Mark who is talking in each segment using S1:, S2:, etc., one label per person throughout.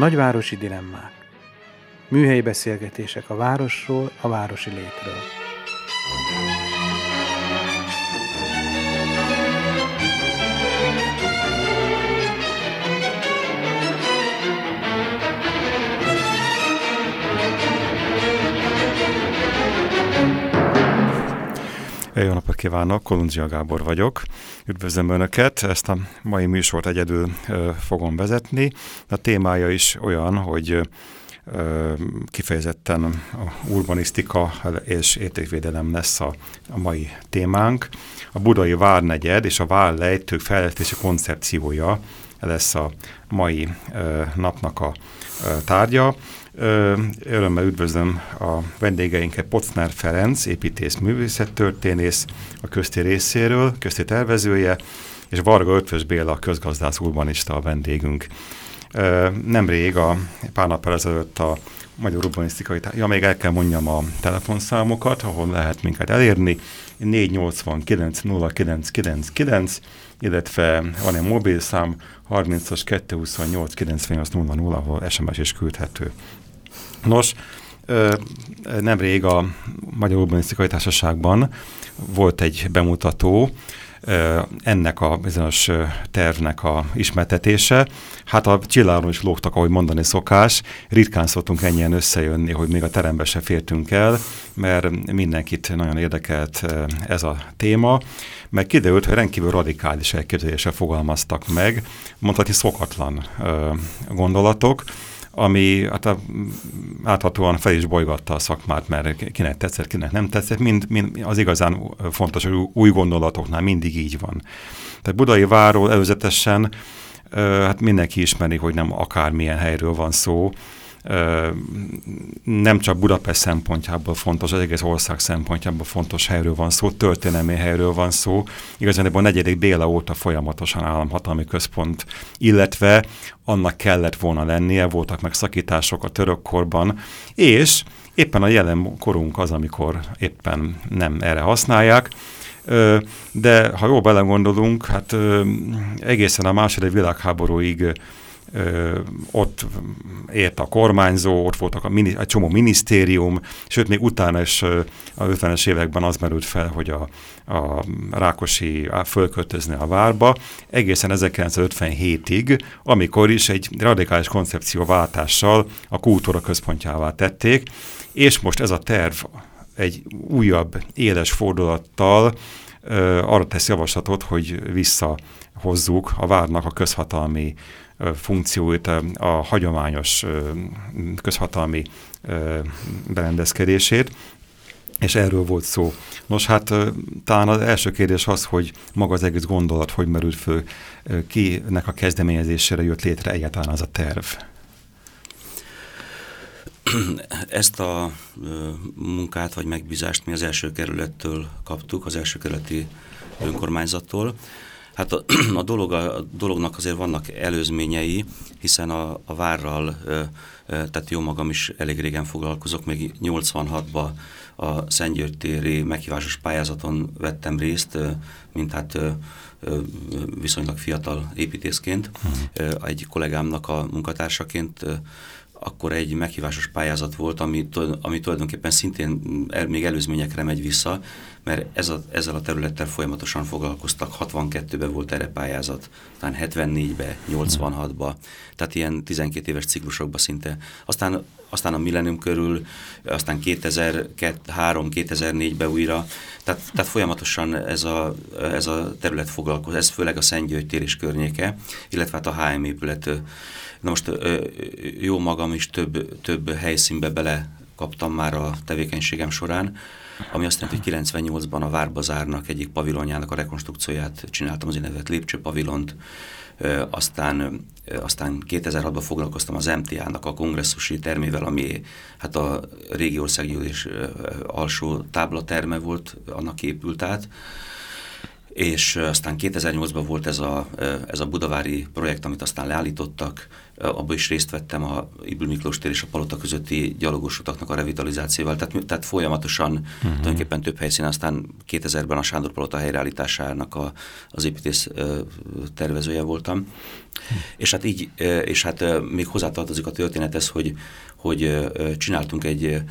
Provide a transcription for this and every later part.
S1: Nagyvárosi dilemmák. Műhelyi beszélgetések a városról, a városi létről.
S2: Jó napot kívánok, Kolundzsia Gábor vagyok. Üdvözlöm Önöket, ezt a mai műsort egyedül fogom vezetni. A témája is olyan, hogy kifejezetten a urbanisztika és értékvédelem lesz a, mai témánk. A budai várnegyed és a várlejtők fejlesztési koncepciója lesz a mai napnak a tárgya. Örömmel üdvözlöm a vendégeinket, Pocnár Ferenc, építész művészettörténész a közti részéről, közti tervezője, és Varga Ötvös Béla, közgazdász urbanista a vendégünk. Nemrég, a pár nap ezelőtt a Magyar Urbanisztikai, ja még el kell mondjam a telefonszámokat, ahol lehet minket elérni, 489 0999, illetve van egy mobilszám 30-as 228 98 00, ahol SMS is küldhető. Nos, nemrég a Magyar Urbanisztikai Társaságban volt egy bemutató, ennek a bizonyos tervnek a ismertetése. Hát a csilláron is lógtak, ahogy mondani szokás. Ritkán szoktunk ennyien összejönni, hogy még a terembe se fértünk el, mert mindenkit nagyon érdekelt ez a téma. Meg kiderült, hogy rendkívül radikális elképzelése fogalmaztak meg, mondhatni szokatlan gondolatok, ami hát a, áthatóan fel is bolygatta a szakmát, mert kinek tetszett, kinek nem tetszett, mind, mind az igazán fontos, hogy új gondolatoknál mindig így van. Tehát Budai Váról előzetesen hát mindenki ismeri, hogy nem akármilyen helyről van szó, nem csak Budapest szempontjából fontos, az egész ország szempontjából fontos helyről van szó, történelmi helyről van szó. Igazán a negyedik Béla óta folyamatosan államhatalmi központ, illetve annak kellett volna lennie, voltak meg szakítások a török korban, és éppen a jelen korunk az, amikor éppen nem erre használják, de ha jól belegondolunk, hát egészen a második világháborúig ö, ott ért a kormányzó, ott voltak a mini, egy csomó minisztérium, sőt még utána is a 50-es években az merült fel, hogy a, a Rákosi fölköltözni a várba, egészen 1957-ig, amikor is egy radikális koncepcióváltással a kultúra központjává tették, és most ez a terv egy újabb, éles fordulattal ö, arra tesz javaslatot, hogy visszahozzuk a várnak a közhatalmi funkcióit, a hagyományos közhatalmi berendezkedését, és erről volt szó. Nos, hát talán az első kérdés az, hogy maga az egész gondolat, hogy merült föl, kinek a kezdeményezésére jött létre egyáltalán az a terv?
S3: Ezt a munkát vagy megbízást mi az első kerülettől kaptuk, az első kerületi önkormányzattól. Hát a, a, dolog, a dolognak azért vannak előzményei, hiszen a, a várral, tehát jó magam is elég régen foglalkozok, még 86-ban a Szentgyörgy téri meghívásos pályázaton vettem részt, mint hát viszonylag fiatal építészként, hmm. egy kollégámnak a munkatársaként akkor egy meghívásos pályázat volt, ami, ami tulajdonképpen szintén el, még előzményekre megy vissza, mert ez a, ezzel a területtel folyamatosan foglalkoztak. 62-ben volt erre pályázat, aztán 74-ben, 86-ban, tehát ilyen 12 éves ciklusokban szinte. Aztán, aztán a millennium körül, aztán 2003-2004-ben újra, tehát, tehát folyamatosan ez a, ez a terület foglalkozik, ez főleg a Szentgyörgy tér és környéke, illetve hát a HM épület Na most jó magam is több, több helyszínbe bele kaptam már a tevékenységem során, ami azt jelenti, hogy 98-ban a Várbazárnak egyik pavilonjának a rekonstrukcióját csináltam, az úgynevezett lépcsőpavilont, aztán, aztán 2006-ban foglalkoztam az MTA-nak a kongresszusi termével, ami hát a régi országgyűlés alsó táblaterme volt, annak épült át, és aztán 2008-ban volt ez a, ez a budavári projekt, amit aztán leállítottak, abban is részt vettem a Ibl Miklós tér és a Palota közötti gyalogos utaknak a revitalizációval, tehát, tehát folyamatosan uh-huh. tulajdonképpen több helyszínen, aztán 2000-ben a Sándor Palota helyreállításának a, az építész tervezője voltam. Uh-huh. És hát így, és hát még hozzátartozik a történethez, hogy, hogy csináltunk egy,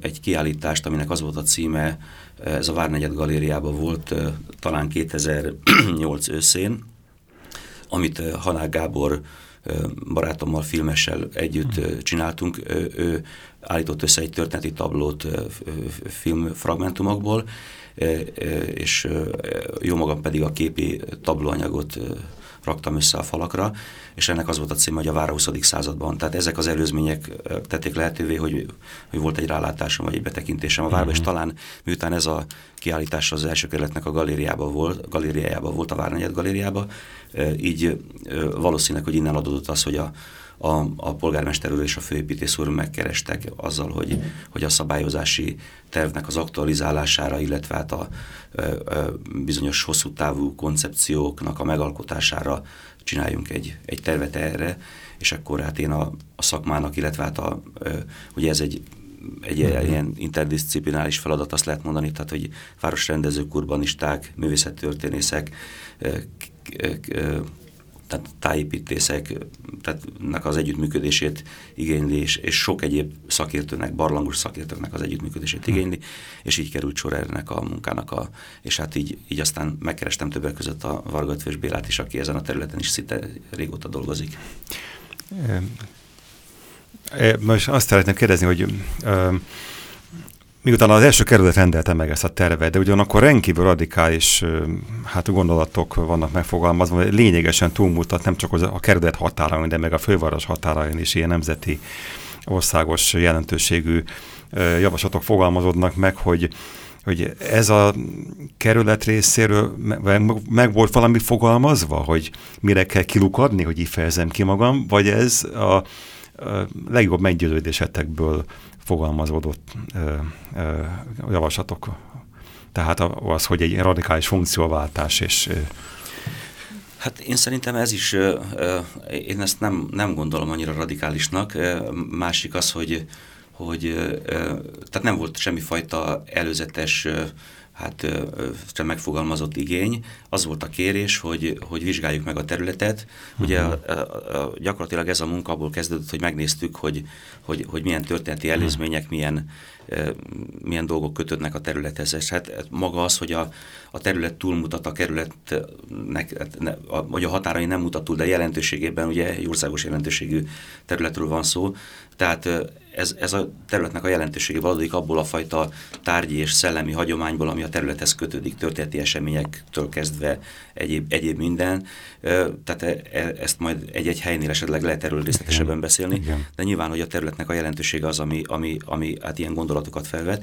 S3: egy kiállítást, aminek az volt a címe, ez a Várnegyed galériában volt talán 2008 őszén, amit Hanák Gábor barátommal, filmessel együtt hmm. csináltunk. Ő, ő állított össze egy történeti tablót filmfragmentumokból, és jó magam pedig a képi tablóanyagot raktam össze a falakra, és ennek az volt a címe, hogy a Vára 20. században. Tehát ezek az előzmények tették lehetővé, hogy, hogy volt egy rálátásom, vagy egy betekintésem a várba, uh-huh. és mhm. talán miután ez a kiállítás az első kerületnek a galériában volt, galériájában volt a Várnegyed galériában, így valószínűleg, hogy innen adódott az, hogy a, a, a polgármester úr és a főépítész úr megkerestek azzal, hogy, hogy a szabályozási tervnek az aktualizálására, illetve hát a, a, a bizonyos hosszú távú koncepcióknak a megalkotására csináljunk egy, egy tervet erre, és akkor hát én a, a szakmának, illetve hát a, ugye ez egy egy uh-huh. ilyen interdisziplinális feladat, azt lehet mondani, tehát hogy városrendezők, urbanisták, művészettörténészek, tehát tájépítészek, tehát az együttműködését igényli, és, és sok egyéb szakértőnek, barlangos szakértőnek az együttműködését hm. igényli, és így került sor ennek a munkának, a, és hát így, így aztán megkerestem többek között a Varga Ötvös Bélát is, aki ezen a területen is szinte régóta dolgozik.
S2: Most azt szeretném kérdezni, hogy miután az első kerület rendelte meg ezt a tervet, de ugyanakkor rendkívül radikális hát gondolatok vannak megfogalmazva, lényegesen túlmutat nem csak a kerület határain, de meg a főváros határain is ilyen nemzeti országos jelentőségű javaslatok fogalmazódnak meg, hogy hogy ez a kerület részéről meg, meg volt valami fogalmazva, hogy mire kell kilukadni, hogy így fejezem ki magam, vagy ez a legjobb meggyőződésetekből fogalmazódott javaslatok. Tehát az, hogy egy radikális funkcióváltás és
S3: Hát én szerintem ez is, én ezt nem, nem gondolom annyira radikálisnak. Másik az, hogy, hogy tehát nem volt semmifajta előzetes hát megfogalmazott igény, az volt a kérés, hogy, hogy vizsgáljuk meg a területet. Ugye a, a, a, gyakorlatilag ez a munka abból kezdődött, hogy megnéztük, hogy, hogy, hogy milyen történeti előzmények, milyen, milyen dolgok kötődnek a területhez. És hát maga az, hogy a, a terület túlmutat a kerületnek, hát a, hogy a határai nem mutat túl, de jelentőségében ugye országos jelentőségű területről van szó. Tehát ez, ez a területnek a jelentősége adódik abból a fajta tárgyi és szellemi hagyományból, ami a területhez kötődik, történeti eseményektől kezdve egyéb, egyéb minden. Tehát e, e, ezt majd egy-egy helynél esetleg lehet erről részletesebben beszélni, Igen. de nyilván, hogy a területnek a jelentősége az, ami, ami, ami hát ilyen gondolatokat felvet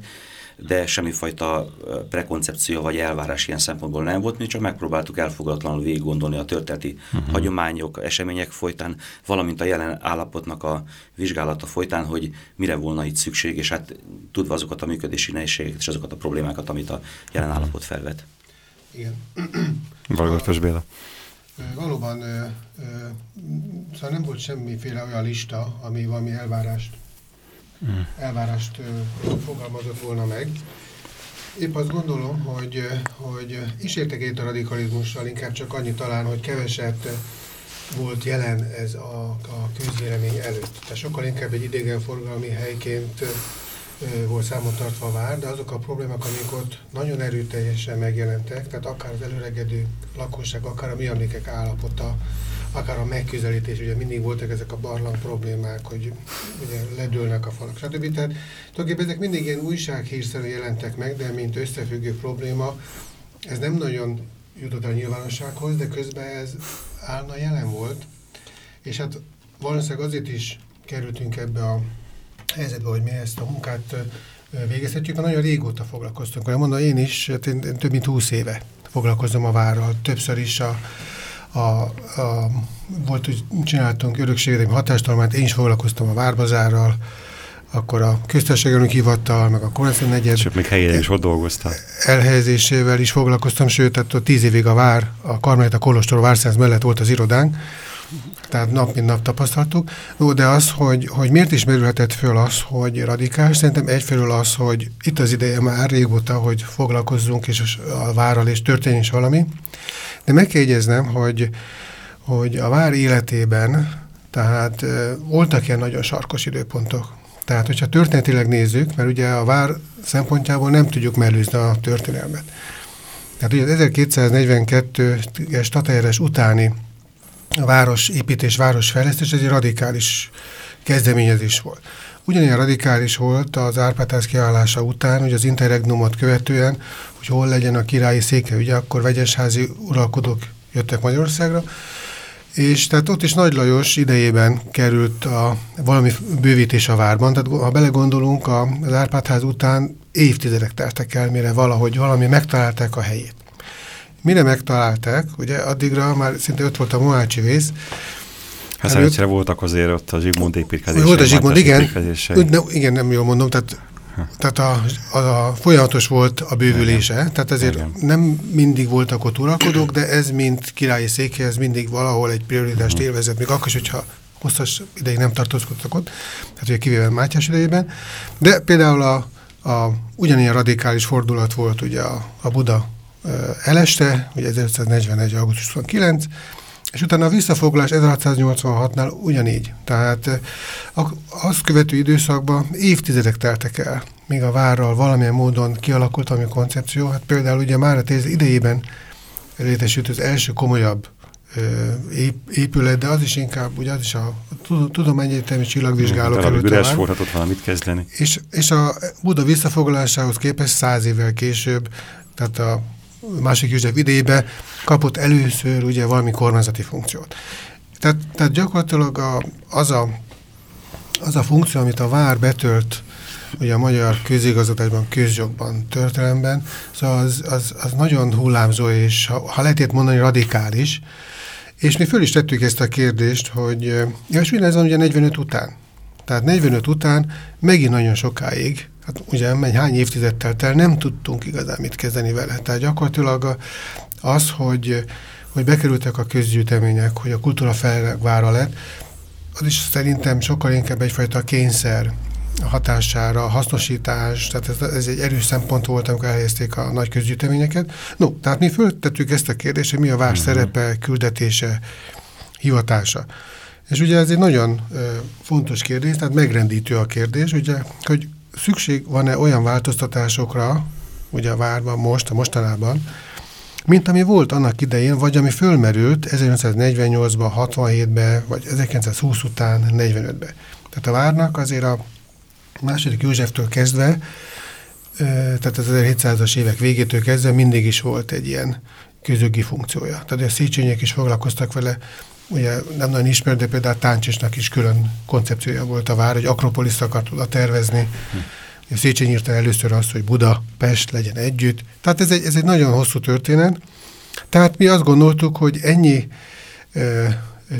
S3: de semmifajta prekoncepció vagy elvárás ilyen szempontból nem volt, mi csak megpróbáltuk elfogadatlanul végig gondolni a történeti uh-huh. hagyományok, események folytán, valamint a jelen állapotnak a vizsgálata folytán, hogy mire volna itt szükség, és hát tudva azokat a működési nehézségeket és azokat a problémákat, amit a jelen állapot felvet.
S4: Igen.
S2: Valgortos Béla.
S4: Valóban, szóval nem volt semmiféle olyan lista, ami valami elvárást. Elvárást fogalmazott volna meg. Épp azt gondolom, hogy, hogy is értek itt a radikalizmussal, inkább csak annyi talán, hogy keveset volt jelen ez a, a közvélemény előtt. Tehát sokkal inkább egy idegenforgalmi helyként volt számon tartva a vár, de azok a problémák, amik ott nagyon erőteljesen megjelentek, tehát akár az előregedő lakosság, akár a mi emlékek állapota, akár a megközelítés, ugye mindig voltak ezek a barlang problémák, hogy ugye ledőlnek a falak, stb. Tehát tulajdonképpen ezek mindig ilyen újsághírszerű jelentek meg, de mint összefüggő probléma, ez nem nagyon jutott el nyilvánossághoz, de közben ez állna jelen volt, és hát valószínűleg azért is kerültünk ebbe a helyzetben, hogy mi ezt a munkát végezhetjük, mert nagyon régóta foglalkoztunk. Olyan mondom, én is, hát én több mint húsz éve foglalkozom a várral, többször is a, a, a volt, hogy csináltunk örökségedemi hatástalmányt, én is foglalkoztam a várbazárral, akkor a köztársasági hivattal, meg a Koreszén negyed.
S2: És még helyére is ott dolgoztál.
S4: Elhelyezésével is foglalkoztam, sőt, tehát ott tíz évig a vár, a Karmelita Kolostor a Várszáz mellett volt az irodánk, tehát nap mint nap tapasztaltuk. No, de az, hogy, hogy miért is merülhetett föl az, hogy radikális, szerintem egyfelől az, hogy itt az ideje már régóta, hogy foglalkozzunk és a várral és történjen is valami. De meg kell jegyeznem, hogy, hogy a vár életében tehát voltak ilyen nagyon sarkos időpontok. Tehát, hogyha történetileg nézzük, mert ugye a vár szempontjából nem tudjuk mellőzni a történelmet. Tehát ugye az 1242-es Tatajárás utáni a városépítés, városfejlesztés, ez egy radikális kezdeményezés volt. Ugyanilyen radikális volt az Árpátász kiállása után, hogy az interregnumot követően, hogy hol legyen a királyi széke, ugye akkor vegyesházi uralkodók jöttek Magyarországra, és tehát ott is Nagy Lajos idejében került a, valami bővítés a várban, tehát ha belegondolunk, az Árpádház után évtizedek teltek el, mire valahogy valami megtalálták a helyét. Mire megtalálták, ugye addigra már szinte ott volt a Mohácsi vész,
S2: Hát szerencsére voltak azért ott a Zsigmond építkezések.
S4: Volt a Zsigmond, igen. Ne, igen, nem jól mondom, tehát, tehát a, a, a folyamatos volt a bővülése, igen. tehát ezért igen. nem mindig voltak ott uralkodók, de ez mint királyi székely, ez mindig valahol egy prioritást uh. -huh. élvezett, még akkor is, hogyha hosszas ideig nem tartózkodtak ott, tehát ugye kivéve Mátyás idejében. De például a, a ugyanilyen radikális fordulat volt ugye a, a Buda eleste, ugye 1941. augusztus 29, és utána a visszafoglalás 1686-nál ugyanígy. Tehát azt követő időszakban évtizedek teltek el, míg a várral valamilyen módon kialakult valami koncepció. Hát például ugye már a téz idejében létesült az első komolyabb épület, de az is inkább, ugye az is a tudományegyetemi csillagvizsgálók
S2: előtt üres volt, valamit kezdeni.
S4: És, és a Buda visszafoglalásához képest száz évvel később, tehát a másik József idejében kapott először ugye valami kormányzati funkciót. Tehát, tehát gyakorlatilag a, az, a, az a funkció, amit a vár betölt ugye a magyar közigazgatásban, közjogban, történelemben, szóval az, az, az nagyon hullámzó, és ha, ha lehet mondani, radikális, és mi föl is tettük ezt a kérdést, hogy, és ez van ugye 45 után. Tehát 45 után megint nagyon sokáig hát ugye menj hány évtized telt el, nem tudtunk igazán mit kezdeni vele. Tehát gyakorlatilag az, hogy, hogy bekerültek a közgyűjtemények, hogy a kultúra felvára lett, az is szerintem sokkal inkább egyfajta kényszer hatására, hasznosítás, tehát ez, ez egy erős szempont volt, amikor elhelyezték a nagy közgyűjteményeket. No, tehát mi föltettük ezt a kérdést, hogy mi a vár mhm. -huh. szerepe, küldetése, hivatása. És ugye ez egy nagyon ö, fontos kérdés, tehát megrendítő a kérdés, ugye, hogy szükség van-e olyan változtatásokra, ugye a várban most, a mostanában, mint ami volt annak idején, vagy ami fölmerült 1948-ban, 67-ben, vagy 1920 után, 45-ben. Tehát a várnak azért a második Józseftől kezdve, tehát az 1700-as évek végétől kezdve mindig is volt egy ilyen közögi funkciója. Tehát a Széchenyek is foglalkoztak vele, ugye nem nagyon ismer, de például Táncsisnak is külön koncepciója volt a vár, hogy Akropoliszt akart oda tervezni. Hm. Széchenyi írta először azt, hogy Buda, Pest legyen együtt. Tehát ez egy, ez egy nagyon hosszú történet. Tehát mi azt gondoltuk, hogy ennyi ö,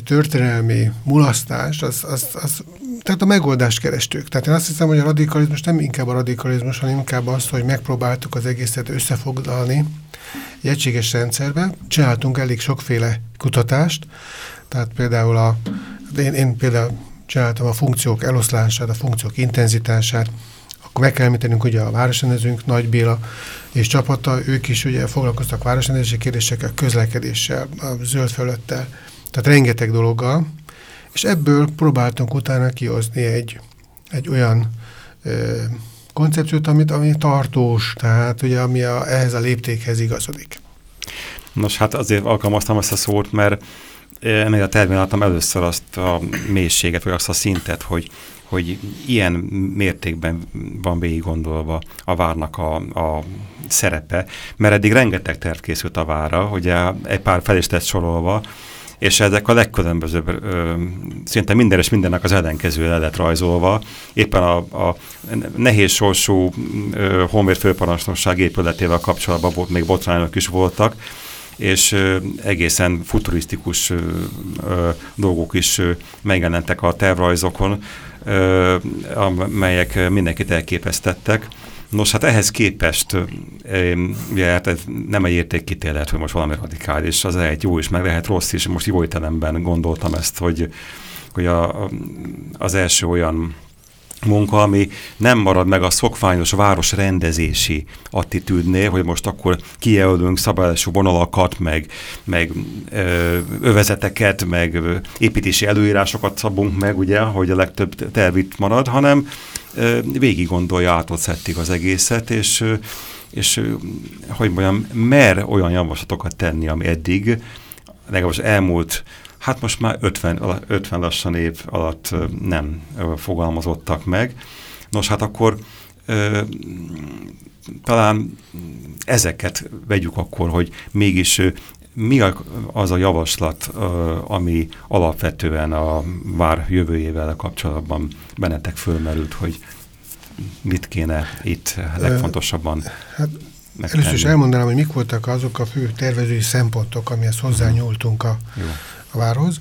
S4: történelmi mulasztás, az, az, az, tehát a megoldást kerestük. Tehát én azt hiszem, hogy a radikalizmus nem inkább a radikalizmus, hanem inkább az, hogy megpróbáltuk az egészet összefoglalni egy egységes rendszerbe. Csináltunk elég sokféle kutatást, tehát például a, én, én például csináltam a funkciók eloszlását, a funkciók intenzitását, akkor meg kell említenünk ugye a városrendezőnk, Nagy Béla és csapata, ők is ugye foglalkoztak városrendezési kérdésekkel, közlekedéssel, a zöld fölöttel, tehát rengeteg dologgal, és ebből próbáltunk utána kihozni egy, egy olyan ö, koncepciót, amit, ami tartós, tehát ugye ami a, ehhez a léptékhez igazodik.
S2: Nos, hát azért alkalmaztam ezt a szót, mert ennél a tervén láttam először azt a mélységet, vagy azt a szintet, hogy, hogy ilyen mértékben van végig gondolva a várnak a, a szerepe, mert eddig rengeteg terv készült a vára, ugye egy pár fel is tett sorolva, és ezek a legkülönbözőbb, szinte minden és mindennek az ellenkező le lett rajzolva. Éppen a, a nehéz sorsú honvéd főparancsnokság épületével kapcsolatban volt, még botrányok is voltak, és egészen futurisztikus dolgok is megjelentek a tervrajzokon, amelyek mindenkit elképesztettek. Nos, hát ehhez képest, ugye, hát nem egy értékítélet, hogy most valami radikális, az lehet jó is, meg lehet rossz is. Most jó értelemben gondoltam ezt, hogy, hogy a, az első olyan munka, ami nem marad meg a szokványos városrendezési attitűdnél, hogy most akkor kijelölünk szabályosú vonalakat, meg, meg ö, övezeteket, meg építési előírásokat szabunk meg, ugye, hogy a legtöbb terv marad, hanem ö, végig gondolja át szettig az egészet, és, ö, és hogy mondjam, mer olyan javaslatokat tenni, ami eddig, legalábbis elmúlt hát most már 50, 50 lassan év alatt nem fogalmazottak meg. Nos, hát akkor ö, talán ezeket vegyük akkor, hogy mégis mi az a javaslat, ami alapvetően a vár jövőjével kapcsolatban bennetek fölmerült, hogy mit kéne itt legfontosabban
S4: hát, Először is elmondanám, hogy mik voltak azok a fő tervezői szempontok, amihez hozzányúltunk a, a várhoz.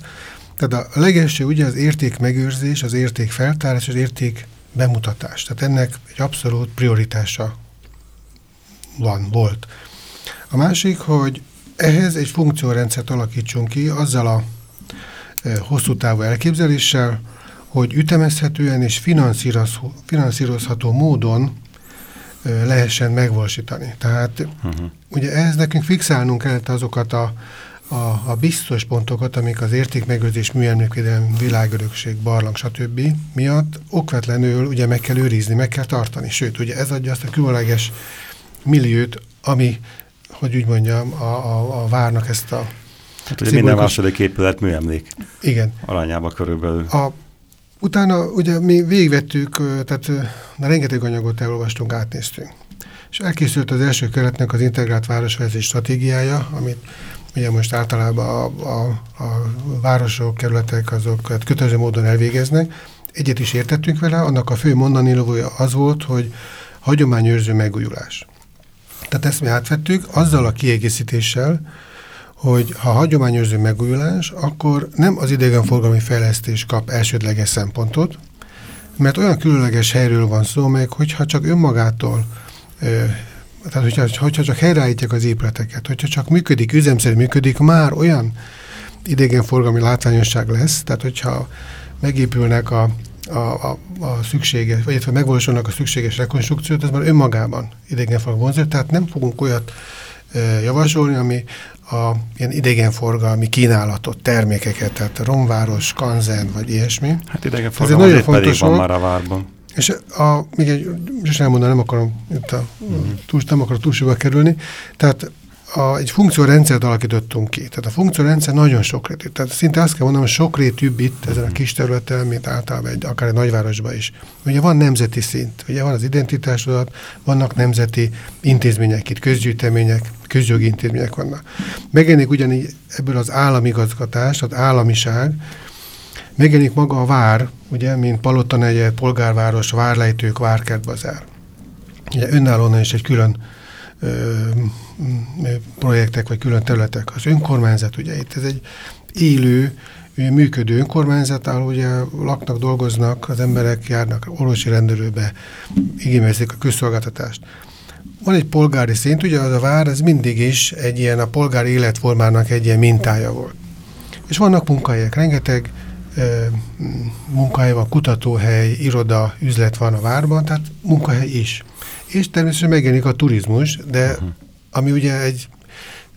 S4: Tehát a legelső ugye az érték megőrzés, az érték feltárás, az érték bemutatás. Tehát ennek egy abszolút prioritása van, volt. A másik, hogy ehhez egy funkciórendszert alakítsunk ki azzal a e, hosszú távú elképzeléssel, hogy ütemezhetően és finanszírozható módon e, lehessen megvalósítani. Tehát uh mhm. -huh. ugye ehhez nekünk fixálnunk kellett azokat a a, a biztos pontokat, amik az értékmegőrzés, műemlékvédelem, világörökség, barlang, stb. miatt okvetlenül ugye meg kell őrizni, meg kell tartani. Sőt, ugye ez adja azt a különleges milliót, ami, hogy úgy mondjam, a, a, a várnak ezt a
S2: Hát ugye minden második épület műemlék.
S4: Igen.
S2: Arányába körülbelül.
S4: A, utána ugye mi végigvettük, tehát na, rengeteg anyagot elolvastunk, átnéztünk. És elkészült az első keretnek az integrált városvezetés stratégiája, amit Ugye most általában a, a, a városok, kerületek azok hát kötelező módon elvégeznek. Egyet is értettünk vele, annak a fő mondani az volt, hogy hagyományőrző megújulás. Tehát ezt mi átvettük azzal a kiegészítéssel, hogy ha hagyományőrző megújulás, akkor nem az idegenforgalmi fejlesztés kap elsődleges szempontot, mert olyan különleges helyről van szó, meg hogyha csak önmagától tehát hogyha, hogyha csak helyreállítják az épületeket, hogyha csak működik, üzemszerű működik, már olyan idegenforgalmi látványosság lesz, tehát hogyha megépülnek a, a, a, a szükséges, vagy illetve megvalósulnak a szükséges rekonstrukciót, ez már önmagában idegenforgalmi vonzat, tehát nem fogunk olyat e, javasolni, ami a ilyen idegenforgalmi kínálatot, termékeket, tehát romváros, kanzen, vagy ilyesmi.
S2: Hát idegenforgalmi azért, azért pedig van már a várban.
S4: És a, még egy, és elmondanom, nem akarom, itt a, mm. túl, nem akarok túlsóba kerülni, tehát a, egy funkciórendszert alakítottunk ki. Tehát a funkciórendszer nagyon sokrétű. Tehát szinte azt kell mondanom, hogy sokrétűbb itt ezen a mhm. kis területen, mint általában egy, akár egy nagyvárosban is. Ugye van nemzeti szint, ugye van az identitásodat, vannak nemzeti intézmények itt, közgyűjtemények, közjogi intézmények vannak. Megjelenik ugyanígy ebből az államigazgatás, az államiság, Megjelenik maga a vár, ugye, mint Palota negyed, polgárváros, várlejtők, várkertbazár. Ugye önállóan is egy külön ö, projektek, vagy külön területek. Az önkormányzat, ugye itt ez egy élő, működő önkormányzat, ahol ugye laknak, dolgoznak, az emberek járnak orvosi rendelőbe, igényezik a közszolgáltatást. Van egy polgári szint, ugye az a vár, ez mindig is egy ilyen a polgári életformának egy ilyen mintája volt. És vannak munkahelyek, rengeteg munkahely van, kutatóhely, iroda, üzlet van a várban, tehát munkahely is. És természetesen megjelenik a turizmus, de uh -huh. ami ugye egy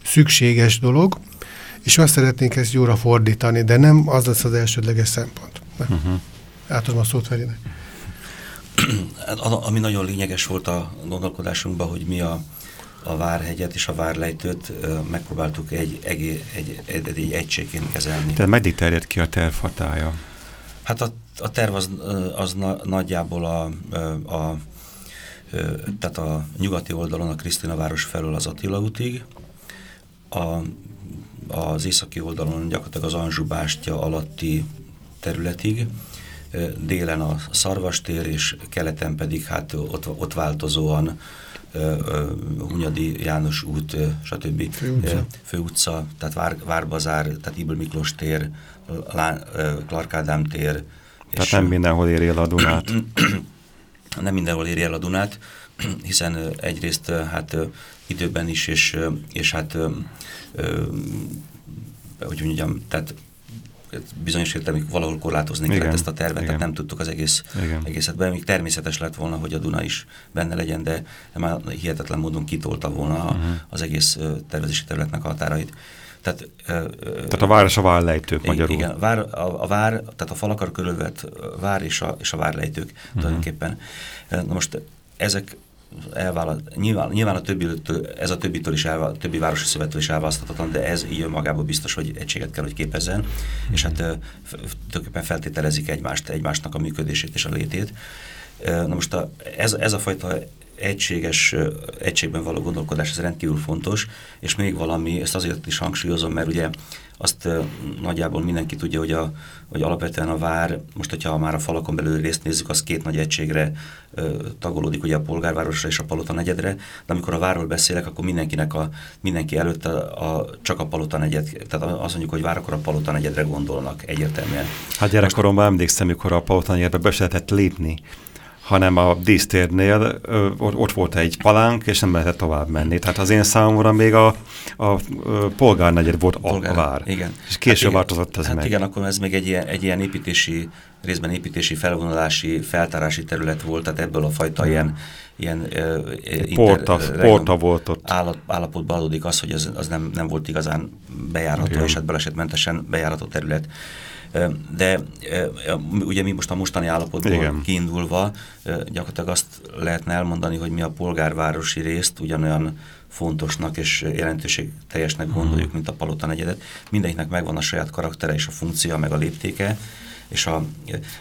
S4: szükséges dolog, és azt szeretnénk ezt jóra fordítani, de nem az lesz az elsődleges szempont. Uh -huh. Átadom a szót Ferinek.
S3: Ami nagyon lényeges volt a gondolkodásunkban, hogy mi a a Várhegyet és a Várlejtőt megpróbáltuk egy, egy, egy, egy, egy egységként kezelni.
S2: Tehát meddig terjed ki a terv hatája?
S3: Hát a, a terv az, az na, nagyjából a, a, tehát a nyugati oldalon a Krisztina város felől az Attila útig, a az északi oldalon gyakorlatilag az Anzsubástya alatti területig, délen a Szarvastér, és keleten pedig hát ott, ott változóan Hunyadi János út, stb. Főutca, Főutca tehát Vár, Várbazár, tehát Ibl Miklós tér, Clark Ádám tér.
S2: Tehát nem mindenhol éri el a Dunát.
S3: nem mindenhol éri el a Dunát, hiszen egyrészt hát időben is, és, és hát hogy mondjam, tehát bizonyos értelemig valahol korlátozni igen, kellett ezt a tervet, igen. tehát nem tudtuk az egész, igen. egészet be. Még természetes lett volna, hogy a Duna is benne legyen, de már hihetetlen módon kitolta volna uh mhm. -huh. az egész tervezési területnek a határait.
S2: Tehát, tehát a város a várlejtők magyarul.
S3: Igen, vár, a, a vár, tehát a falakar körülvett vár és a, és a várlejtők uh mhm. -huh. tulajdonképpen. Na most ezek elválaszt, nyilván, nyilván a többi, ez a többitől is elválaszt, többi városi szövettől is elválaszthatatlan, de ez így önmagában biztos, hogy egységet kell, hogy képezzen, mm. és hát tulajdonképpen feltételezik egymást, egymásnak a működését és a létét. Na most a, ez, ez a fajta egységes, egységben való gondolkodás, ez rendkívül fontos, és még valami, ezt azért is hangsúlyozom, mert ugye azt nagyjából mindenki tudja, hogy, a, hogy alapvetően a vár, most hogyha már a falakon belül részt nézzük, az két nagy egységre tagolódik, ugye a polgárvárosra és a palota negyedre, de amikor a várról beszélek, akkor mindenkinek a, mindenki előtt a, a, csak a palota negyed, tehát azt mondjuk, hogy vár, akkor a palota negyedre gondolnak egyértelműen.
S2: Hát gyerekkoromban emlékszem, mikor a palota negyedbe be lehetett lépni hanem a dísztérnél ö, ott volt egy palánk, és nem lehetett tovább menni. Tehát az én számomra még a, a, a polgárnegyed volt a, Polgár, a vár.
S3: Igen.
S2: És később hát változott ez
S3: hát
S2: meg.
S3: igen, akkor ez még egy ilyen, egy ilyen építési, részben építési, felvonulási, feltárási terület volt, tehát ebből a fajta ilyen ilyen
S2: uh, porta, inter, porta volt ott.
S3: Állat, állapotban adódik az, hogy az, az nem, nem volt igazán bejárható, Igen. és hát balesetmentesen bejárható terület de ugye mi most a mostani állapotból Igen. kiindulva gyakorlatilag azt lehetne elmondani, hogy mi a polgárvárosi részt ugyanolyan fontosnak és jelentőség teljesnek mhm. gondoljuk, mint a Palota negyedet. Mindegyiknek megvan a saját karaktere és a funkcia, meg a léptéke, és a,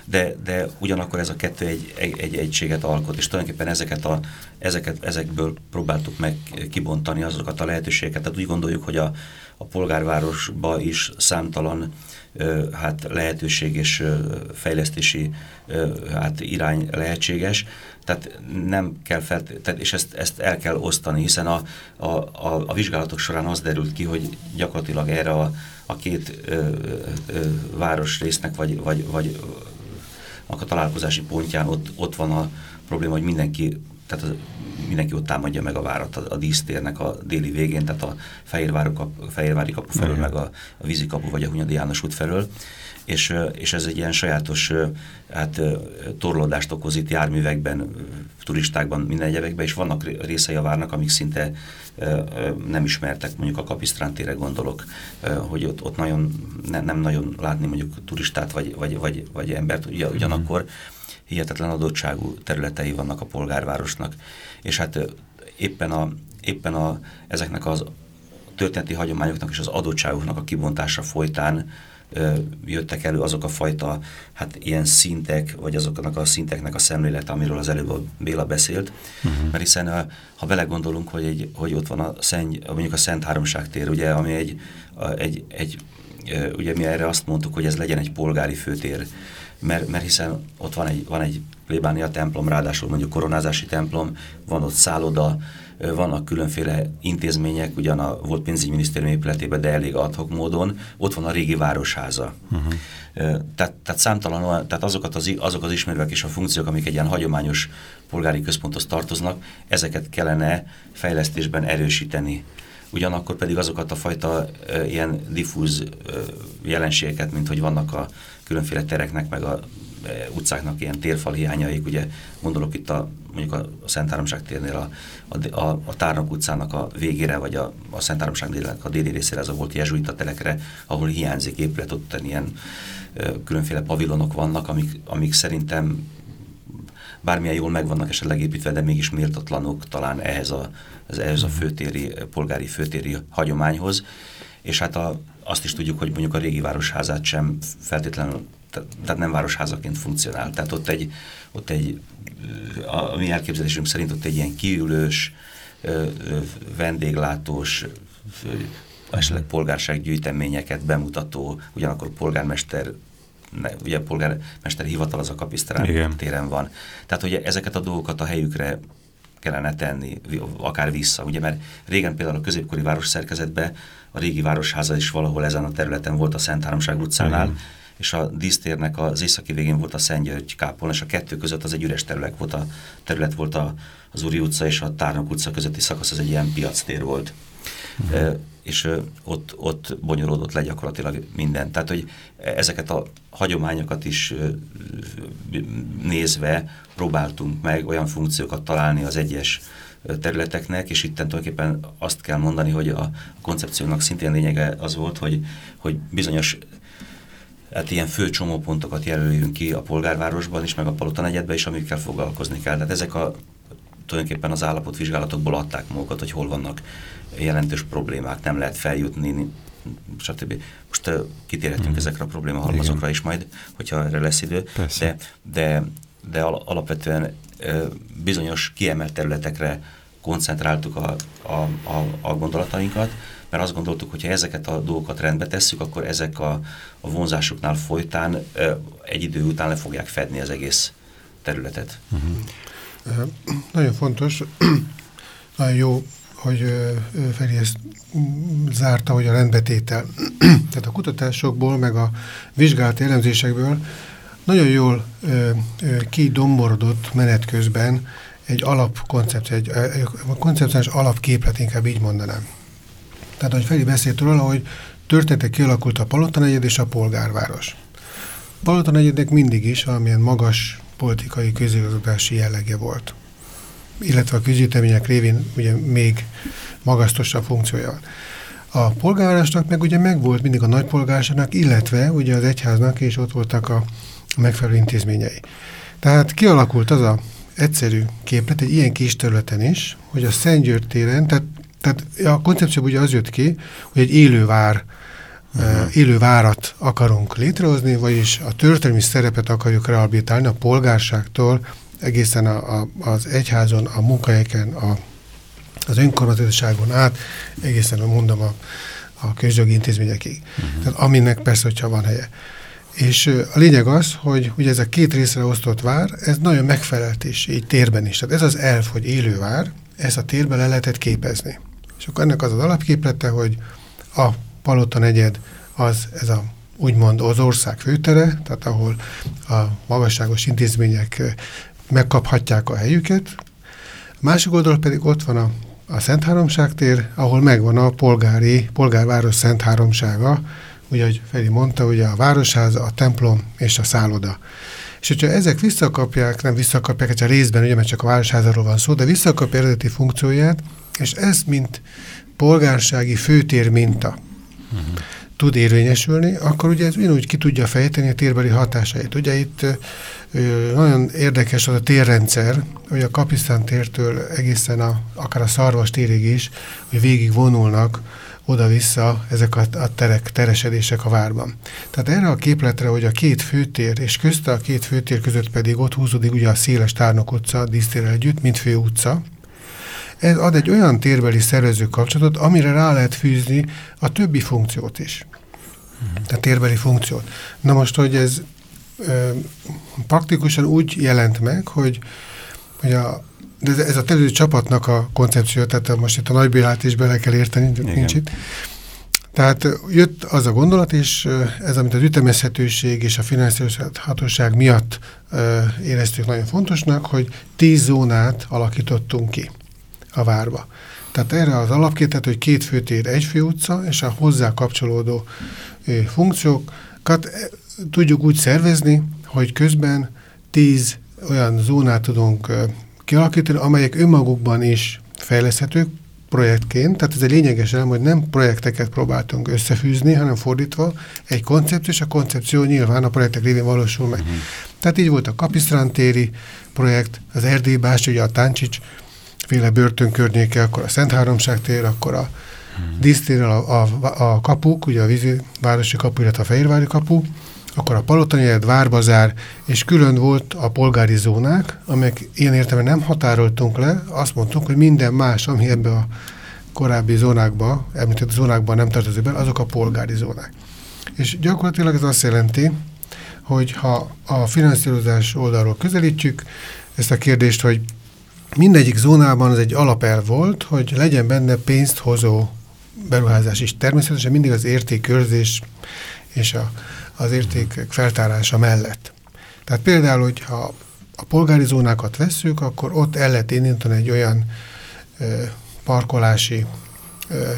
S3: de, de ugyanakkor ez a kettő egy, egy, egy egységet alkot, és tulajdonképpen ezeket a, ezeket, ezekből próbáltuk meg kibontani azokat a lehetőségeket. Tehát úgy gondoljuk, hogy a, a polgárvárosba is számtalan hát lehetőség és fejlesztési hát irány lehetséges. Tehát nem kell felt, tehát, és ezt, ezt el kell osztani, hiszen a, a, a, a vizsgálatok során az derült ki, hogy gyakorlatilag erre a, a két ö, ö, városrésznek, vagy, vagy, vagy a találkozási pontján ott, ott van a probléma, hogy mindenki tehát az, mindenki ott támadja meg a várat a, a dísztérnek a déli végén, tehát a Fehérvári kapu, Fehérvári kapu felől, meg a, a vízi kapu vagy a Hunyadi János út felől, és, és ez egy ilyen sajátos hát, torlódást okoz itt járművekben, turistákban, minden egyebekben, és vannak részei a várnak, amik szinte nem ismertek, mondjuk a Kapisztrántére gondolok, hogy ott, ott nagyon, ne, nem nagyon látni mondjuk turistát vagy, vagy, vagy, vagy embert, ugyanakkor mm hihetetlen adottságú területei vannak a polgárvárosnak. És hát éppen, a, éppen a, ezeknek az történeti hagyományoknak és az adottságoknak a kibontása folytán ö, jöttek elő azok a fajta hát ilyen szintek, vagy azoknak a szinteknek a szemlélete, amiről az előbb a Béla beszélt. Uh-huh. Mert hiszen a, ha belegondolunk, hogy, egy, hogy ott van a Szenny, mondjuk a Szent Háromság tér, ugye, ami egy, a, egy, egy ugye mi erre azt mondtuk, hogy ez legyen egy polgári főtér mert, mert hiszen ott van egy, van egy plébánia templom, ráadásul mondjuk koronázási templom, van ott szálloda, vannak különféle intézmények, ugyan a volt pénzügyminisztérium épületében, de elég adhok módon, ott van a régi városháza. Uh-huh. Tehát, tehát számtalan olyan, tehát azokat az, azok az ismerőek és a funkciók, amik egy ilyen hagyományos polgári központhoz tartoznak, ezeket kellene fejlesztésben erősíteni ugyanakkor pedig azokat a fajta e, ilyen diffúz e, jelenségeket, mint hogy vannak a különféle tereknek, meg a e, utcáknak ilyen térfal hiányaik, ugye gondolok itt a, mondjuk a, Szent Háromság térnél a, a, a, a Tárnok utcának a végére, vagy a, a Szent Háromság a déli részére, ez a volt jezsuita telekre, ahol hiányzik épület, ott ilyen e, különféle pavilonok vannak, amik, amik szerintem bármilyen jól meg vannak esetleg építve, de mégis méltatlanok talán ehhez a, ehhez a főtéri, polgári főtéri hagyományhoz. És hát a, azt is tudjuk, hogy mondjuk a régi városházát sem feltétlenül, tehát nem városházaként funkcionál. Tehát ott egy, ott egy a, mi elképzelésünk szerint ott egy ilyen kiülős, vendéglátós, esetleg polgársággyűjteményeket bemutató, ugyanakkor polgármester ne, ugye a polgármester hivatal az a kapisztrán téren van. Tehát ugye ezeket a dolgokat a helyükre kellene tenni, akár vissza, ugye, mert régen például a középkori város szerkezetben a régi városháza is valahol ezen a területen volt a Szent Háromság utcánál, Igen. és a dísztérnek az északi végén volt a Szent György kápolna, és a kettő között az egy üres terület volt, a, terület volt a, az Úri utca és a Tárnok utca közötti szakasz, az egy ilyen piactér volt. Uh-huh. És ott, ott bonyolódott le gyakorlatilag minden. Tehát, hogy ezeket a hagyományokat is nézve próbáltunk meg olyan funkciókat találni az egyes területeknek, és itt tulajdonképpen azt kell mondani, hogy a koncepciónak szintén lényege az volt, hogy, hogy bizonyos hát ilyen fő csomópontokat jelöljünk ki a polgárvárosban is, meg a Palota negyedben is, amikkel foglalkozni kell. Tehát ezek a tulajdonképpen az állapotvizsgálatokból adták magukat, hogy hol vannak jelentős problémák, nem lehet feljutni, stb. Most uh, kitérhetünk mm. ezekre a probléma halmazokra is majd, hogyha erre lesz idő, Persze. de, de, de al alapvetően uh, bizonyos kiemelt területekre koncentráltuk a, a, a, a gondolatainkat, mert azt gondoltuk, hogy ha ezeket a dolgokat rendbe tesszük, akkor ezek a, a vonzásoknál folytán uh, egy idő után le fogják fedni az egész területet. Uh
S4: -huh. Nagyon fontos, nagyon jó, hogy Feri ezt zárta, hogy a rendbetétel. Tehát a kutatásokból, meg a vizsgált elemzésekből nagyon jól kidomborodott menet közben egy alapkoncepció, egy, egy koncepciós alapképlet, inkább így mondanám. Tehát, hogy Feri beszélt róla, hogy történetek kialakult a Palota negyed és a polgárváros. Palota negyednek mindig is valamilyen magas politikai közigazgatási jellege volt. Illetve a közgyűjtemények révén ugye még magasztosabb funkciója van. A polgárvárosnak meg ugye megvolt mindig a nagypolgárságnak, illetve ugye az egyháznak, és ott voltak a megfelelő intézményei. Tehát kialakult az a egyszerű képlet egy ilyen kis területen is, hogy a Szent téren, tehát, tehát a koncepció ugye az jött ki, hogy egy élő vár uh-huh. élő várat akarunk létrehozni, vagyis a történelmi szerepet akarjuk rehabilitálni a polgárságtól egészen a, a, az egyházon, a munkahelyeken, a, az önkormányzatiságon át, egészen mondom a, a közjogi intézményekig. Uh-huh. Tehát aminek persze, hogyha van helye. És a lényeg az, hogy ugye ez a két részre osztott vár, ez nagyon megfelelt is, így térben is. Tehát ez az elf, hogy élő vár, ezt a térben le lehetett képezni. És akkor ennek az az alapképlete, hogy a Palota negyed az ez a úgymond az ország főtere, tehát ahol a magasságos intézmények megkaphatják a helyüket. A másik oldal pedig ott van a, a Szent tér, ahol megvan a polgári, polgárváros Szent Háromsága, ugye, ahogy Feri mondta, ugye a városháza, a templom és a szálloda. És hogyha ezek visszakapják, nem visszakapják, csak részben, ugye, mert csak a városházáról van szó, de visszakapja eredeti funkcióját, és ez mint polgársági főtér minta uh-huh. tud érvényesülni, akkor ugye ez ugyanúgy ki tudja fejteni a térbeli hatásait. Ugye itt ö, nagyon érdekes az a térrendszer, hogy a Kapisztán tértől egészen a, akár a Szarvas térig is, hogy végig vonulnak oda-vissza ezek a, a terek, teresedések a várban. Tehát erre a képletre, hogy a két főtér, és közte a két főtér között pedig ott húzódik ugye a széles Tárnok utca, dísztér együtt, mint fő utca, ez ad egy olyan térbeli szervező kapcsolatot, amire rá lehet fűzni a többi funkciót is. Tehát térbeli funkciót. Na most, hogy ez ö, praktikusan úgy jelent meg, hogy, hogy a, de ez a terülő csapatnak a koncepció, tehát most itt a nagybélát is bele kell érteni, Igen. nincs itt. Tehát jött az a gondolat, és ez, amit az ütemezhetőség és a finanszírozhatóság miatt éreztük nagyon fontosnak, hogy tíz zónát alakítottunk ki a várba. Tehát erre az alapkétet, hogy két főtér, egy fő utca, és a hozzá kapcsolódó ö, funkciókat e, tudjuk úgy szervezni, hogy közben tíz olyan zónát tudunk ö, kialakítani, amelyek önmagukban is fejleszthetők projektként, tehát ez egy lényeges elem, hogy nem projekteket próbáltunk összefűzni, hanem fordítva egy koncepció, és a koncepció nyilván a projektek révén valósul meg. Uh mhm. -huh. Tehát így volt a Kapisztrán téri projekt, az Erdélybás, ugye a Táncsics féle börtön környéke, akkor a Szent Háromság tér, akkor a hmm. dísztérrel a, a, a kapuk, ugye a vízi városi kapu, illetve a Fehérvári kapu, akkor a Palotanyed, Várbazár, és külön volt a polgári zónák, amelyek ilyen értelemben nem határoltunk le, azt mondtuk, hogy minden más, ami ebbe a korábbi zónákba, említett zónákban nem tartozik be, azok a polgári zónák. És gyakorlatilag ez azt jelenti, hogy ha a finanszírozás oldalról közelítjük ezt a kérdést, hogy mindegyik zónában az egy alapelv volt, hogy legyen benne pénzt hozó beruházás is. Természetesen mindig az értékkörzés és a, az értékek feltárása mellett. Tehát például, hogyha a polgári zónákat vesszük, akkor ott el lehet indítani egy olyan ö, parkolási ö,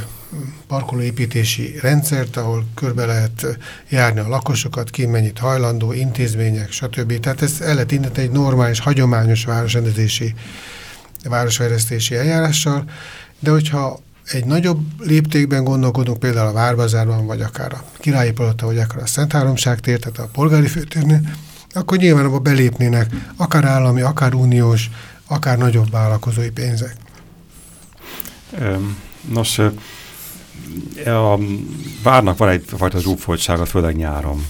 S4: parkolóépítési rendszert, ahol körbe lehet járni a lakosokat, ki mennyit hajlandó, intézmények, stb. Tehát ez el lehet egy normális, hagyományos városrendezési, városfejlesztési eljárással, de hogyha egy nagyobb léptékben gondolkodunk, például a Várbazárban, vagy akár a Királyi Palota, vagy akár a Szent Háromság tér, tehát a polgári főtérnél, akkor nyilván abba belépnének akár állami, akár uniós, akár nagyobb vállalkozói pénzek.
S2: Nos, a várnak van egyfajta zsúfoltsága, főleg nyáron.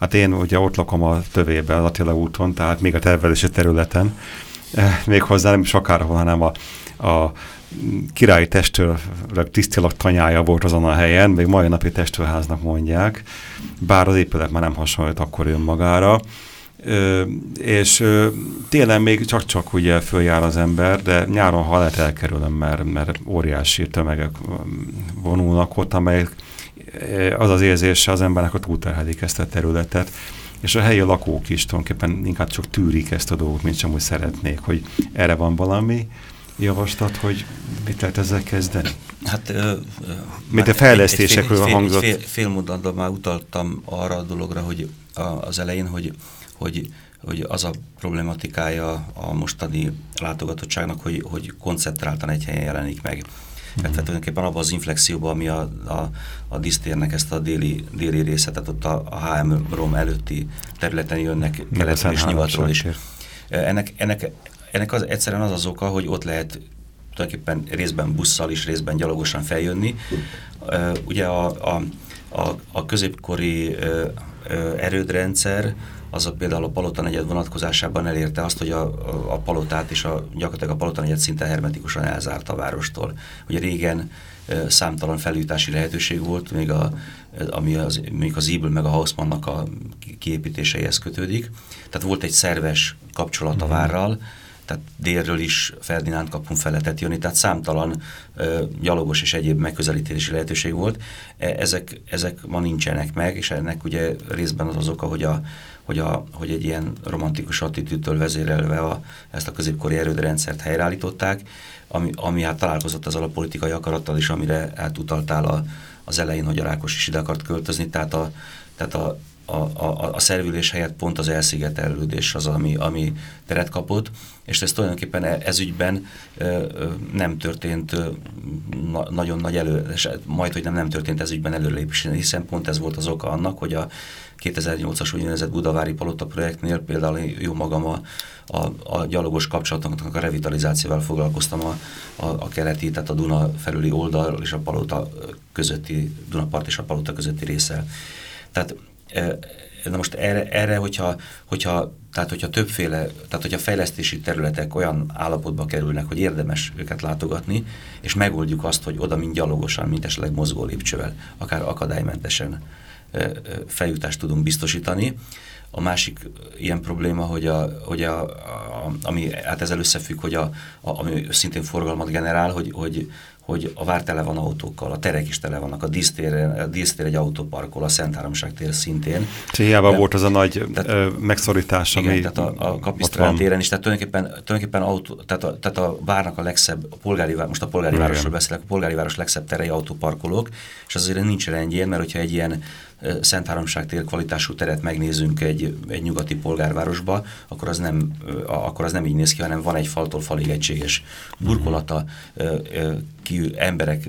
S2: Hát én ugye ott lakom a tövében, az Attila úton, tehát még a tervezési területen, eh, még hozzá nem sokára, hanem a, a királyi testőrök tisztilag tanyája volt azon a helyen, még mai napi testőrháznak mondják, bár az épület már nem hasonlít akkor önmagára. Ö, és ö, télen még csak-csak ugye följár az ember, de nyáron ha lehet elkerülöm, mert, mert óriási tömegek vonulnak ott, amelyek az az érzése az embernek, hogy túlterhelik ezt a területet, és a helyi lakók is tulajdonképpen inkább csak tűrik ezt a dolgot, mint sem úgy szeretnék, hogy erre van valami javaslat, hogy mit lehet ezzel kezdeni?
S3: Hát, ö,
S2: Mint a fejlesztésekről
S3: fél,
S2: hangzott.
S3: Fél, fél mondatban már utaltam arra a dologra, hogy a, az elején, hogy, hogy, hogy az a problematikája a mostani látogatottságnak, hogy, hogy koncentráltan egy helyen jelenik meg. Mm. Tehát tulajdonképpen abban az inflexióban, ami a, a, a disztérnek ezt a déli, déli részet, tehát ott a, a HM Rom előtti területen jönnek keletről és nyugatról is. Ennek, ennek, ennek az, egyszerűen az az oka, hogy ott lehet tulajdonképpen részben busszal is, részben gyalogosan feljönni. Uh, ugye a, a, a, a középkori uh, erődrendszer az a például a Palota negyed vonatkozásában elérte azt, hogy a, a, a palotát és a, gyakorlatilag a Palota negyed szinte hermetikusan elzárta a várostól. Ugye régen számtalan felújítási lehetőség volt, még a, ami az, még az Ibl meg a Hausmannnak a kiépítéseihez kötődik. Tehát volt egy szerves kapcsolat a mhm. várral, tehát délről is Ferdinánd kapun lehetett jönni, tehát számtalan ö, gyalogos és egyéb megközelítési lehetőség volt. E, ezek, ezek ma nincsenek meg, és ennek ugye részben az az oka, hogy, a, hogy, a, hogy egy ilyen romantikus attitűdtől vezérelve a, ezt a középkori erődrendszert helyreállították, ami, ami hát találkozott azzal a politikai akarattal is, amire hát utaltál a, az elején, hogy a Rákos is ide akart költözni, tehát a, tehát a, a, a, a szervülés helyett pont az elszigetelődés az, ami, ami teret kapott, és ez tulajdonképpen e, ez ügyben nem történt na, nagyon nagy elő, majd, hogy nem, nem történt ez ügyben előrelépés, hiszen pont ez volt az oka annak, hogy a 2008-as úgynevezett Budavári Palota projektnél például jó magam a, a, a gyalogos kapcsolatoknak a revitalizációval foglalkoztam a, a, a keleti, tehát a Duna felüli oldal és a Palota közötti, Dunapart és a Palota közötti része. Tehát Na most erre, erre hogyha, hogyha, tehát hogyha többféle, tehát hogyha fejlesztési területek olyan állapotba kerülnek, hogy érdemes őket látogatni, és megoldjuk azt, hogy oda mind gyalogosan, mint esetleg mozgó lépcsővel, akár akadálymentesen feljutást tudunk biztosítani. A másik ilyen probléma, hogy, a, hogy a, a, ami hát ezzel összefügg, hogy a, a, ami szintén forgalmat generál, hogy, hogy hogy a vár tele van autókkal, a terek is tele vannak, a dísztér, a dísztér egy autóparkol, a Szent Háromság tér szintén.
S2: Hiába volt az a nagy tehát, megszorítás,
S3: igen, ami tehát a, a Kapisztrán téren is, tehát tulajdonképpen, tulajdonképpen autó, tehát, a, tehát a várnak a legszebb, a polgári, most a polgári igen. városról beszélek, a polgári város legszebb terei autóparkolók, és az azért nincs rendjén, mert hogyha egy ilyen Szent Háromság tér kvalitású teret megnézünk egy, egy nyugati polgárvárosba, akkor az, nem, akkor az nem így néz ki, hanem van egy faltól falig egységes burkolata, ki emberek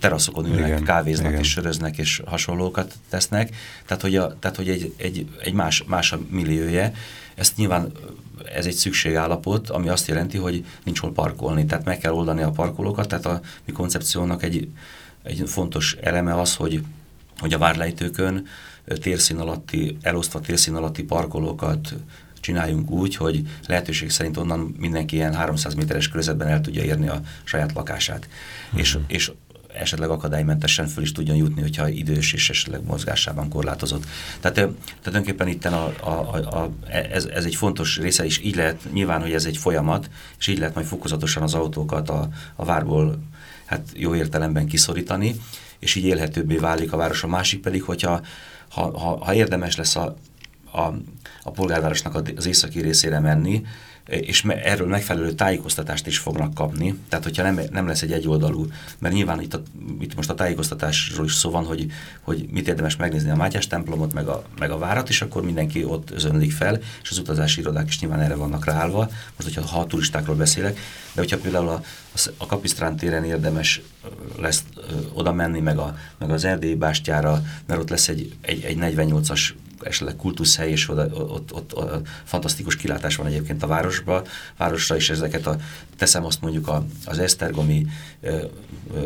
S3: teraszokon ülnek, igen, kávéznak igen. és söröznek és hasonlókat tesznek, tehát hogy, a, tehát, hogy egy, egy, egy más, más a millióje. Ezt nyilván ez egy szükségállapot, ami azt jelenti, hogy nincs hol parkolni, tehát meg kell oldani a parkolókat, tehát a mi koncepciónak egy, egy fontos eleme az, hogy hogy a várlejtőkön térszín alatti, elosztva térszín alatti parkolókat csináljunk úgy, hogy lehetőség szerint onnan mindenki ilyen 300 méteres körzetben el tudja érni a saját lakását. Uh-huh. És, és esetleg akadálymentesen föl is tudjon jutni, hogyha idős és esetleg mozgásában korlátozott. Tehát, tehát tulajdonképpen itt a, a, a, a, ez, ez egy fontos része, és így lehet, nyilván, hogy ez egy folyamat, és így lehet majd fokozatosan az autókat a, a várból hát jó értelemben kiszorítani, és így élhetőbbé válik a város. A másik pedig, hogyha ha, ha, ha érdemes lesz a, a, a polgárvárosnak az északi részére menni, és erről megfelelő tájékoztatást is fognak kapni. Tehát, hogyha nem, nem lesz egy egyoldalú, mert nyilván itt, a, itt most a tájékoztatásról is szó van, hogy, hogy mit érdemes megnézni a Mátyás templomot, meg a, meg a várat, és akkor mindenki ott özönlik fel, és az utazási irodák is nyilván erre vannak ráállva. Most, hogyha ha a turistákról beszélek, de hogyha például a, a Kapisztrán téren érdemes lesz oda menni, meg, a, meg az Erdélyi bástyára, mert ott lesz egy, egy, egy 48-as esetleg kultuszhely, és oda, ott, ott, ott fantasztikus kilátás van egyébként a városba, városra, és ezeket a, teszem azt mondjuk a, az Esztergomi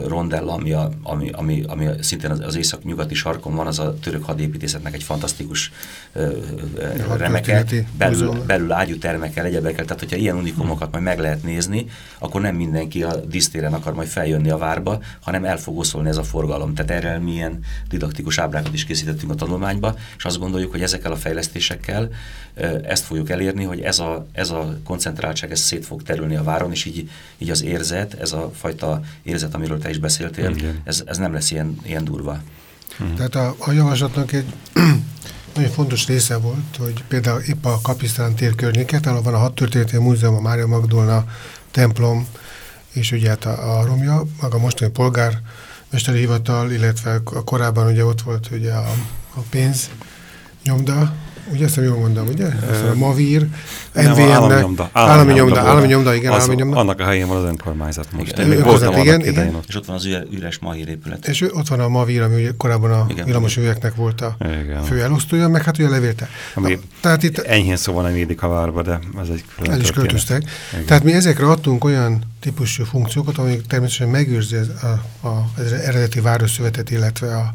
S3: rondella, ami, a, ami, ami, ami szintén az, az észak-nyugati sarkon van, az a török hadépítészetnek egy fantasztikus uh, remeke, belül, belül ágyútermekkel, egyebekkel, tehát hogyha ilyen unikumokat majd meg lehet nézni, akkor nem mindenki a disztéren akar majd feljönni a várba, hanem el fog oszolni ez a forgalom. Tehát erre milyen didaktikus ábrákat is készítettünk a tanulmányba, és azt gondoljuk, hogy ezekkel a fejlesztésekkel ezt fogjuk elérni, hogy ez a, ez a koncentráltság ez szét fog terülni a váron, és így, így az érzet, ez a fajta érzet, amiről te is beszéltél, ez, ez nem lesz ilyen, ilyen durva.
S4: Hmm. Tehát a, a javaslatnak egy nagyon fontos része volt, hogy például épp a Kapisztán tér környéket, ahol van a hat történeti múzeum, a Mária Magdolna templom, és ugye hát a, a romja, maga a mostani polgármesteri hivatal, illetve a korábban ugye ott volt ugye a, a pénz nyomda, Ugye ezt jól mondom, ugye? Ezt a Mavír,
S2: NVM-nek. Állami nyomda.
S4: Állami nyomda, állami nyomda, igen,
S2: az,
S4: állami nyomda.
S2: Annak a helyén van az önkormányzat most.
S3: Igen,
S2: még
S3: voltam igen, igen. Ott. És ott van az üres Mahír épület.
S4: És ott van a Mavír, ami ugye korábban a igen, villamos üvegeknek volt a igen. fő elosztója, meg hát ugye levélte.
S2: Ami Tehát itt, enyhén szóval nem édik a várba, de ez egy
S4: külön Ez is költöztek. Tehát mi ezekre adtunk olyan típusú funkciókat, amik természetesen megőrzi az, a, a, az eredeti városszövetet, illetve a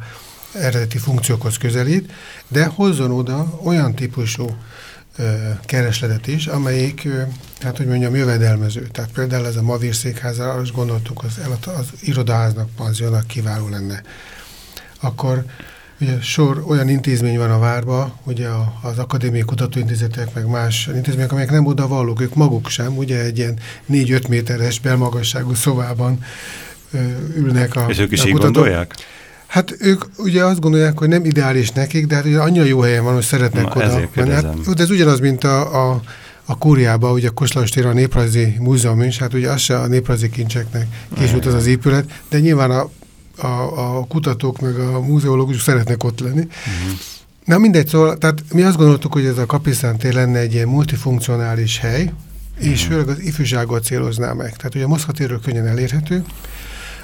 S4: eredeti funkciókhoz közelít, de hozzon oda olyan típusú keresletet is, amelyik, hát hogy mondjam, jövedelmező. Tehát például ez a Mavír székháza, azt gondoltuk, az, az irodaháznak, panziónak kiváló lenne. Akkor ugye sor olyan intézmény van a várba, ugye az akadémiai kutatóintézetek, meg más intézmények, amelyek nem oda vallók, ők maguk sem, ugye egy ilyen 4-5 méteres belmagasságú szobában ülnek a
S2: És ők is a így kutatók. gondolják?
S4: Hát ők ugye azt gondolják, hogy nem ideális nekik, de hát ugye annyira jó helyen van, hogy szeretnek Na, oda menni. Hát, de ez ugyanaz, mint a, a, a Kúriában, ugye a Koslajos tér a Néprajzi Múzeum is, hát ugye az se a néprajzi kincseknek készült az az épület, de nyilván a, a, a kutatók meg a múzeológusok szeretnek ott lenni. Uh-huh. Na mindegy, szóval, tehát mi azt gondoltuk, hogy ez a Kapisztán tér lenne egy ilyen multifunkcionális hely, és főleg az ifjúságot célozná meg. Tehát ugye a Moszkvatérről könnyen elérhető,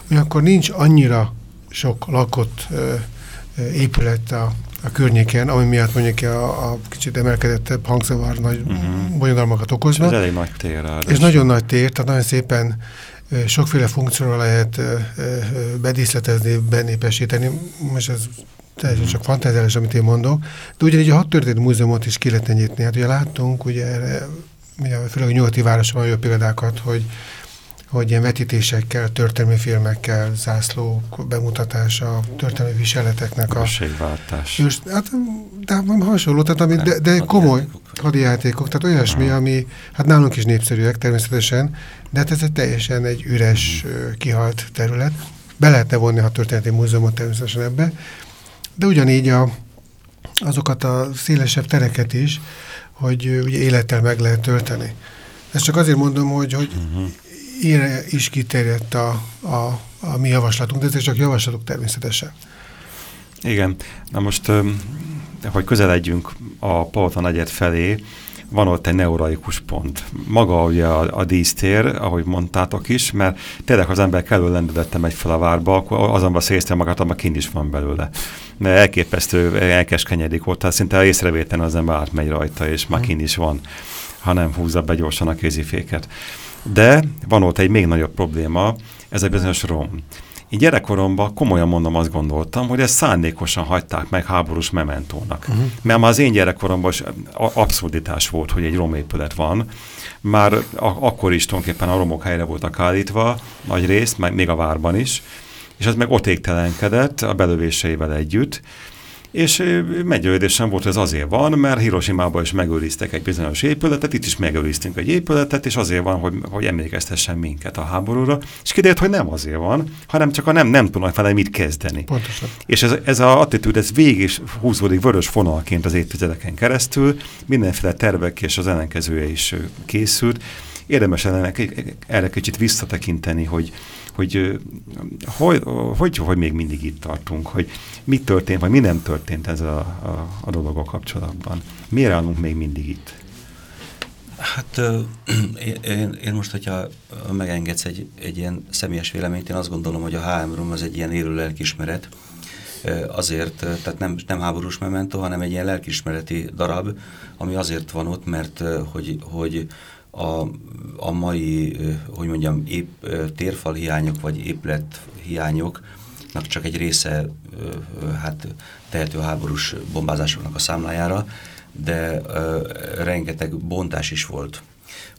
S4: akkor nincs annyira sok lakott épület a, a környéken, ami miatt mondjuk a, a kicsit emelkedettebb hangzavar nagy uh mhm. -huh. bonyodalmakat okozna. Ez
S2: elég nagy tér.
S4: És nagyon nagy tér, tehát nagyon szépen sokféle funkcióra lehet bedíszletezni, benépesíteni. Most ez teljesen csak fantáziális, amit én mondok. De ugyanígy a hat történeti múzeumot is ki lehetne nyitni. Hát ugye láttunk, ugye erre, ugye, főleg a nyugati városban jó példákat, hogy hogy ilyen vetítésekkel, történelmi filmekkel, zászlók bemutatása, történelmi viseleteknek a...
S2: Községváltás.
S4: Hát, de hasonló, tehát ami, de, de komoly hadijátékok, tehát olyasmi, ha. ami hát nálunk is népszerűek természetesen, de hát ez egy teljesen egy üres, hmm. kihalt terület. Be lehetne vonni a történeti múzeumot természetesen ebbe, de ugyanígy a, azokat a szélesebb tereket is, hogy ugye élettel meg lehet tölteni. Ezt csak azért mondom, hogy, hogy uh mhm. -huh ére is kiterjedt a, a, a mi javaslatunk, de ezek csak javaslatok természetesen.
S2: Igen. Na most, hogy közeledjünk a Palaton egyet felé, van ott egy neuraikus pont. Maga ugye a, a dísztér, ahogy mondtátok is, mert tényleg az ember kellő lendülettem megy fel a várba, akkor azonban szésztél magát, abban kint is van belőle. Mert elképesztő, elkeskenyedik ott, tehát szinte észrevétlen az ember átmegy rajta, és már kint is van, ha nem húzza be gyorsan a kéziféket. De van ott egy még nagyobb probléma, ez egy bizonyos rom. Én gyerekkoromban komolyan mondom azt gondoltam, hogy ezt szándékosan hagyták meg háborús mementónak. Uh-huh. Mert már az én gyerekkoromban is abszurditás volt, hogy egy romépület van. Már akkor is tulajdonképpen a romok helyre voltak állítva, nagy részt, még a várban is, és ez meg ott égtelenkedett a belövéseivel együtt, és meggyőződésem volt, hogy ez azért van, mert Hiroshima-ban is megőriztek egy bizonyos épületet, itt is megőriztünk egy épületet, és azért van, hogy, hogy emlékeztessen minket a háborúra. És kiderült, hogy nem azért van, hanem csak a nem, nem tudnak vele mit kezdeni.
S4: Pontosan.
S2: És ez, ez a attitűd, ez végig is húzódik vörös fonalként az évtizedeken keresztül, mindenféle tervek és az ellenkezője is készült. Érdemes lenne erre kicsit visszatekinteni, hogy, hogy hogy, hogy, hogy még mindig itt tartunk, hogy mi történt, vagy mi nem történt ez a, a, a dologok kapcsolatban. Miért állunk még mindig itt?
S3: Hát én, én most, hogyha megengedsz egy, egy ilyen személyes véleményt, én azt gondolom, hogy a HM az egy ilyen élő lelkismeret, azért, tehát nem, nem háborús memento, hanem egy ilyen lelkismereti darab, ami azért van ott, mert hogy, hogy a, a mai, hogy mondjam, épp térfal hiányok, vagy épület hiányoknak csak egy része hát tehető háborús bombázásoknak a számlájára, de rengeteg bontás is volt.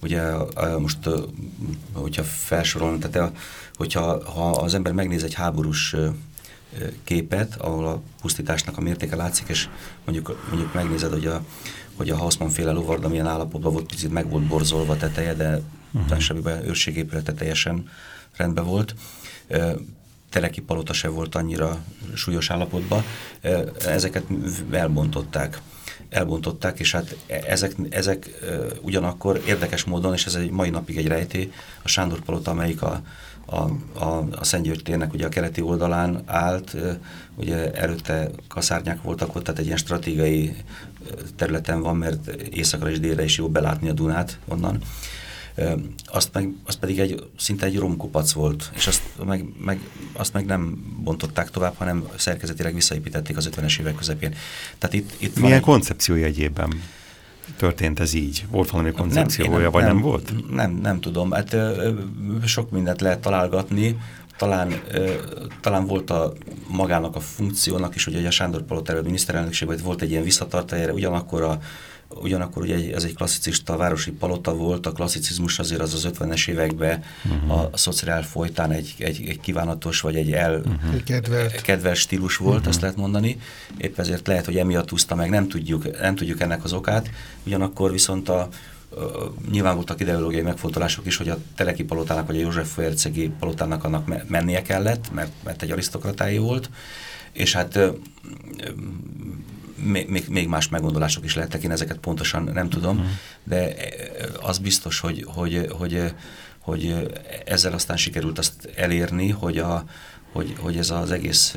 S3: Ugye most, hogyha felsorolom, tehát hogyha ha az ember megnéz egy háborús képet, ahol a pusztításnak a mértéke látszik, és mondjuk, mondjuk megnézed, hogy a, hogy a Hausmann féle lovarda milyen állapotban volt, picit meg volt borzolva teteje, de uh-huh. semmiben őrségépülete teljesen rendben volt. Teleki palota se volt annyira súlyos állapotban. Ezeket elbontották elbontották, és hát e, ezek, ezek ugyanakkor érdekes módon, és ez egy mai napig egy rejtély, a Sándor Palota, amelyik a, a, a, a Szentgyörgy térnek ugye a keleti oldalán állt, ugye előtte kaszárnyák voltak ott, tehát egy ilyen stratégiai területen van, mert északra és délre is jó belátni a Dunát onnan. Azt, meg, azt pedig egy, szinte egy romkupac volt, és azt meg, meg, azt meg nem bontották tovább, hanem szerkezetileg visszaépítették az 50-es évek közepén.
S2: Tehát itt, itt Milyen egy... koncepciója egyébben? történt ez így? Volt valami koncepciója, nem, nem, vagy nem, nem volt?
S3: Nem, nem tudom. Hát sok mindent lehet találgatni. Talán, talán volt a magának a funkciónak is, hogy a Sándor Palota miniszterelnökség, vagy volt egy ilyen visszatartájára, ugyanakkor a Ugyanakkor ugye ez egy klasszicista városi palota volt, a klasszicizmus azért az az 50-es években uh-huh. a, a szociál folytán egy, egy, egy kívánatos, vagy egy el uh-huh. kedvelt. kedves stílus volt, uh-huh. azt lehet mondani. Épp ezért lehet, hogy emiatt úszta meg, nem tudjuk, nem tudjuk ennek az okát. Ugyanakkor viszont a, Uh, nyilván voltak ideológiai megfontolások is, hogy a Teleki palotának vagy a József Főercegi palotának annak mennie kellett, mert, mert egy arisztokratái volt, és hát még, még más meggondolások is lehettek, én ezeket pontosan nem tudom, uh-huh. de az biztos, hogy, hogy, hogy, hogy ezzel aztán sikerült azt elérni, hogy, a, hogy, hogy ez az egész,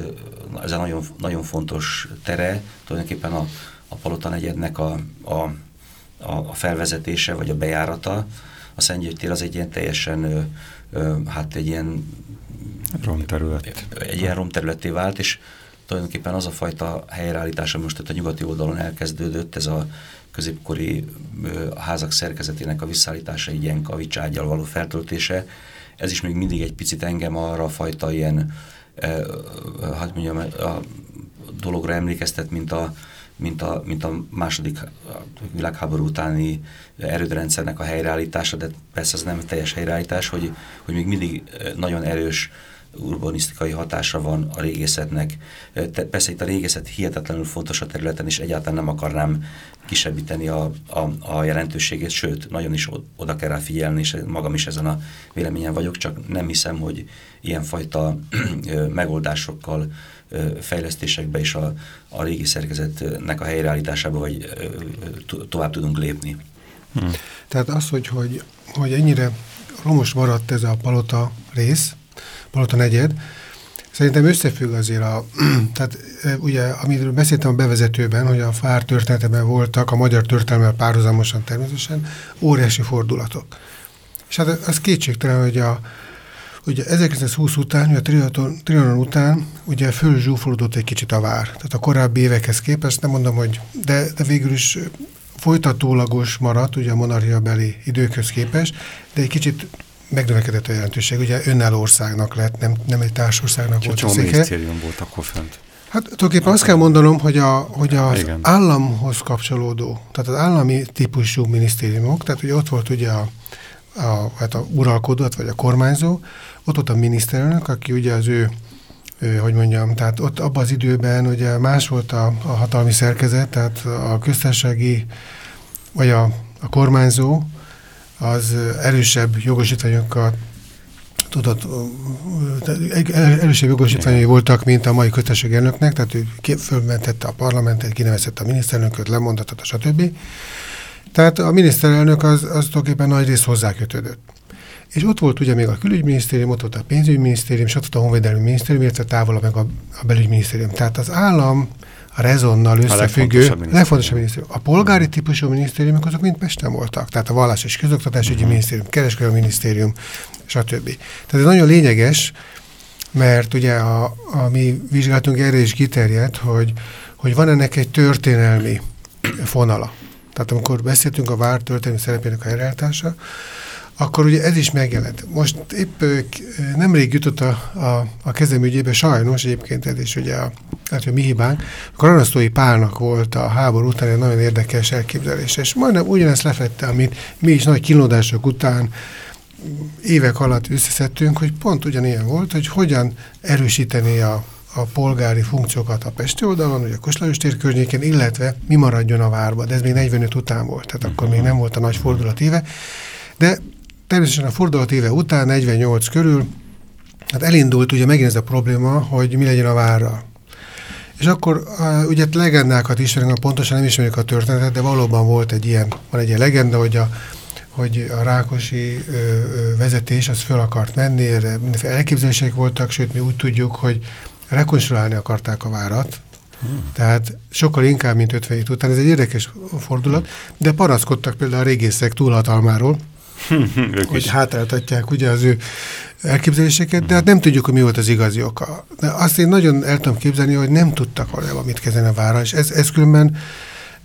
S3: ez a nagyon, nagyon fontos tere, tulajdonképpen a, a Palota negyednek a, a, a felvezetése, vagy a bejárata, a Szentgyörgy az egy ilyen teljesen, ö, ö, hát egy ilyen
S2: romterület.
S3: Egy ilyen romterületé vált, és tulajdonképpen az a fajta helyreállítás, ami most itt a nyugati oldalon elkezdődött, ez a középkori házak szerkezetének a visszaállítása, egy ilyen kavicságyal való feltöltése, ez is még mindig egy picit engem arra a fajta ilyen, hát mondjam, a dologra emlékeztet, mint a, mint a, mint a második világháború utáni erődrendszernek a helyreállítása, de persze ez nem teljes helyreállítás, hogy, hogy még mindig nagyon erős urbanisztikai hatása van a régészetnek. Persze itt a régészet hihetetlenül fontos a területen, és egyáltalán nem akarnám kisebbíteni a, a, a jelentőségét, sőt, nagyon is oda kell rá figyelni, és magam is ezen a véleményen vagyok, csak nem hiszem, hogy ilyenfajta megoldásokkal, fejlesztésekbe és a, a régi szerkezetnek a helyreállításába vagy tovább tudunk lépni.
S4: Hmm. Tehát az, hogy, hogy, hogy ennyire romos maradt ez a palota rész, Palota negyed. Szerintem összefügg azért a, tehát ugye, amiről beszéltem a bevezetőben, hogy a fár történeteben voltak, a magyar történelemmel párhuzamosan természetesen, óriási fordulatok. És hát az kétségtelen, hogy a, ugye 1920 után, a Trianon után ugye fölzsúfolódott egy kicsit a vár. Tehát a korábbi évekhez képest, nem mondom, hogy de, de végül is folytatólagos maradt, ugye a monarchia beli időkhöz képest, de egy kicsit megnövekedett a jelentőség. Ugye önálló országnak lett, nem, nem egy társországnak volt
S2: a széke. volt akkor fent.
S4: Hát tulajdonképpen azt kell mondanom, hogy, a, hogy az Igen. államhoz kapcsolódó, tehát az állami típusú minisztériumok, tehát ugye ott volt ugye a, a, hát a uralkodó, vagy a kormányzó, ott volt a miniszterelnök, aki ugye az ő, hogy mondjam, tehát ott abban az időben ugye más volt a, a hatalmi szerkezet, tehát a köztársasági, vagy a, a kormányzó, az erősebb jogosítványokat tudott, erősebb jogosítványai voltak, mint a mai kötesség elnöknek, tehát ő fölmentette a parlamentet, kinevezette a miniszterelnököt, lemondatott, stb. Tehát a miniszterelnök az, az tulajdonképpen nagy rész hozzákötődött. És ott volt ugye még a külügyminisztérium, ott volt a pénzügyminisztérium, és ott volt a honvédelmi minisztérium, illetve távolabb meg a, a belügyminisztérium. Tehát az állam a rezonnal összefüggő, a legfontosabb, legfontosabb minisztérium. A polgári típusú minisztériumok azok mind Pesten voltak. Tehát a vallás és közoktatásügyi uh-huh. minisztérium, kereskedelmi minisztérium, stb. Tehát ez nagyon lényeges, mert ugye a, a mi vizsgálatunk erre is kiterjedt, hogy, hogy van ennek egy történelmi fonala. Tehát amikor beszéltünk a vár történelmi szerepének a helyreállítása, akkor ugye ez is megjelent. Most épp nemrég jutott a, a, a kezem ügyébe, sajnos egyébként ez is ugye a, hát, hogy mi hibánk, akkor Arasztói Pálnak volt a háború után egy nagyon érdekes elképzelés, és majdnem ugyanezt lefette, amit mi is nagy kínlódások után évek alatt összeszedtünk, hogy pont ugyanilyen volt, hogy hogyan erősíteni a, a polgári funkciókat a Pesti oldalon, vagy a Koslajos tér környéken, illetve mi maradjon a várba, de ez még 45 után volt, tehát akkor még nem volt a nagy fordulat éve, de természetesen a fordulat éve után, 48 körül, hát elindult ugye megint ez a probléma, hogy mi legyen a várra. És akkor uh, ugye legendákat ismerünk, pontosan nem ismerjük a történetet, de valóban volt egy ilyen, van egy ilyen legenda, hogy a, hogy a Rákosi ö, ö, vezetés az föl akart menni, erre mindenféle elképzelések voltak, sőt mi úgy tudjuk, hogy rekonstruálni akarták a várat. Tehát sokkal inkább, mint 50 év után. Ez egy érdekes fordulat, de paraszkodtak például a régészek túlhatalmáról, hogy hátráltatják ugye az ő elképzeléseket, de hát nem tudjuk, hogy mi volt az igazi oka. De azt én nagyon el tudom képzelni, hogy nem tudtak valójában mit kezdeni a vára, és ez, ez különben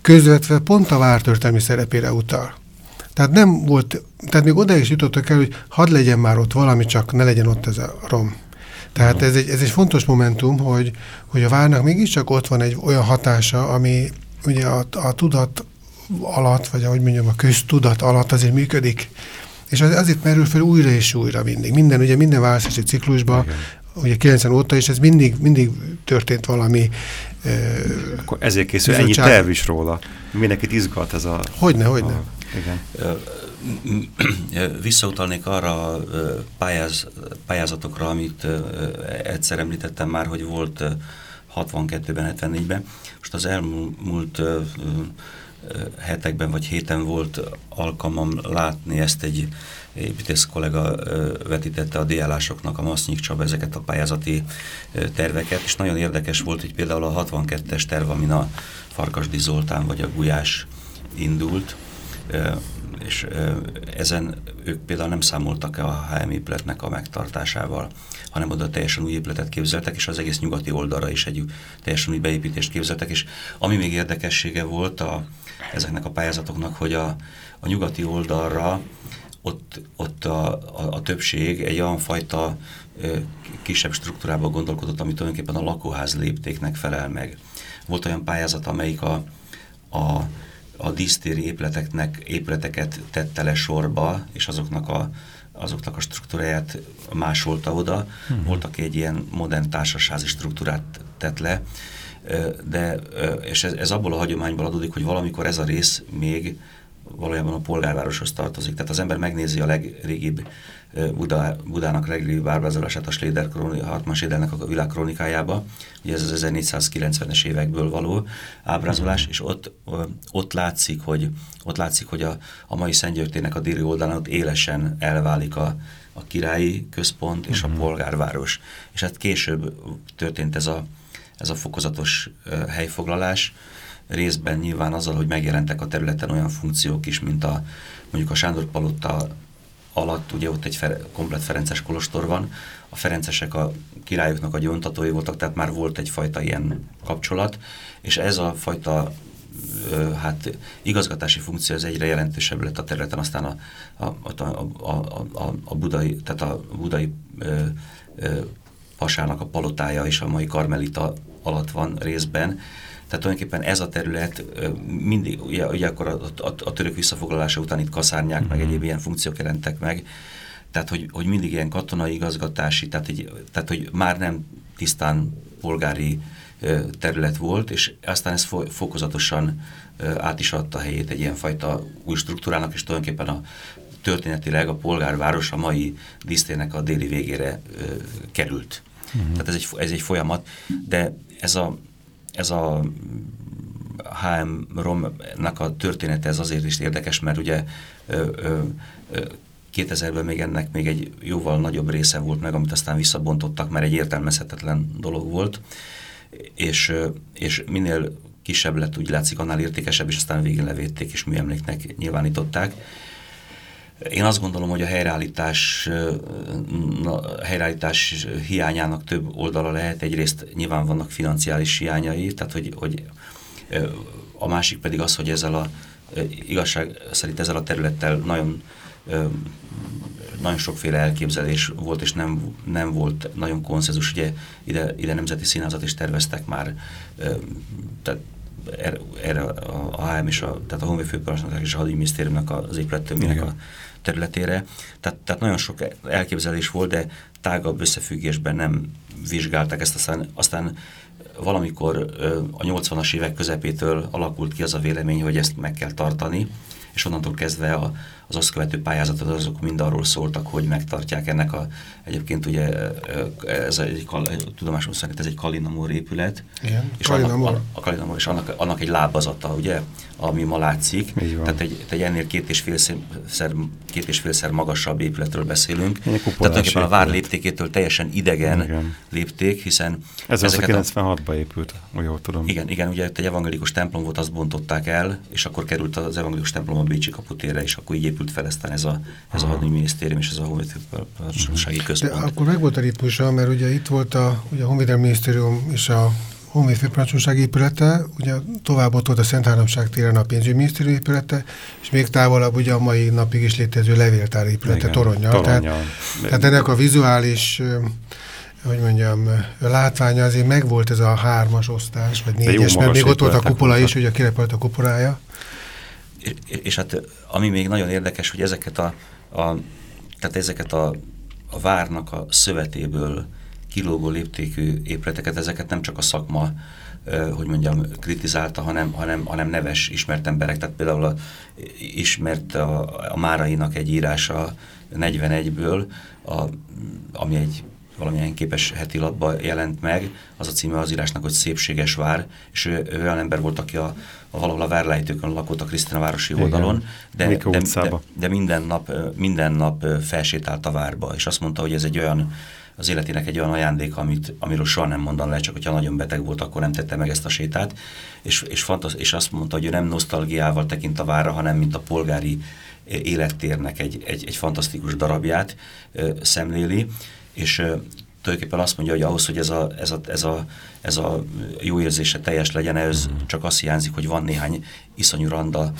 S4: közvetve pont a vártörtelmi szerepére utal. Tehát nem volt, tehát még oda is jutottak el, hogy hadd legyen már ott valami, csak ne legyen ott ez a rom. Tehát ez egy, ez egy fontos momentum, hogy, hogy a várnak mégiscsak ott van egy olyan hatása, ami ugye a, a tudat alatt, vagy ahogy mondjam, a köztudat alatt azért működik. És az, azért merül fel újra és újra mindig. Minden, ugye minden választási ciklusban, Igen. ugye 90 óta is ez mindig, mindig történt valami.
S2: Akkor ezért készül ennyi terv is róla. Mindenkit izgat ez a...
S4: Hogyne, hogyne. A,
S3: igen. Visszautalnék arra a pályáz, pályázatokra, amit egyszer említettem már, hogy volt 62-ben, 74-ben. Most az elmúlt hetekben vagy héten volt alkalmam látni ezt egy építész kollega vetítette a diálásoknak, a Masznyik Csaba ezeket a pályázati terveket, és nagyon érdekes volt, hogy például a 62-es terv, amin a Farkasdi Zoltán vagy a Gulyás indult, és ezen ők például nem számoltak -e a HM épületnek a megtartásával, hanem oda teljesen új épületet képzeltek, és az egész nyugati oldalra is egy teljesen új beépítést képzeltek, és ami még érdekessége volt a, ezeknek a pályázatoknak, hogy a, a nyugati oldalra ott, ott a, a, a többség egy olyan fajta ö, kisebb struktúrába gondolkodott, ami tulajdonképpen a lakóház léptéknek felel meg. Volt olyan pályázat, amelyik a, a a dísztéri épületeknek, épületeket tette le sorba, és azoknak a, azoknak a struktúráját másolta oda. -huh. Volt, aki egy ilyen modern társasházi struktúrát tett le, de, és ez, ez abból a hagyományból adódik, hogy valamikor ez a rész még valójában a polgárvároshoz tartozik. Tehát az ember megnézi a legrégibb Buda, Budának legrégibb ábrázolását a Schléder Hartmann Schlédernek a világkronikájába. Ugye ez az 1490-es évekből való ábrázolás, és ott, ott látszik, hogy, ott látszik, hogy a, a mai Szentgyörtének a déli oldalán ott élesen elválik a, a királyi központ és a mhm. polgárváros. És hát később történt ez a, ez a fokozatos helyfoglalás, részben nyilván azzal, hogy megjelentek a területen olyan funkciók is, mint a mondjuk a Sándor Palota alatt, ugye ott egy fer, komplet Ferences kolostor van, a Ferencesek a királyoknak a gyóntatói voltak, tehát már volt egyfajta ilyen kapcsolat, és ez a fajta hát igazgatási funkció az egyre jelentősebb lett a területen, aztán a, a, a, a, a, a budai, tehát a budai ö, ö, pasának a palotája és a mai karmelita alatt van részben. Tehát tulajdonképpen ez a terület mindig, ugye, ugye akkor a, a, a török visszafoglalása után itt kaszárnyák, mm-hmm. meg mhm. egyéb ilyen funkciók jelentek meg, tehát hogy, hogy mindig ilyen katonai igazgatási, tehát, egy, tehát hogy már nem tisztán polgári terület volt, és aztán ez fokozatosan át is adta helyét egy ilyenfajta új struktúrának, és tulajdonképpen a történetileg a polgárváros a mai dísztének a déli végére került. Uh-huh. Tehát ez egy, ez egy folyamat, de ez a, ez a HM Romnak a története ez azért is érdekes, mert ugye ö, ö, ö, 2000-ben még ennek még egy jóval nagyobb része volt meg, amit aztán visszabontottak, mert egy értelmezhetetlen dolog volt, és, és minél kisebb lett, úgy látszik, annál értékesebb, és aztán végén levédték, és műemléknek nyilvánították. Én azt gondolom, hogy a helyreállítás, a helyreállítás hiányának több oldala lehet. Egyrészt nyilván vannak financiális hiányai, tehát hogy, hogy a másik pedig az, hogy ezzel a igazság szerint ezzel a területtel nagyon nagyon sokféle elképzelés volt, és nem, nem volt nagyon konszenzus. Ugye ide, ide nemzeti színházat is terveztek már, tehát erre a HM és a, tehát a Honvéd Főparancsnokság és a Hadügyminisztériumnak az épülettömbének a területére. Tehát, tehát nagyon sok elképzelés volt, de tágabb összefüggésben nem vizsgálták ezt, aztán, aztán valamikor a 80-as évek közepétől alakult ki az a vélemény, hogy ezt meg kell tartani, és onnantól kezdve a, az azt követő pályázatot azok mind arról szóltak, hogy megtartják ennek a, egyébként ugye ez egy, tudomásom szerint ez egy Kalinamor épület.
S4: Igen,
S3: és Kalinamor. Annak, a, a Kalinamor, és annak, annak egy lábazata, ugye, ami ma látszik. Tehát egy, egy ennél két és, félszer, két és félszer magasabb épületről beszélünk. Tehát tulajdonképpen a vár léptékétől teljesen idegen igen. lépték, hiszen...
S2: Ez az a 96-ba épült, úgy jól tudom.
S3: Igen, igen, ugye egy evangélikus templom volt, azt bontották el, és akkor került az evangélikus templom a Bécsi kaputérre, és akkor így épült fel aztán ez a, ez a hadügyminisztérium és ez a honvédfőparancsnokági központ.
S4: De akkor meg volt a ritmusa, mert ugye itt volt a, ugye a honvédelmi minisztérium és a Honvéd Főparancsnokság épülete, ugye tovább ott volt a Szent Háromság téren a pénzügyminisztérium épülete, és még távolabb ugye a mai napig is létező levéltár épülete Toronnyal. Tehát, tehát ennek a vizuális hogy mondjam, látványa azért megvolt ez a hármas osztás, vagy négyes, mert még ott volt a kupola is, ugye kirepelt a kupolája.
S3: És, hát ami még nagyon érdekes, hogy ezeket a, a tehát ezeket a, a várnak a szövetéből kilógó léptékű épületeket, ezeket nem csak a szakma, hogy mondjam, kritizálta, hanem, hanem, hanem neves ismert emberek. Tehát például a, ismert a, a Márainak egy írása 41-ből, a, ami egy valamilyen képes heti lapba jelent meg, az a címe az írásnak, hogy Szépséges vár, és ő, ő olyan ember volt, aki a, a valahol a várlejtőkön lakott a Krisztina városi oldalon, de, de, de, de minden nap, minden nap felsétált a várba, és azt mondta, hogy ez egy olyan az életének egy olyan ajándék, amit, amiről soha nem mondan le, csak hogyha nagyon beteg volt, akkor nem tette meg ezt a sétát, és, és, fantasz, és azt mondta, hogy ő nem nosztalgiával tekint a várra, hanem mint a polgári élettérnek egy, egy, egy fantasztikus darabját ö, szemléli, és tulajdonképpen azt mondja, hogy ahhoz, hogy ez a, ez a, ez a, ez a jó érzése teljes legyen, ez mm. csak azt hiányzik, hogy van néhány iszonyú randa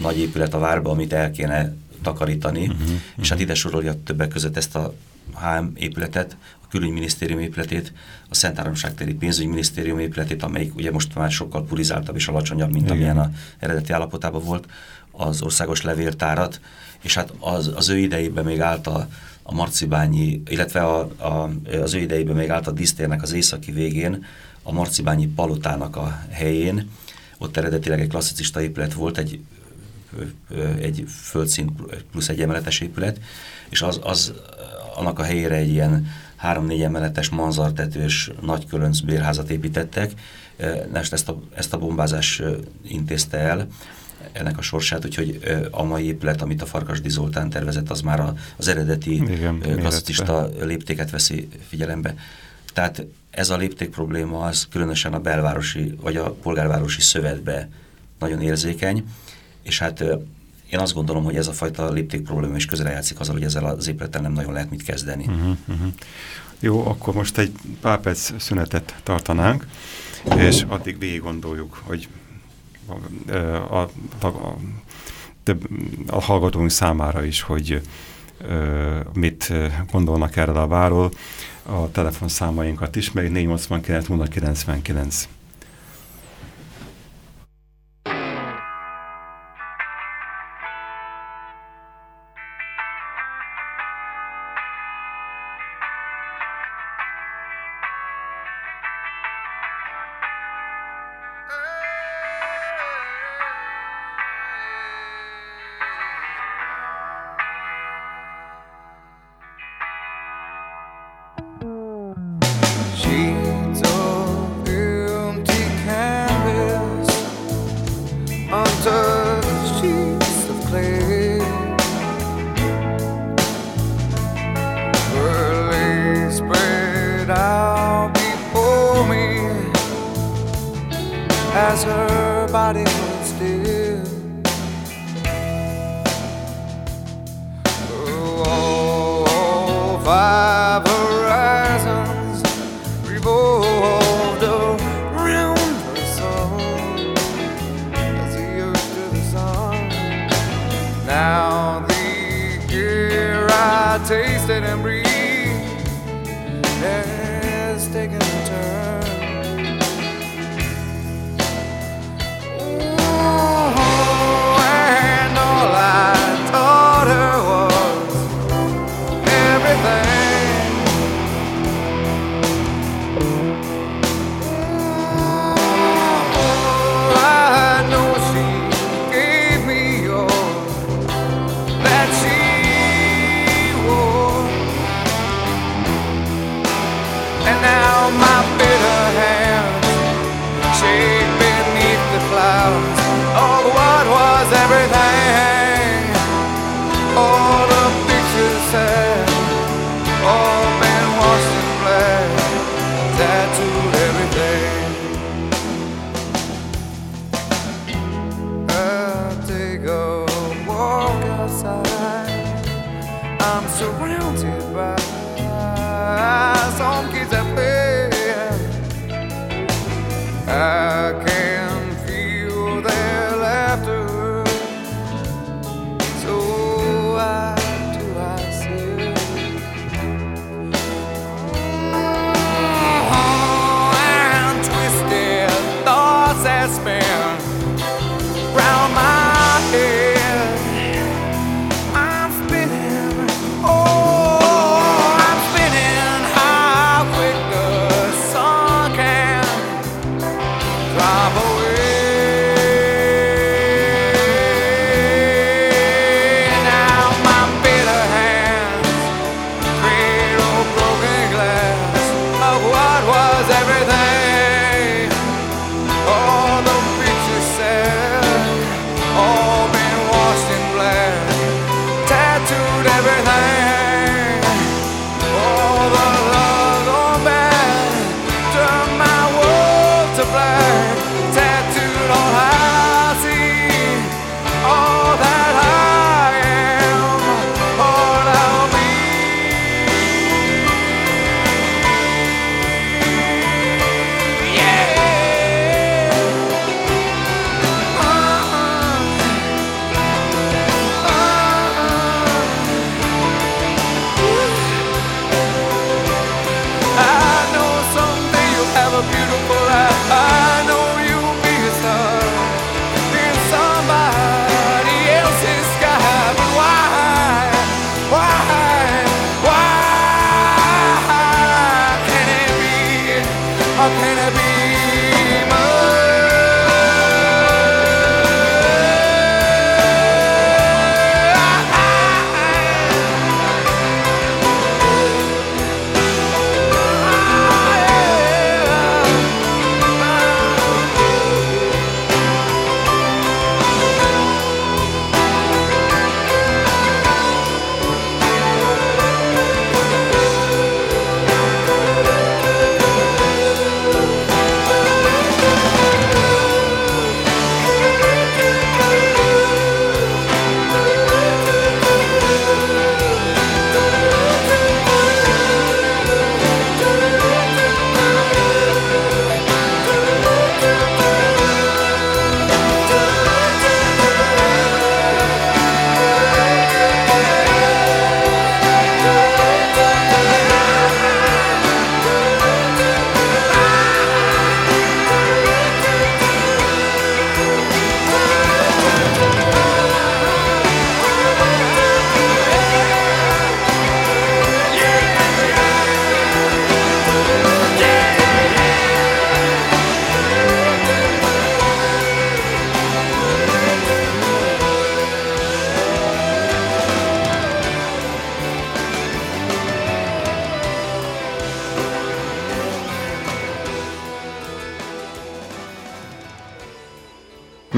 S3: nagy épület a várba, amit el kéne takarítani, uh-huh, és hát ide sorolja többek között ezt a HM épületet, a külügyminisztérium épületét, a Szent Áramságtéri pénzügyminisztérium épületét, amelyik ugye most már sokkal purizáltabb és alacsonyabb, mint Igen. amilyen a eredeti állapotában volt, az országos levéltárat, és hát az, az ő idejében még állt a, a Marcibányi, illetve a, a, az ő idejében még állt a disztérnek az északi végén, a Marcibányi palotának a helyén, ott eredetileg egy klasszicista épület volt, egy, egy földszín plusz egy emeletes épület, és az, az annak a helyére egy ilyen három-négy emeletes manzartetős nagykölönc bérházat építettek. Ezt a, ezt a bombázás intézte el ennek a sorsát, úgyhogy a mai épület, amit a Farkasdi Zoltán tervezett, az már az eredeti klasszicista léptéket veszi figyelembe. Tehát ez a lépték probléma az különösen a belvárosi vagy a polgárvárosi szövetbe nagyon érzékeny, és hát én azt gondolom, hogy ez a fajta lépték probléma is közre játszik azzal, hogy ezzel az épülettel nem nagyon lehet mit kezdeni. Uh -huh, uh -huh.
S2: Jó, akkor most egy pár perc szünetet tartanánk, és addig végig gondoljuk, hogy
S5: a, a, a, a hallgatóink számára is, hogy mit gondolnak erről a váról. A telefonszámainkat ismerik, 489 099.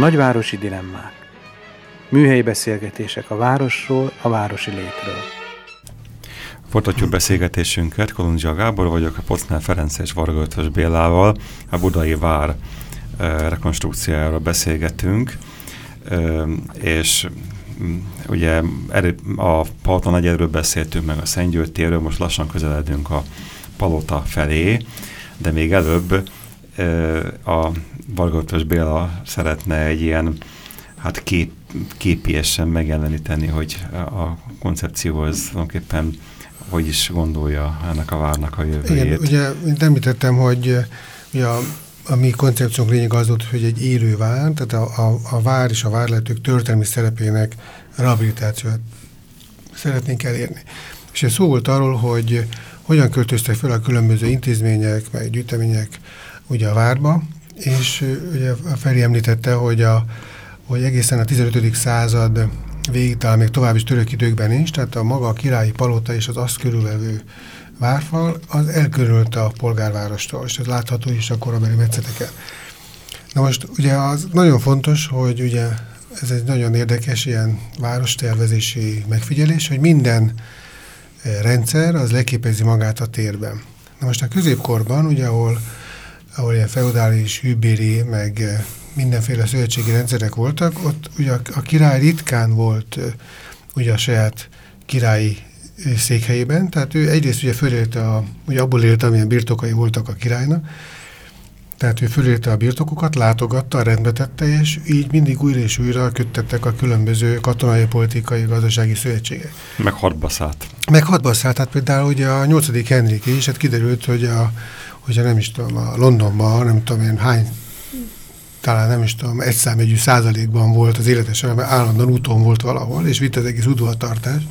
S1: Nagyvárosi dilemmák. Műhelyi beszélgetések a városról, a városi létről.
S2: Folytatjuk beszélgetésünket, Kolundzsia Gábor vagyok, a Pocnál Ferenc és Varga Bélával, a Budai Vár rekonstrukciójáról beszélgetünk, és mm, ugye a Palota negyedről beszéltünk, meg a Szentgyőr térről, most lassan közeledünk a Palota felé, de még előbb a Varga Béla szeretne egy ilyen hát kép, képiesen megjeleníteni, hogy a koncepcióhoz tulajdonképpen hogy is gondolja ennek a várnak a jövőjét. Igen,
S4: ugye, mint említettem, hogy ugye a, a mi koncepciónk lényeg az volt, hogy egy élő vár, tehát a, a, a vár és a várletők történelmi szerepének rehabilitációt szeretnénk elérni. És ez szó volt arról, hogy hogyan költöztek fel a különböző intézmények, meg gyűjtemények ugye a várba, és ugye Feri említette, hogy, a, hogy egészen a 15. század végig, talán még további török időkben is, tehát a maga a királyi palota és az azt körülvevő várfal, az elkörülte a polgárvárostól, és ez látható is a korabeli metszeteken. Na most ugye az nagyon fontos, hogy ugye ez egy nagyon érdekes ilyen várostervezési megfigyelés, hogy minden rendszer az leképezi magát a térben. Na most a középkorban, ugye ahol ahol ilyen feudális, hűbéri, meg eh, mindenféle szövetségi rendszerek voltak, ott ugye a, király ritkán volt eh, ugye a saját királyi eh, székhelyében, tehát ő egyrészt ugye fölélte, a, ugye abból élte, amilyen birtokai voltak a királynak, tehát ő fölélte a birtokokat, látogatta, rendbe tette, és így mindig újra és újra köttettek a különböző katonai, politikai, gazdasági szövetségek.
S2: Meg hadba szállt.
S4: Meg hadba szállt, tehát például ugye a 8. Henrik is, hát kiderült, hogy a hogyha nem is tudom, a Londonban, nem tudom én hány, talán nem is tudom, egy számjegyű százalékban volt az életes, mert állandóan úton volt valahol, és vitt az egész udvartartás.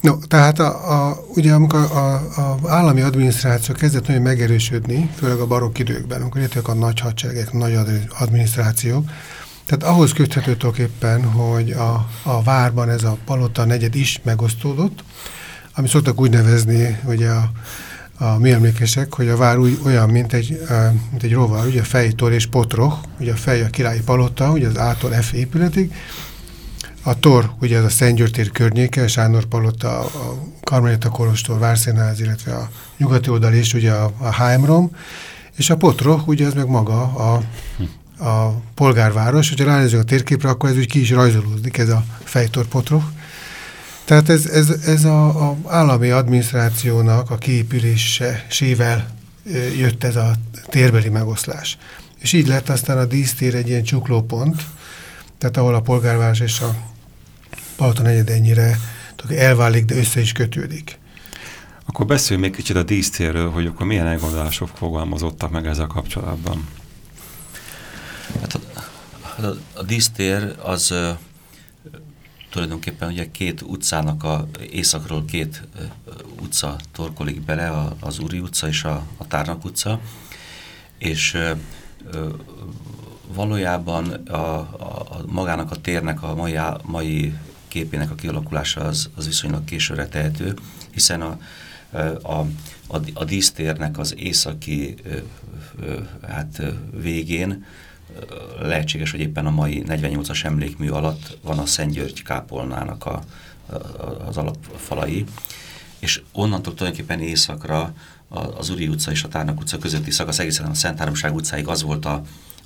S4: No, tehát a, a, ugye amikor a, a állami adminisztráció kezdett nagyon megerősödni, főleg a barokk időkben, amikor jöttek a nagy hadseregek, nagy adminisztrációk, tehát ahhoz köthető tulajdonképpen, hogy a, a várban ez a palota negyed is megosztódott, ami szoktak úgy nevezni, hogy a, a mi emlékesek, hogy a vár úgy, olyan, mint egy, mint egy rovar, ugye fejtor és potroh, ugye a fej a királyi palota, ugye az A-tól F épületig, a tor, ugye az a Szentgyörtér környéke, a Sándor Palota, a Karmelita Kolostor, Várszínház, illetve a nyugati oldal is, ugye a, a Hájmrom, és a Potroh, ugye az meg maga a, a polgárváros. Hogyha ránézünk a térképre, akkor ez úgy ki is rajzolódik, ez a fejtor Potroh. Tehát ez, ez, ez a, a állami adminisztrációnak a kiépülésével jött ez a térbeli megoszlás. És így lett aztán a dísztér egy ilyen csuklópont, tehát ahol a polgárváros és a Balaton egyed ennyire elválik, de össze is kötődik.
S2: Akkor beszélj még kicsit a dísztérről, hogy akkor milyen elgondolások fogalmazottak meg ezzel kapcsolatban.
S3: Hát a, a, a dísztér az tulajdonképpen ugye két utcának a északról két utca torkolik bele, az Úri utca és a, a Tárnak utca, és valójában a, a, a magának a térnek a mai, mai képének a kialakulása az, az viszonylag későre tehető, hiszen a, a, a, a dísztérnek az északi ö, hát végén lehetséges, hogy éppen a mai 48-as emlékmű alatt van a Szent György kápolnának a, a, az alapfalai, és onnantól tulajdonképpen északra az Uri utca és a Tárnak utca közötti szakasz egészen a Szent Háromság utcáig az volt a,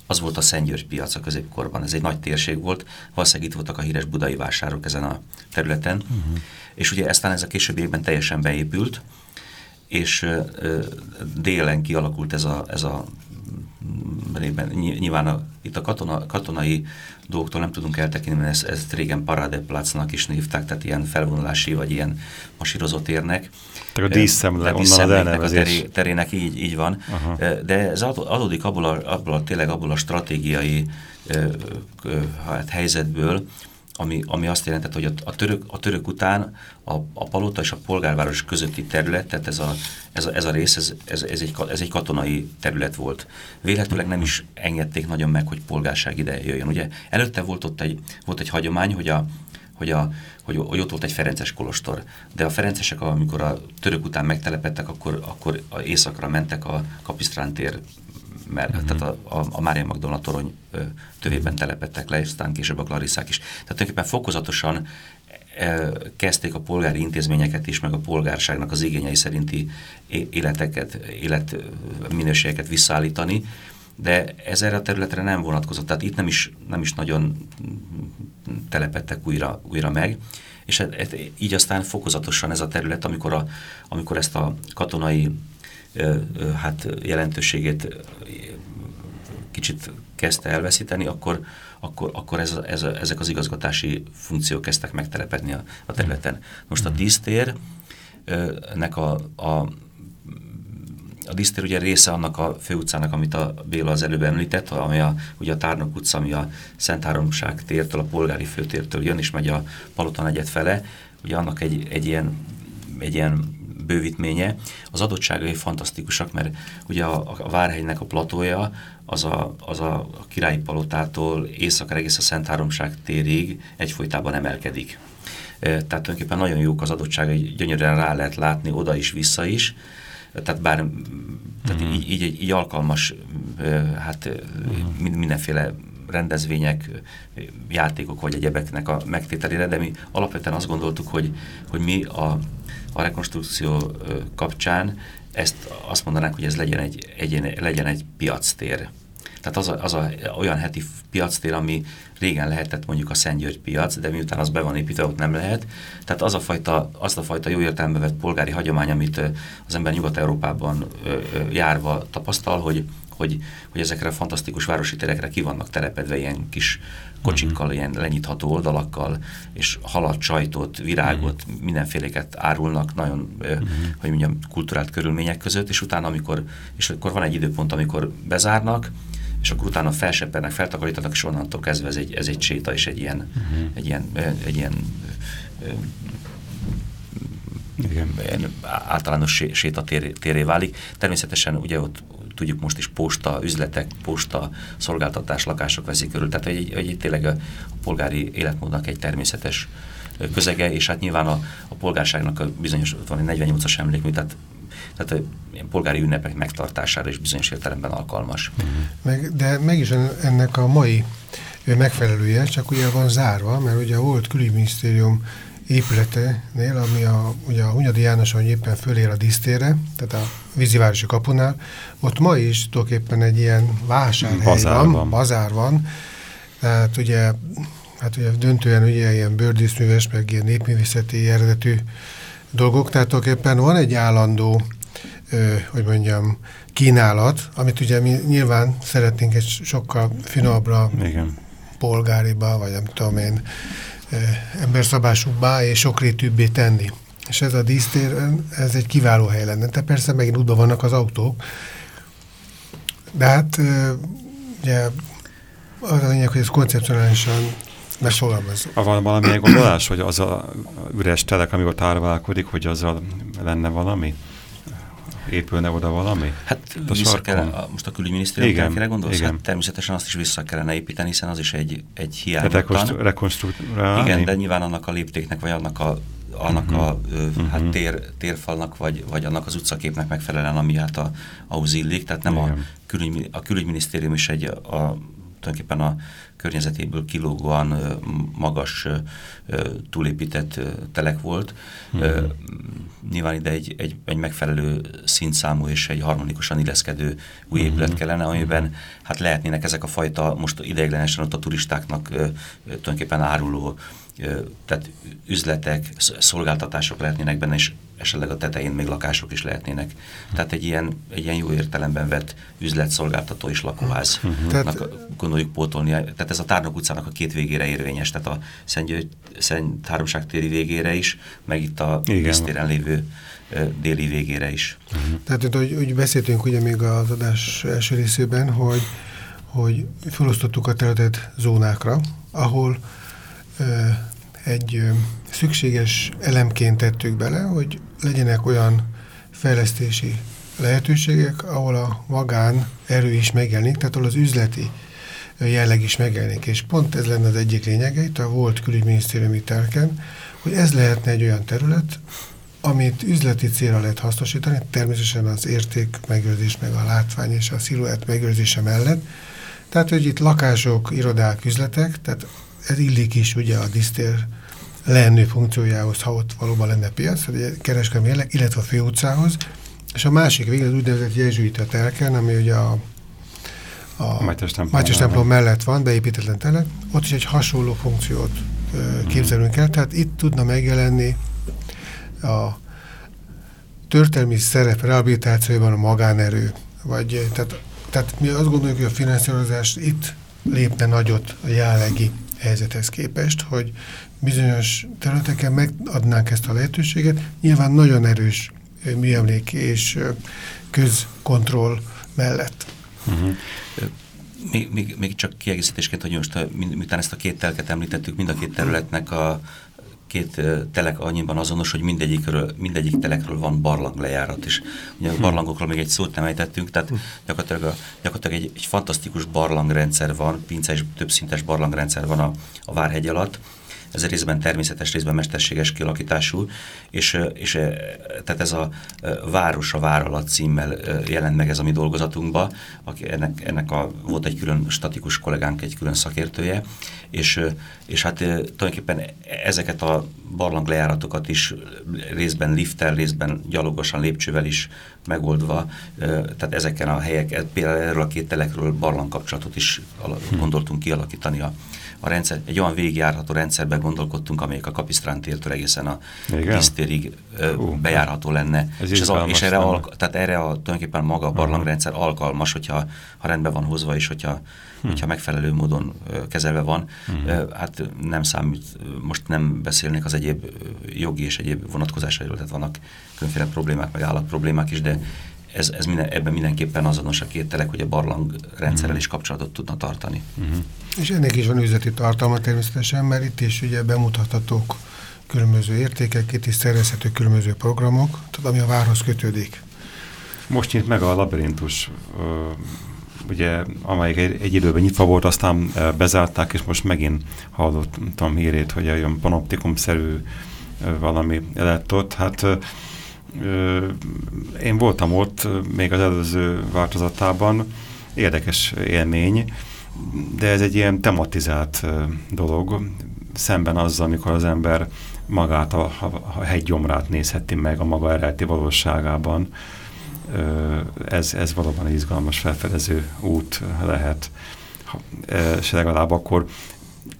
S3: az volt a Szent György piac a középkorban. Ez egy nagy térség volt, valószínűleg itt voltak a híres budai vásárok ezen a területen, uh -huh. és ugye eztán ez a későbbiekben teljesen beépült, és ö, délen kialakult ez a, ez a Rében, nyilván a, itt a katona, katonai dolgoktól nem tudunk eltekinteni, mert ezt, ezt régen Paradeplácnak is névták, tehát ilyen felvonulási vagy ilyen masírozott érnek.
S2: Tehát a díszszemle, onnan az elnevezés.
S3: A teré, terének így, így van. Aha. De ez adódik abból a, abból a, tényleg abból a stratégiai hát, helyzetből, ami, ami azt jelentett, hogy a, a, török, a török után a, a palota és a polgárváros közötti terület, tehát ez a, ez a, ez a rész, ez, ez, ez, egy, ez egy katonai terület volt. Véletlenül nem is engedték nagyon meg, hogy polgárság ide jöjjön. Ugye előtte volt ott egy, volt egy hagyomány, hogy a, hogy, a, hogy, hogy ott volt egy Ferences kolostor. De a Ferencesek, amikor a török után megtelepettek, akkor, akkor a északra mentek a Kapisztrán mellett. Uh-huh. Tehát a, a, a Mária Magdolna torony ö, tövében telepettek le, és aztán később a Clarisszák is. Tehát tulajdonképpen fokozatosan kezdték a polgári intézményeket is, meg a polgárságnak az igényei szerinti életeket, életminőségeket visszaállítani, de ez erre a területre nem vonatkozott, tehát itt nem is, nem is nagyon telepettek újra, újra meg, és e, e, így aztán fokozatosan ez a terület, amikor, a, amikor ezt a katonai hát jelentőségét kicsit kezdte elveszíteni, akkor, akkor, akkor ez, ez, ezek az igazgatási funkciók kezdtek megtelepedni a, a területen. Most a dísztérnek a, a a disztér ugye része annak a főutcának, amit a Béla az előbb említett, ami a, ugye a Tárnok utca, ami a Szent Háromság tértől, a polgári főtértől jön, és megy a Palota negyed fele, ugye annak egy, egy ilyen, egy ilyen bővítménye. Az adottságai fantasztikusak, mert ugye a, a Várhegynek a platója az a, az a királyi palotától északra egész a Szent Háromság térig egyfolytában emelkedik. Tehát tulajdonképpen nagyon jók az adottságai, gyönyörűen rá lehet látni oda is, vissza is, tehát bár tehát mm. így, így, így alkalmas hát mm. mindenféle rendezvények, játékok vagy egyebeknek a megtételére, de mi alapvetően azt gondoltuk, hogy, hogy mi a, a rekonstrukció kapcsán ezt azt mondanánk, hogy ez legyen egy, egy, legyen egy piactér. Tehát az, a, az a, olyan heti piactér, ami régen lehetett mondjuk a Szentgyörgy piac, de miután az be van építve, ott nem lehet. Tehát az a fajta, az a fajta jó értelembe vett polgári hagyomány, amit az ember Nyugat-Európában járva tapasztal, hogy, hogy, hogy ezekre a fantasztikus városi terekre ki vannak telepedve ilyen kis kocsikkal, uh-huh. ilyen lenyitható oldalakkal, és halat, sajtot, virágot, uh-huh. mindenféléket árulnak nagyon, uh-huh. hogy mondjam, kulturált körülmények között, és utána, amikor, és akkor van egy időpont, amikor bezárnak, és akkor utána felseppernek, feltakarítanak, és onnantól kezdve ez egy, ez egy séta, és egy ilyen, uh-huh. egy ilyen, egy ilyen igen. általános sétatéré válik. Természetesen ugye ott tudjuk most is posta, üzletek, posta, szolgáltatás, lakások veszik körül, tehát egy, egy, tényleg a polgári életmódnak egy természetes közege, és hát nyilván a, a polgárságnak a bizonyos, van egy 48-as emlékmű, tehát tehát a polgári ünnepek megtartására is bizonyos értelemben alkalmas.
S4: Meg, de meg is ennek a mai megfelelője, csak ugye van zárva, mert ugye volt külügyminisztérium épületenél, ami a, ugye a Hunyadi János, hogy éppen fölér a disztére, tehát a vízivárosi kapunál, ott ma is tulajdonképpen egy ilyen vásárhely bazár van, bazár van, tehát ugye, hát ugye döntően ugye ilyen bőrdíszműves, meg ilyen népművészeti eredetű dolgok, tehát tulajdonképpen van egy állandó, ö, hogy mondjam, kínálat, amit ugye mi nyilván szeretnénk egy sokkal finabra, Igen. polgáriba, vagy nem tudom én, emberszabásúbbá és sokrétűbbé tenni. És ez a dísztér, ez egy kiváló hely lenne. De persze megint útban vannak az autók. De hát ugye az a lényeg, hogy ez koncepcionálisan megfogalmazza.
S2: Van valamilyen gondolás, hogy az a üres telek, ami ott árválkodik, hogy azzal lenne valami? Épülne oda valami?
S3: Hát a vissza kellene, most a külügyminisztérium kell gondolsz? Igen. Hát természetesen azt is vissza kellene építeni, hiszen az is egy, egy hiányottan.
S2: rekonstruálni?
S3: Igen, de nyilván annak a léptéknek, vagy annak a annak uh -huh. a ö, uh -huh. hát tér, térfalnak, vagy, vagy annak az utcaképnek megfelelően, ami hát a, ahhoz illik. Tehát nem a, külügy, a külügyminisztérium is egy a, tulajdonképpen a környezetéből kilógóan magas túlépített telek volt. Mm -hmm. Nyilván ide egy, egy, egy megfelelő szintszámú és egy harmonikusan illeszkedő új mm -hmm. épület kellene, amiben hát lehetnének ezek a fajta, most ideiglenesen ott a turistáknak tulajdonképpen áruló tehát üzletek, szolgáltatások lehetnének benne, és esetleg a tetején még lakások is lehetnének. Tehát egy ilyen, egy ilyen jó értelemben vett üzlet, szolgáltató és lakóház. Uh -huh. tehát, gondoljuk pótolni. Tehát ez a Tárnok utcának a két végére érvényes, tehát a Szent, György, Szent Háromság téri végére is, meg itt a víztéren lévő déli végére is. Uh
S4: -huh. Tehát hogy, úgy beszéltünk ugye még az adás első részében, hogy, hogy felosztottuk a területet zónákra, ahol egy szükséges elemként tettük bele, hogy legyenek olyan fejlesztési lehetőségek, ahol a magán erő is megjelenik, tehát ahol az üzleti jelleg is megjelenik. És pont ez lenne az egyik lényege itt a volt külügyminisztériumi telken, hogy ez lehetne egy olyan terület, amit üzleti célra lehet hasznosítani, természetesen az érték megőrzés, meg a látvány és a sziluett megőrzése mellett. Tehát, hogy itt lakások, irodák, üzletek, tehát ez illik is ugye a disztér leennő funkciójához, ha ott valóban lenne piac, kereskedelmi jelleg, illetve a főutcához, és a másik végül az úgynevezett jezsuita telken, ami ugye a,
S2: a
S4: Mátyás templom mellett. van, beépítetlen telek, ott is egy hasonló funkciót ö, képzelünk el, tehát itt tudna megjelenni a történelmi szerep rehabilitációban a magánerő, vagy tehát, tehát mi azt gondoljuk, hogy a finanszírozás itt lépne nagyot a jelenlegi helyzethez képest, hogy bizonyos területeken megadnánk ezt a lehetőséget. Nyilván nagyon erős műemlék és közkontroll mellett. Uh mhm. -huh.
S3: Még, még, még csak kiegészítésként, hogy most miután ezt a két telket említettük, mind a két területnek a két telek annyiban azonos, hogy mindegyikről, mindegyik telekről van barlang lejárat is. Ugye a hm. barlangokról még egy szót nem ejtettünk, tehát hm. gyakorlatilag, a, gyakorlatilag egy, egy fantasztikus barlangrendszer van, pince és többszintes barlangrendszer van a, a Várhegy alatt, ez részben természetes, részben mesterséges kialakítású, és, és tehát ez a Város a Vár alatt címmel jelent meg ez a mi dolgozatunkba, aki ennek, ennek a, volt egy külön statikus kollégánk, egy külön szakértője, és, és hát tulajdonképpen ezeket a barlang lejáratokat is részben lifttel, részben gyalogosan, lépcsővel is megoldva, tehát ezeken a helyek, például erről a két telekről barlang kapcsolatot is hm. gondoltunk kialakítani a, a rendszer, egy olyan végigjárható rendszerben gondolkodtunk, amelyik a Kapisztrán tértől egészen a tisztérig uh, bejárható lenne. Ez és, ez a, és erre, alka, tehát erre a, tulajdonképpen maga a barlangrendszer alkalmas, hogyha ha rendben van hozva, és hogyha, hmm. hogyha megfelelő módon uh, kezelve van. Hmm. Uh, hát nem számít, most nem beszélnék az egyéb jogi és egyéb vonatkozásairól, tehát vannak különféle problémák, meg állatproblémák is, de ez, ez minden, ebben mindenképpen azonos a két telek, hogy a barlang rendszerrel is kapcsolatot tudna tartani. Uh
S4: -huh. És ennek is van üzleti tartalma természetesen, mert itt is ugye bemutathatók különböző értékek, itt is szervezhető különböző programok, tehát ami a várhoz kötődik.
S2: Most nyit meg a labirintus, ugye, amelyik egy, egy időben nyitva volt, aztán bezárták, és most megint hallottam hírét, hogy olyan panoptikum-szerű valami lett ott. Hát én voltam ott még az előző változatában, érdekes élmény, de ez egy ilyen tematizált dolog, szemben azzal, amikor az ember magát, a, a hegygyomrát nézheti meg a maga eredeti valóságában. Ez, ez valóban izgalmas felfedező út lehet, és legalább akkor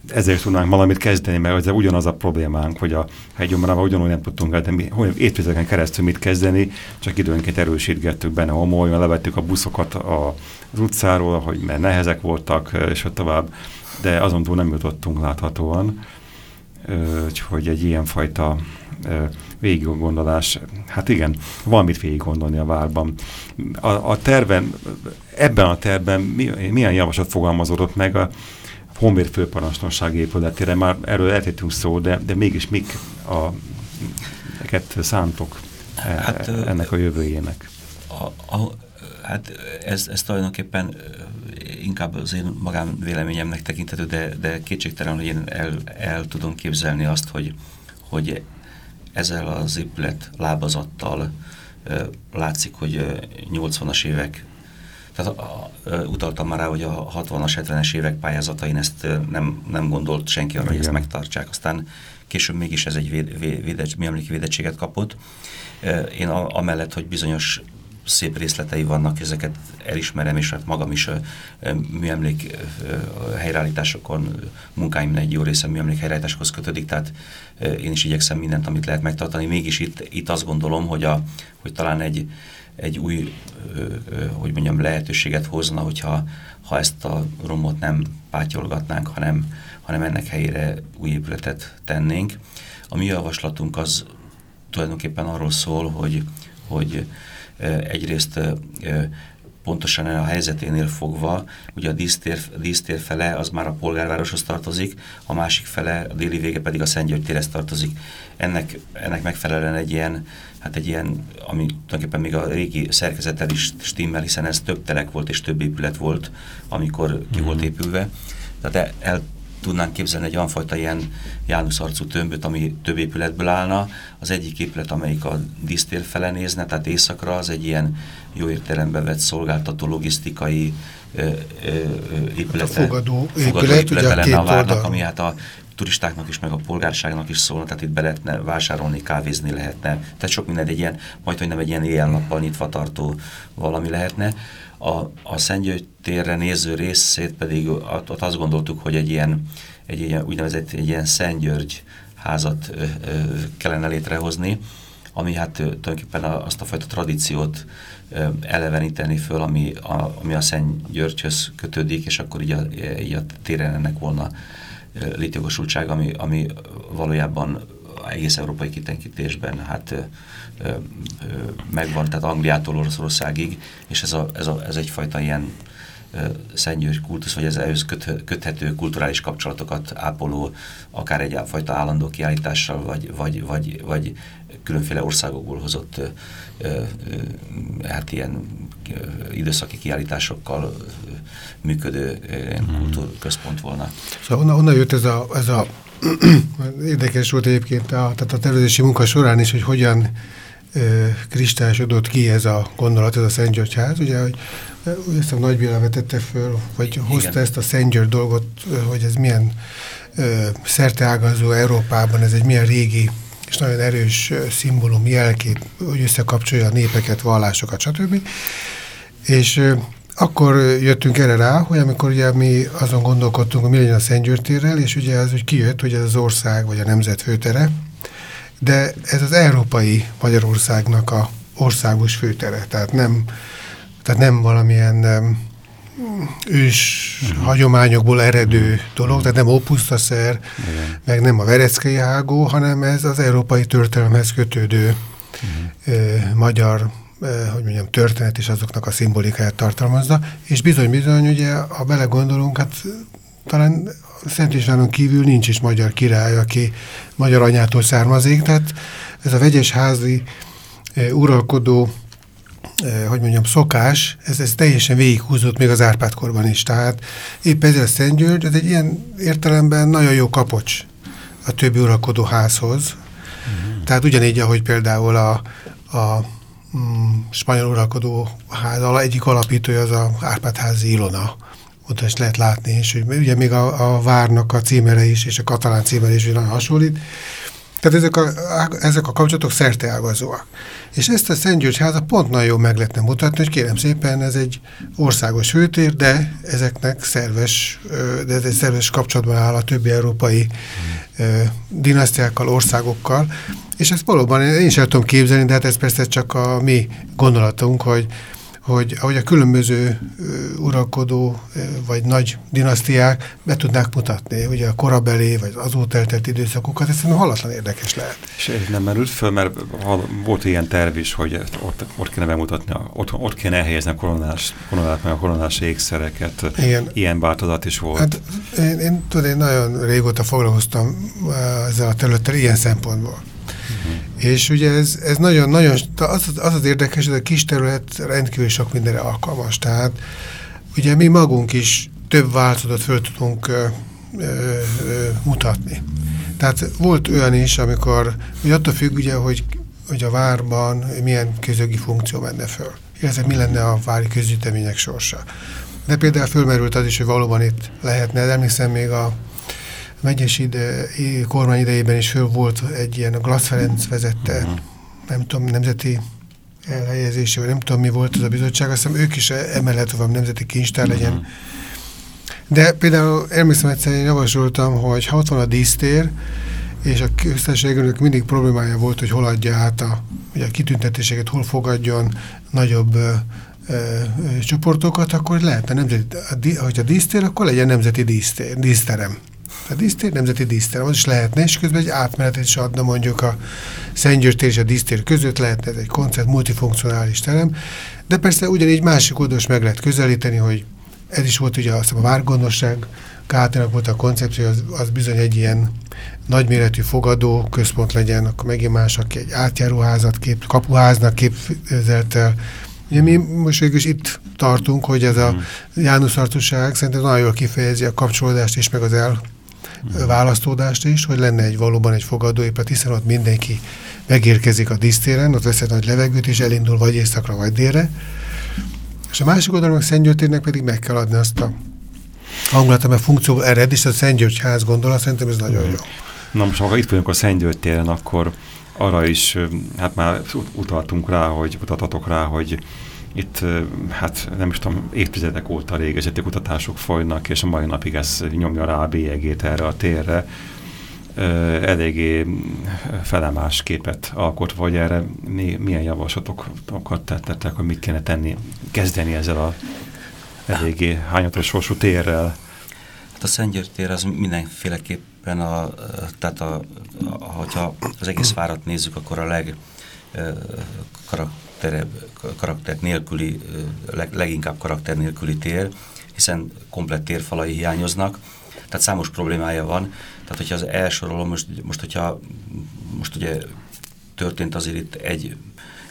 S2: ezért tudnánk valamit kezdeni, mert ez ugyanaz a problémánk, hogy a hegyomrával ugyanúgy nem tudtunk de mi évtizedeken keresztül mit kezdeni, csak időnként erősítgettük benne homolyon, levettük a buszokat a, az utcáról, hogy mert nehezek voltak, és ott tovább, de azon túl nem jutottunk láthatóan, hogy egy ilyenfajta végiggondolás, hát igen, valamit végig a várban. A, a terven, ebben a terben mi, milyen javaslat fogalmazódott meg a Honvéd főparancsnokság épületére, már erről eltétünk szó, de, de mégis mik a eket szántok e, hát, ennek a jövőjének?
S3: A, a, hát ez, ez tulajdonképpen inkább az én magán véleményemnek tekintető, de, de kétségtelen, hogy én el, el tudom képzelni azt, hogy, hogy ezzel az épület lábazattal látszik, hogy 80-as évek tehát a, a, utaltam már rá, hogy a 60-as, 70-es évek pályázatain ezt nem, nem gondolt senki arra, hogy ezt megtartsák. Aztán később mégis ez egy véd, véd, műemléki védettséget kapott. Én a, amellett, hogy bizonyos szép részletei vannak, ezeket elismerem, és hát magam is műemlék helyreállításokon, munkáim egy jó része műemlék helyreállításhoz kötődik, tehát én is igyekszem mindent, amit lehet megtartani. Mégis itt, itt azt gondolom, hogy, a, hogy talán egy, egy új, hogy mondjam, lehetőséget hozna, hogyha ha ezt a romot nem pátyolgatnánk, hanem, hanem ennek helyére új épületet tennénk. A mi javaslatunk az tulajdonképpen arról szól, hogy, hogy egyrészt pontosan a helyzeténél fogva, ugye a dísztér, dísztér fele az már a polgárvároshoz tartozik, a másik fele, a déli vége pedig a Szent György térhez tartozik. Ennek, ennek megfelelően egy ilyen, hát egy ilyen, ami tulajdonképpen még a régi szerkezettel is stimmel, hiszen ez több telek volt és több épület volt, amikor ki volt mhm. épülve. Tehát el, tudnánk képzelni egy olyan fajta ilyen János arcú tömböt, ami több épületből állna. Az egyik épület, amelyik a disztér fele nézne, tehát északra, az egy ilyen jó értelemben vett szolgáltató logisztikai épülete. Hát
S4: a fogadó, fogadó épület, épület lenne a várnak,
S3: ami hát a turistáknak is, meg a polgárságnak is szólna, tehát itt be lehetne vásárolni, kávézni lehetne, tehát sok minden egy ilyen, majd hogy nem egy ilyen éjjel-nappal nyitva tartó valami lehetne. A, a Szentgyörgy térre néző részét pedig ott azt gondoltuk, hogy egy ilyen, egy ilyen úgynevezett egy ilyen Szentgyörgy házat ö, ö, kellene létrehozni, ami hát tulajdonképpen azt a fajta tradíciót eleveníteni föl, ami a, ami a Szent Györgyhöz kötődik, és akkor így a, így a téren ennek volna létjogosultság, ami, ami valójában egész európai kitenkítésben hát ö, ö, megvan, tehát Angliától Oroszországig, és ez, a, ez, a, ez egyfajta ilyen szennyős kultusz, vagy ez ehhez köthető kulturális kapcsolatokat ápoló, akár egy fajta állandó kiállítással, vagy, vagy, vagy, vagy különféle országokból hozott hát ilyen időszaki kiállításokkal működő hmm. kultúrközpont volna.
S4: Szóval onnan, onnan jött ez a, ez a érdekes volt egyébként a, tehát a tervezési munka során is, hogy hogyan kristályosodott ki ez a gondolat, ez a Szent György ház, ugye, hogy ezt a Nagy Béla vetette föl, vagy hozta Igen. ezt a Szent György dolgot, hogy ez milyen ö, szerteágazó Európában, ez egy milyen régi és nagyon erős szimbólum, jelkép, hogy összekapcsolja a népeket, vallásokat, stb. És akkor jöttünk erre rá, hogy amikor ugye mi azon gondolkodtunk, hogy mi legyen a Szentgyörtérrel, és ugye az úgy kijött, hogy ez az ország, vagy a nemzet főtere, de ez az európai Magyarországnak a országos főtere, tehát nem, tehát nem valamilyen ős uh mhm. -huh. hagyományokból eredő dolog, tehát nem opusztaszer, Igen. meg nem a vereckei hágó, hanem ez az európai történelemhez kötődő uh mhm. ö, magyar hogy mondjam, történet és azoknak a szimbolikáját tartalmazza, és bizony-bizony, ugye, ha belegondolunk, hát talán Szent Istvánon kívül nincs is magyar király, aki magyar anyától származik, tehát ez a vegyes házi uralkodó, hogy mondjam, szokás, ez, ez teljesen végighúzott még az Árpádkorban is. Tehát épp ezért a Szent György, ez egy ilyen értelemben nagyon jó kapocs a többi uralkodó házhoz. Mm -hmm. Tehát ugyanígy, ahogy például a, a mm, spanyol uralkodó ház egyik alapítója az a Árpádházi Ilona, ott is lehet látni, és hogy ugye még a, a várnak a címere is, és a katalán címere is nagyon hasonlít. Tehát ezek a, ezek a kapcsolatok szerteágazóak. És ezt a Szent György pont nagyon jól meg lehetne mutatni, hogy kérem szépen, ez egy országos főtér, de ezeknek szerves, de ez egy szerves kapcsolatban áll a többi európai dinasztiákkal, országokkal, és ezt valóban én sem tudom képzelni, de hát ez persze csak a mi gondolatunk, hogy hogy ahogy a különböző uralkodó vagy nagy dinasztiák be tudnák mutatni, ugye a korabeli vagy az azóta eltelt időszakokat, ez szerintem halatlan érdekes lehet.
S2: És ez nem merült föl, mert volt ilyen terv is, hogy ott, ott kéne bemutatni, ott, ott kéne elhelyezni a koronás, koronát, meg a koronás ékszereket. Igen. Ilyen változat is volt. Hát
S4: én, én, tudom, én nagyon régóta foglalkoztam ezzel a területtel ilyen szempontból. Uh-huh. És ugye ez, ez nagyon, nagyon, az, az az érdekes, hogy a kis terület rendkívül sok mindenre alkalmas. Tehát ugye mi magunk is több változatot föl tudunk ö, ö, ö, mutatni. Tehát volt olyan is, amikor, ugye attól függ ugye, hogy, hogy a várban milyen közögi funkció menne föl. Illetve mi lenne a vári közgyűjtemények sorsa. De például fölmerült az is, hogy valóban itt lehetne, emlékszem még a megyes ide, kormány idejében is föl volt egy ilyen, a Glass Ferenc vezette, mhm. nem tudom, nemzeti elhelyezése, vagy nem tudom, mi volt az a bizottság, azt hiszem ők is emellett, hogy nemzeti kincstár legyen. Mhm. De például emlékszem egyszer, én javasoltam, hogy ha ott van a dísztér, és a köztársaságnak mindig problémája volt, hogy hol adja át a, ugye a kitüntetéseket, hol fogadjon nagyobb ö, ö, ö, csoportokat, akkor lehetne nemzeti, a, hogyha dísztér, akkor legyen nemzeti dísztér, díszterem. A dísztér, nemzeti dísztér, az is lehetne, és közben egy átmenetet is adna mondjuk a Szentgyörtér és a dísztér között, lehetne ez egy koncert, multifunkcionális terem, de persze ugyanígy másik oldalon meg lehet közelíteni, hogy ez is volt ugye azt a várgondosság, Kátának volt a koncepció, az, az bizony egy ilyen nagyméretű fogadó központ legyen, akkor megint más, aki egy átjáróházat kép, kapuháznak képzelt el. Ugye mi most végül itt tartunk, hogy ez a hmm. János Artuság szerintem nagyon jól kifejezi a kapcsolódást és meg az el. Választódást is, hogy lenne egy valóban egy fogadóépület, hiszen ott mindenki megérkezik a dísztéren, ott vesz egy nagy levegőt, és elindul vagy északra, vagy délre. És a másik oldalon a Szentgyörtérnek pedig meg kell adni azt a hangulat, mert funkció ered, és a Szentgyörgy ház gondolat, szerintem ez nagyon jó.
S2: Na most, ha itt vagyunk a Szentgyörgy téren, akkor arra is, hát már utaltunk rá, hogy utatatok rá, hogy itt, hát nem is tudom, évtizedek óta régezeti kutatások folynak, és a mai napig ez nyomja rá a bélyegét erre a térre. Eléggé felemás képet alkot, vagy erre milyen javaslatokat tettek, hogy mit kéne tenni, kezdeni ezzel a eléggé hányatos sorsú térrel?
S3: Hát a Szentgyörgy tér az mindenféleképpen, a, tehát a, a, hogyha az egész várat nézzük, akkor a leg karakterebb, karakter nélküli, leg, leginkább karakter nélküli tér, hiszen komplett térfalai hiányoznak, tehát számos problémája van. Tehát, hogyha az elsorolom, most, most hogyha most ugye történt azért itt egy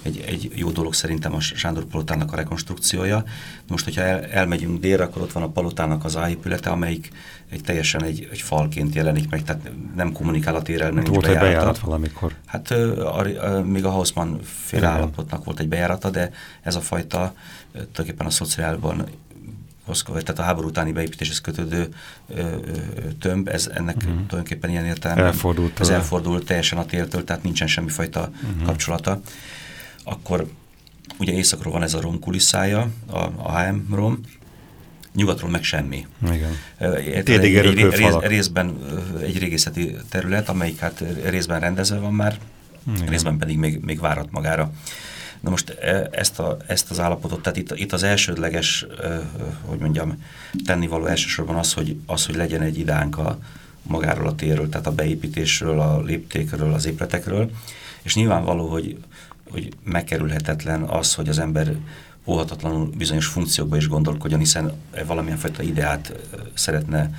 S3: egy, egy jó dolog szerintem a Sándor palotának a rekonstrukciója. Most, hogyha el, elmegyünk délre, akkor ott van a palotának az áépülete, amelyik egy teljesen egy, egy falként jelenik meg, tehát nem kommunikál a térrel, nem
S2: Volt egy bejárat valamikor.
S3: Hát a, a, a, még a Hausmann fél állapotnak volt egy bejárata, de ez a fajta tulajdonképpen a szociálban tehát a háború utáni beépítéshez kötődő ö, ö, tömb, ez ennek uh-huh. tulajdonképpen ilyen értelme.
S2: Elfordult.
S3: Ez elfordult teljesen a tértől, tehát nincsen semmifajta uh-huh. kapcsolata akkor ugye északról van ez a rom kulisszája, a, a HM rom, nyugatról meg semmi.
S2: Igen.
S3: Egy, egy, rész, részben egy régészeti terület, amelyik hát részben rendezve van már, Igen. részben pedig még, még várat magára. Na most ezt, a, ezt az állapotot, tehát itt, itt az elsődleges, hogy mondjam, tennivaló elsősorban az, hogy, az, hogy legyen egy idánk a magáról a térről, tehát a beépítésről, a léptékről, az épületekről, és nyilvánvaló, hogy hogy megkerülhetetlen az, hogy az ember óhatatlanul bizonyos funkciókba is gondolkodjon, hiszen valamilyen fajta ideát szeretne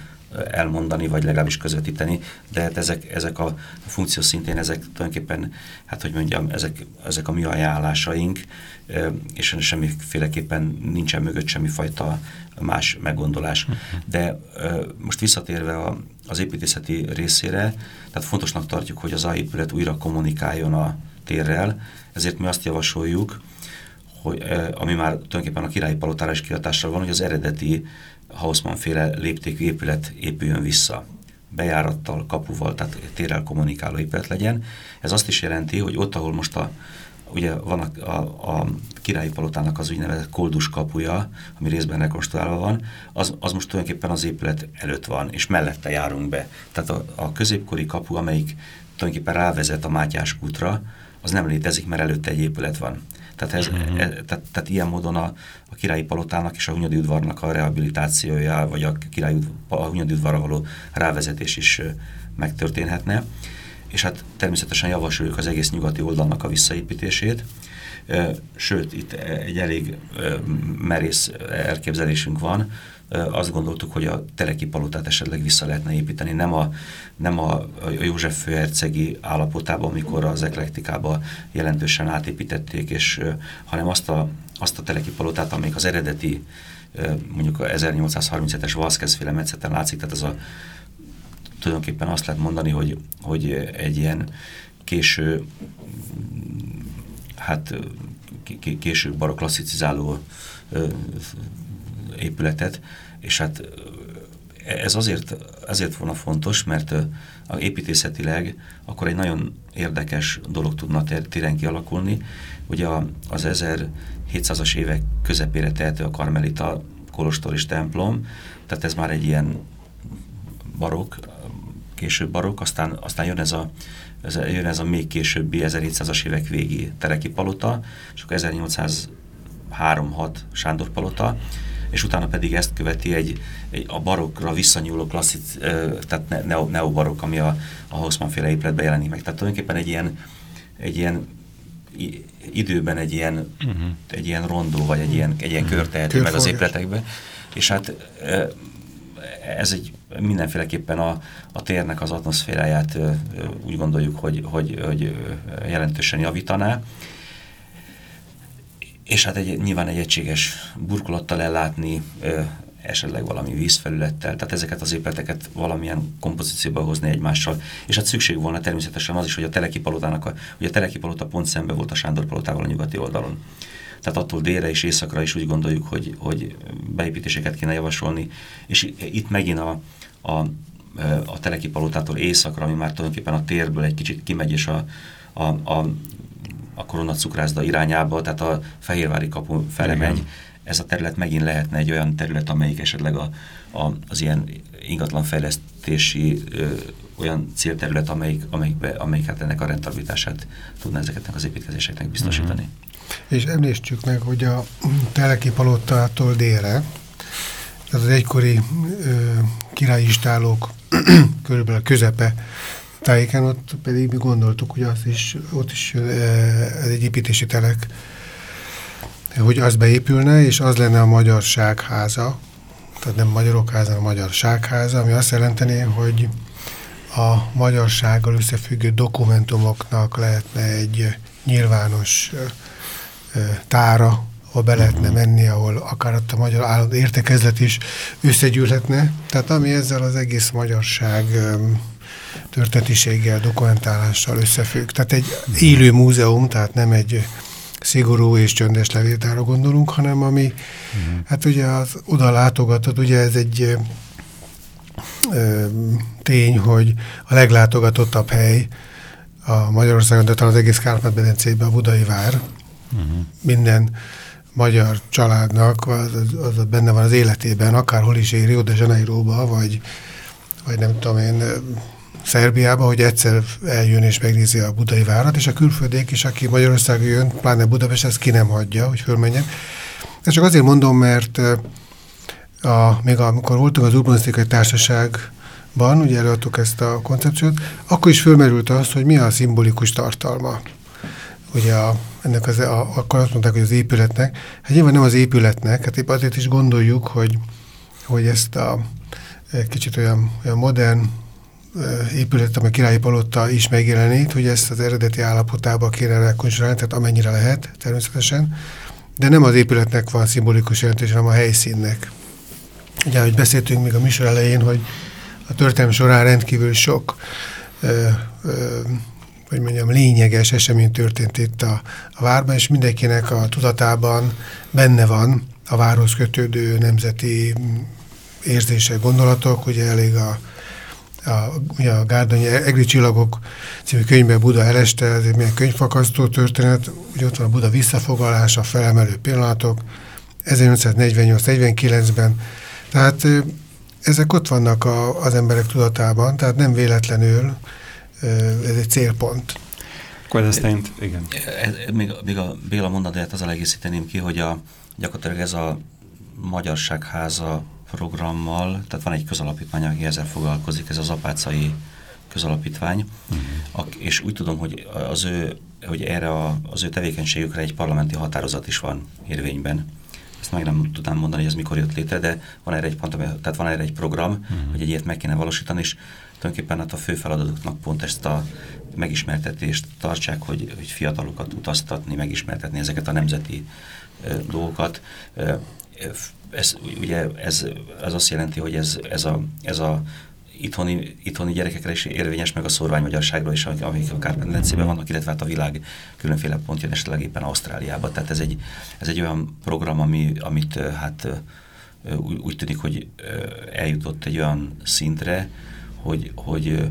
S3: elmondani, vagy legalábbis közvetíteni, de hát ezek, ezek a funkció szintén, ezek tulajdonképpen, hát hogy mondjam, ezek, ezek a mi ajánlásaink, és semmiféleképpen nincsen mögött semmifajta más meggondolás. De most visszatérve a, az építészeti részére, tehát fontosnak tartjuk, hogy az A épület újra kommunikáljon a térrel, ezért mi azt javasoljuk, hogy, ami már tulajdonképpen a királyi palotára is kiadással van, hogy az eredeti Hausmann féle léptékű épület épüljön vissza bejárattal, kapuval, tehát térrel kommunikáló épület legyen. Ez azt is jelenti, hogy ott, ahol most a, ugye van a, a, a királyi palotának az úgynevezett koldus kapuja, ami részben rekonstruálva van, az, az most tulajdonképpen az épület előtt van, és mellette járunk be. Tehát a, a középkori kapu, amelyik tulajdonképpen rávezet a Mátyás kútra, az nem létezik, mert előtte egy épület van. Tehát, ez, uh-huh. e, tehát, tehát ilyen módon a, a királyi palotának és a Hunyadi udvarnak a rehabilitációja, vagy a királyi a Hunyadi udvarra való rávezetés is megtörténhetne. És hát természetesen javasoljuk az egész nyugati oldalnak a visszaépítését. Sőt, itt egy elég merész elképzelésünk van, azt gondoltuk, hogy a Teleki palotát esetleg vissza lehetne építeni, nem a, nem a, József főhercegi állapotában, amikor az eklektikába jelentősen átépítették, és, hanem azt a, azt a Teleki palotát, amelyik az eredeti mondjuk a 1837-es Vázquez féle metszeten látszik, tehát ez a tulajdonképpen azt lehet mondani, hogy, hogy egy ilyen késő hát késő barok klasszicizáló épületet, és hát ez azért, azért volna fontos, mert a építészetileg akkor egy nagyon érdekes dolog tudna téren kialakulni. Ugye az 1700-as évek közepére tehető a Karmelita kolostor és templom, tehát ez már egy ilyen barok, később barok, aztán, aztán jön ez a ez, jön ez a még későbbi 1700-as évek végi Tereki palota, és akkor 1803-6 Sándor palota, és utána pedig ezt követi egy, egy a barokra visszanyúló klasszik, tehát neo, neobarok, ami a, a Hausmann féle épületben jelenik meg. Tehát tulajdonképpen egy ilyen, egy ilyen időben egy ilyen, uh-huh. egy ilyen rondó, vagy egy ilyen, egy ilyen kör teheti meg az épületekbe. És hát ez egy mindenféleképpen a, a térnek az atmoszféráját úgy gondoljuk, hogy, hogy, hogy jelentősen javítaná és hát egy, nyilván egy egységes burkolattal ellátni, esetleg valami vízfelülettel, tehát ezeket az épületeket valamilyen kompozícióba hozni egymással. És hát szükség volna természetesen az is, hogy a Teleki palotának, a, ugye a Teleki palota pont szembe volt a Sándor palotával a nyugati oldalon. Tehát attól délre és északra is úgy gondoljuk, hogy, hogy beépítéseket kéne javasolni, és itt megint a, a, a Teleki palotától északra, ami már tulajdonképpen a térből egy kicsit kimegy, és a, a, a, a koronacukrászda irányába, tehát a Fehérvári kapu fele megy, ez a terület megint lehetne egy olyan terület, amelyik esetleg a, a, az ilyen ingatlanfejlesztési ö, olyan célterület, amelyik, amelyikbe, amelyik hát ennek a rentabilitását tudna ezeknek az építkezéseknek biztosítani. Mm
S4: -hmm. És említsük meg, hogy a Teleki Palotától délre, ez az egykori ö, királyi istálók körülbelül a közepe tájéken, ott pedig mi gondoltuk, hogy az is, ott is ez egy építési telek hogy az beépülne, és az lenne a magyarságháza, tehát nem magyarok háza, hanem a magyarságháza, ami azt jelenteni, hogy a magyarsággal összefüggő dokumentumoknak lehetne egy nyilvános tára, ahol be lehetne mhm. menni, ahol akár ott a magyar állandó értekezlet is összegyűlhetne. Tehát ami ezzel az egész magyarság történetiséggel, dokumentálással összefügg. Tehát egy élő múzeum, tehát nem egy szigorú és csöndes levéltára gondolunk, hanem ami, uh-huh. hát ugye az oda látogatott, ugye ez egy ö, tény, hogy a leglátogatottabb hely a Magyarországon, de talán az egész Kárpát-medencében a Budai Vár. Uh-huh. Minden magyar családnak az, az, benne van az életében, akárhol is éri, oda Janeiróba, vagy, vagy nem tudom én, Szerbiába, hogy egyszer eljön és megnézi a budai várat, és a külföldék is, aki Magyarországon jön, pláne Budapest, ezt ki nem hagyja, hogy fölmenjen. Ezt csak azért mondom, mert a, még amikor voltunk az Urbanisztikai Társaságban, ugye előadtuk ezt a koncepciót, akkor is fölmerült az, hogy mi a szimbolikus tartalma. Ugye a, ennek az, a, akkor azt mondták, hogy az épületnek, hát nyilván nem az épületnek, hát épp azért is gondoljuk, hogy, hogy ezt a kicsit olyan, olyan modern, épület, amely királyi palota is megjelenít, hogy ezt az eredeti állapotába kéne rekonstruálni, tehát amennyire lehet természetesen, de nem az épületnek van szimbolikus jelentés, hanem a helyszínnek. Ugye, ahogy beszéltünk még a műsor elején, hogy a történelem során rendkívül sok ö, ö, hogy mondjam, lényeges esemény történt itt a, a várban, és mindenkinek a tudatában benne van a várhoz kötődő nemzeti érzések, gondolatok, ugye elég a a, a Gárdonyi Egri Csillagok című könyvben Buda eleste, ez egy milyen könyvfakasztó történet, ugye ott van a Buda visszafoglalása, felemelő pillanatok, 1848-49-ben, tehát ezek ott vannak a, az emberek tudatában, tehát nem véletlenül ez egy célpont.
S2: Akkor ez szerint, igen.
S3: Még, még a Béla mondatáját az egészíteném ki, hogy a, gyakorlatilag ez a Magyarságháza programmal, tehát van egy közalapítvány, aki ezzel foglalkozik, ez az apácai közalapítvány, uh-huh. és úgy tudom, hogy az ő, hogy erre a, az ő tevékenységükre egy parlamenti határozat is van érvényben. Ezt meg nem tudnám mondani, hogy ez mikor jött létre, de van erre egy, pont, tehát van erre egy program, uh-huh. hogy egy ilyet meg kéne valósítani, és tulajdonképpen hát a fő feladatoknak pont ezt a megismertetést tartsák, hogy, hogy fiatalokat utaztatni, megismertetni ezeket a nemzeti ö, dolgokat. Ö, ez, ugye ez, ez azt jelenti, hogy ez, ez, a, ez a itthoni, itthoni gyerekekre is érvényes, meg a szorványmagyarságra is, amik a Kárpát-medencében vannak, illetve hát a világ különféle pontján, esetleg éppen Ausztráliában. Tehát ez egy, ez egy olyan program, ami, amit hát úgy, úgy tűnik, hogy eljutott egy olyan szintre, hogy, hogy,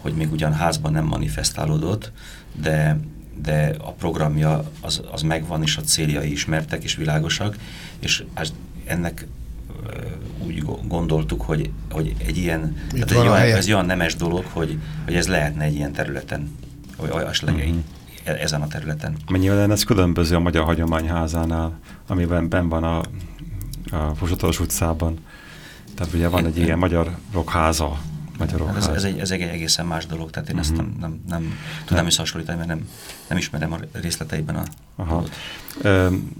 S3: hogy még ugyan házban nem manifestálódott, de, de a programja az, az megvan, és a céljai ismertek és világosak, és ennek úgy gondoltuk, hogy, hogy egy ilyen, tehát egy olyan, ez olyan nemes dolog, hogy, hogy ez lehetne egy ilyen területen, vagy esetleg uh -huh. ezen a területen.
S2: Mennyivel ez különböző a Magyar Hagyományházánál, amiben ben van a, a Fusatoros utcában. Tehát ugye van egy ilyen magyar rockháza,
S3: magyarok. Hát ez, ez, egy, ez egy egészen más dolog, tehát én uh -huh. ezt mhm. nem, nem, nem tudnám összehasonlítani, mert nem, nem ismerem a részleteiben a Aha.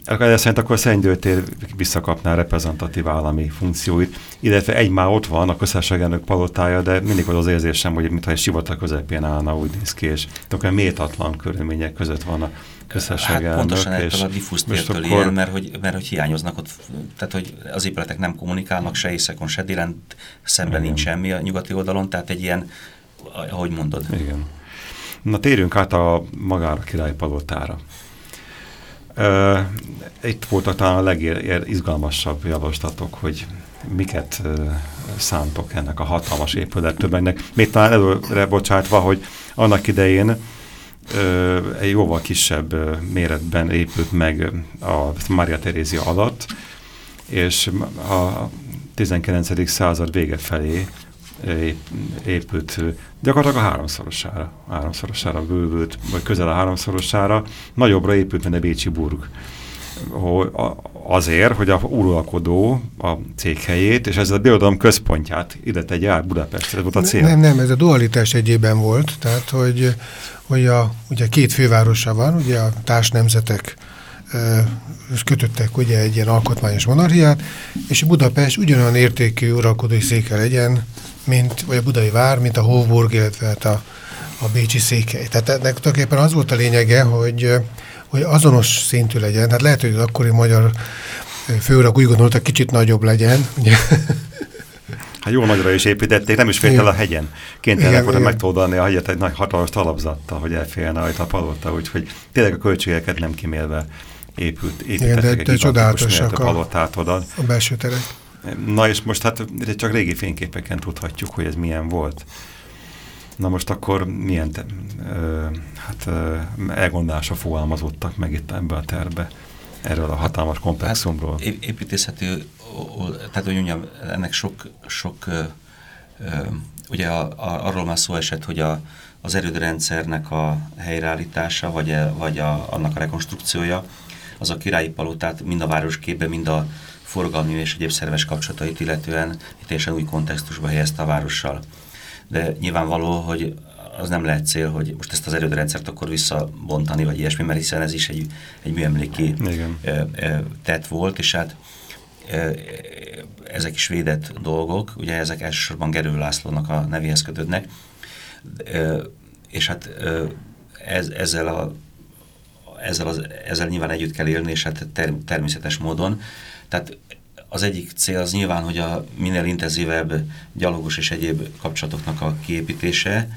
S2: Ez szerint akkor a Szentgyőtér visszakapná a reprezentatív állami funkcióit, illetve egy már ott van a köztársaságelnök palotája, de mindig az az érzésem, hogy mintha egy sivatag közepén állna, úgy néz ki, és akkor méltatlan körülmények között van a
S3: hát pontosan ettől a diffúz tértől akkor... ilyen, mert hogy, mert hogy hiányoznak ott, tehát hogy az épületek nem kommunikálnak se északon, se délen, szemben Igen. nincs semmi a nyugati oldalon, tehát egy ilyen, ahogy mondod.
S2: Igen. Na térjünk át a magára királyi palotára. Uh, itt voltak talán a legizgalmasabb javaslatok, hogy miket uh, szántok ennek a hatalmas épülettömegnek. Még talán előre bocsátva, hogy annak idején egy jóval kisebb méretben épült meg a Mária Terézia alatt, és a 19. század vége felé épült gyakorlatilag a háromszorosára, háromszorosára bővült, vagy közel a háromszorosára, nagyobbra épült, mint a Bécsi burg. Azért, hogy a uralkodó a céghelyét, és ez a birodalom központját ide tegye át Budapest, ez volt a cél.
S4: Nem, nem, ez a dualitás egyében volt, tehát hogy, hogy a, ugye két fővárosa van, ugye a társnemzetek kötöttek ugye egy ilyen alkotmányos monarchiát, és Budapest ugyanolyan értékű uralkodói széke legyen, mint, vagy a budai vár, mint a Hofburg, illetve hát a, a bécsi székely. Tehát ennek tulajdonképpen az volt a lényege, hogy, hogy azonos szintű legyen. Tehát lehet, hogy az akkori magyar főurak úgy gondoltak, kicsit nagyobb legyen.
S2: Hát jó nagyra is építették, nem is félt el a hegyen. Kénytelenek volna megtoldani a hegyet egy nagy hatalmas talapzattal, hogy elfélne a palota, úgyhogy tényleg a költségeket nem kimélve épült, építettek Igen, de, de
S4: egy csodálatosak a,
S2: palotát oda.
S4: A belső terek.
S2: Na és most hát csak régi fényképeken tudhatjuk, hogy ez milyen volt. Na most akkor milyen te, ö, hát, ö, elgondolásra fogalmazottak meg itt ebbe a terbe erről a hatalmas komplexumról?
S3: Hát, építészeti, tehát hogy mondjam, ennek sok, sok ö, ö, ugye a, a, arról már szó esett, hogy a, az erődrendszernek a helyreállítása, vagy, a, vagy a, annak a rekonstrukciója, az a királyi palotát mind a városképbe, mind a forgalmi és egyéb szerves kapcsolatait, illetően teljesen új kontextusba helyezte a várossal. De nyilvánvaló, hogy az nem lehet cél, hogy most ezt az erődrendszert akkor visszabontani, vagy ilyesmi, mert hiszen ez is egy, egy műemléki tett volt, és hát ezek is védett dolgok, ugye ezek elsősorban Gerő Lászlónak a nevéhez kötődnek, és hát ez, ezzel, a, ezzel, az, ezzel nyilván együtt kell élni, és hát ter, természetes módon, tehát az egyik cél az nyilván, hogy a minél intenzívebb gyalogos és egyéb kapcsolatoknak a kiépítése,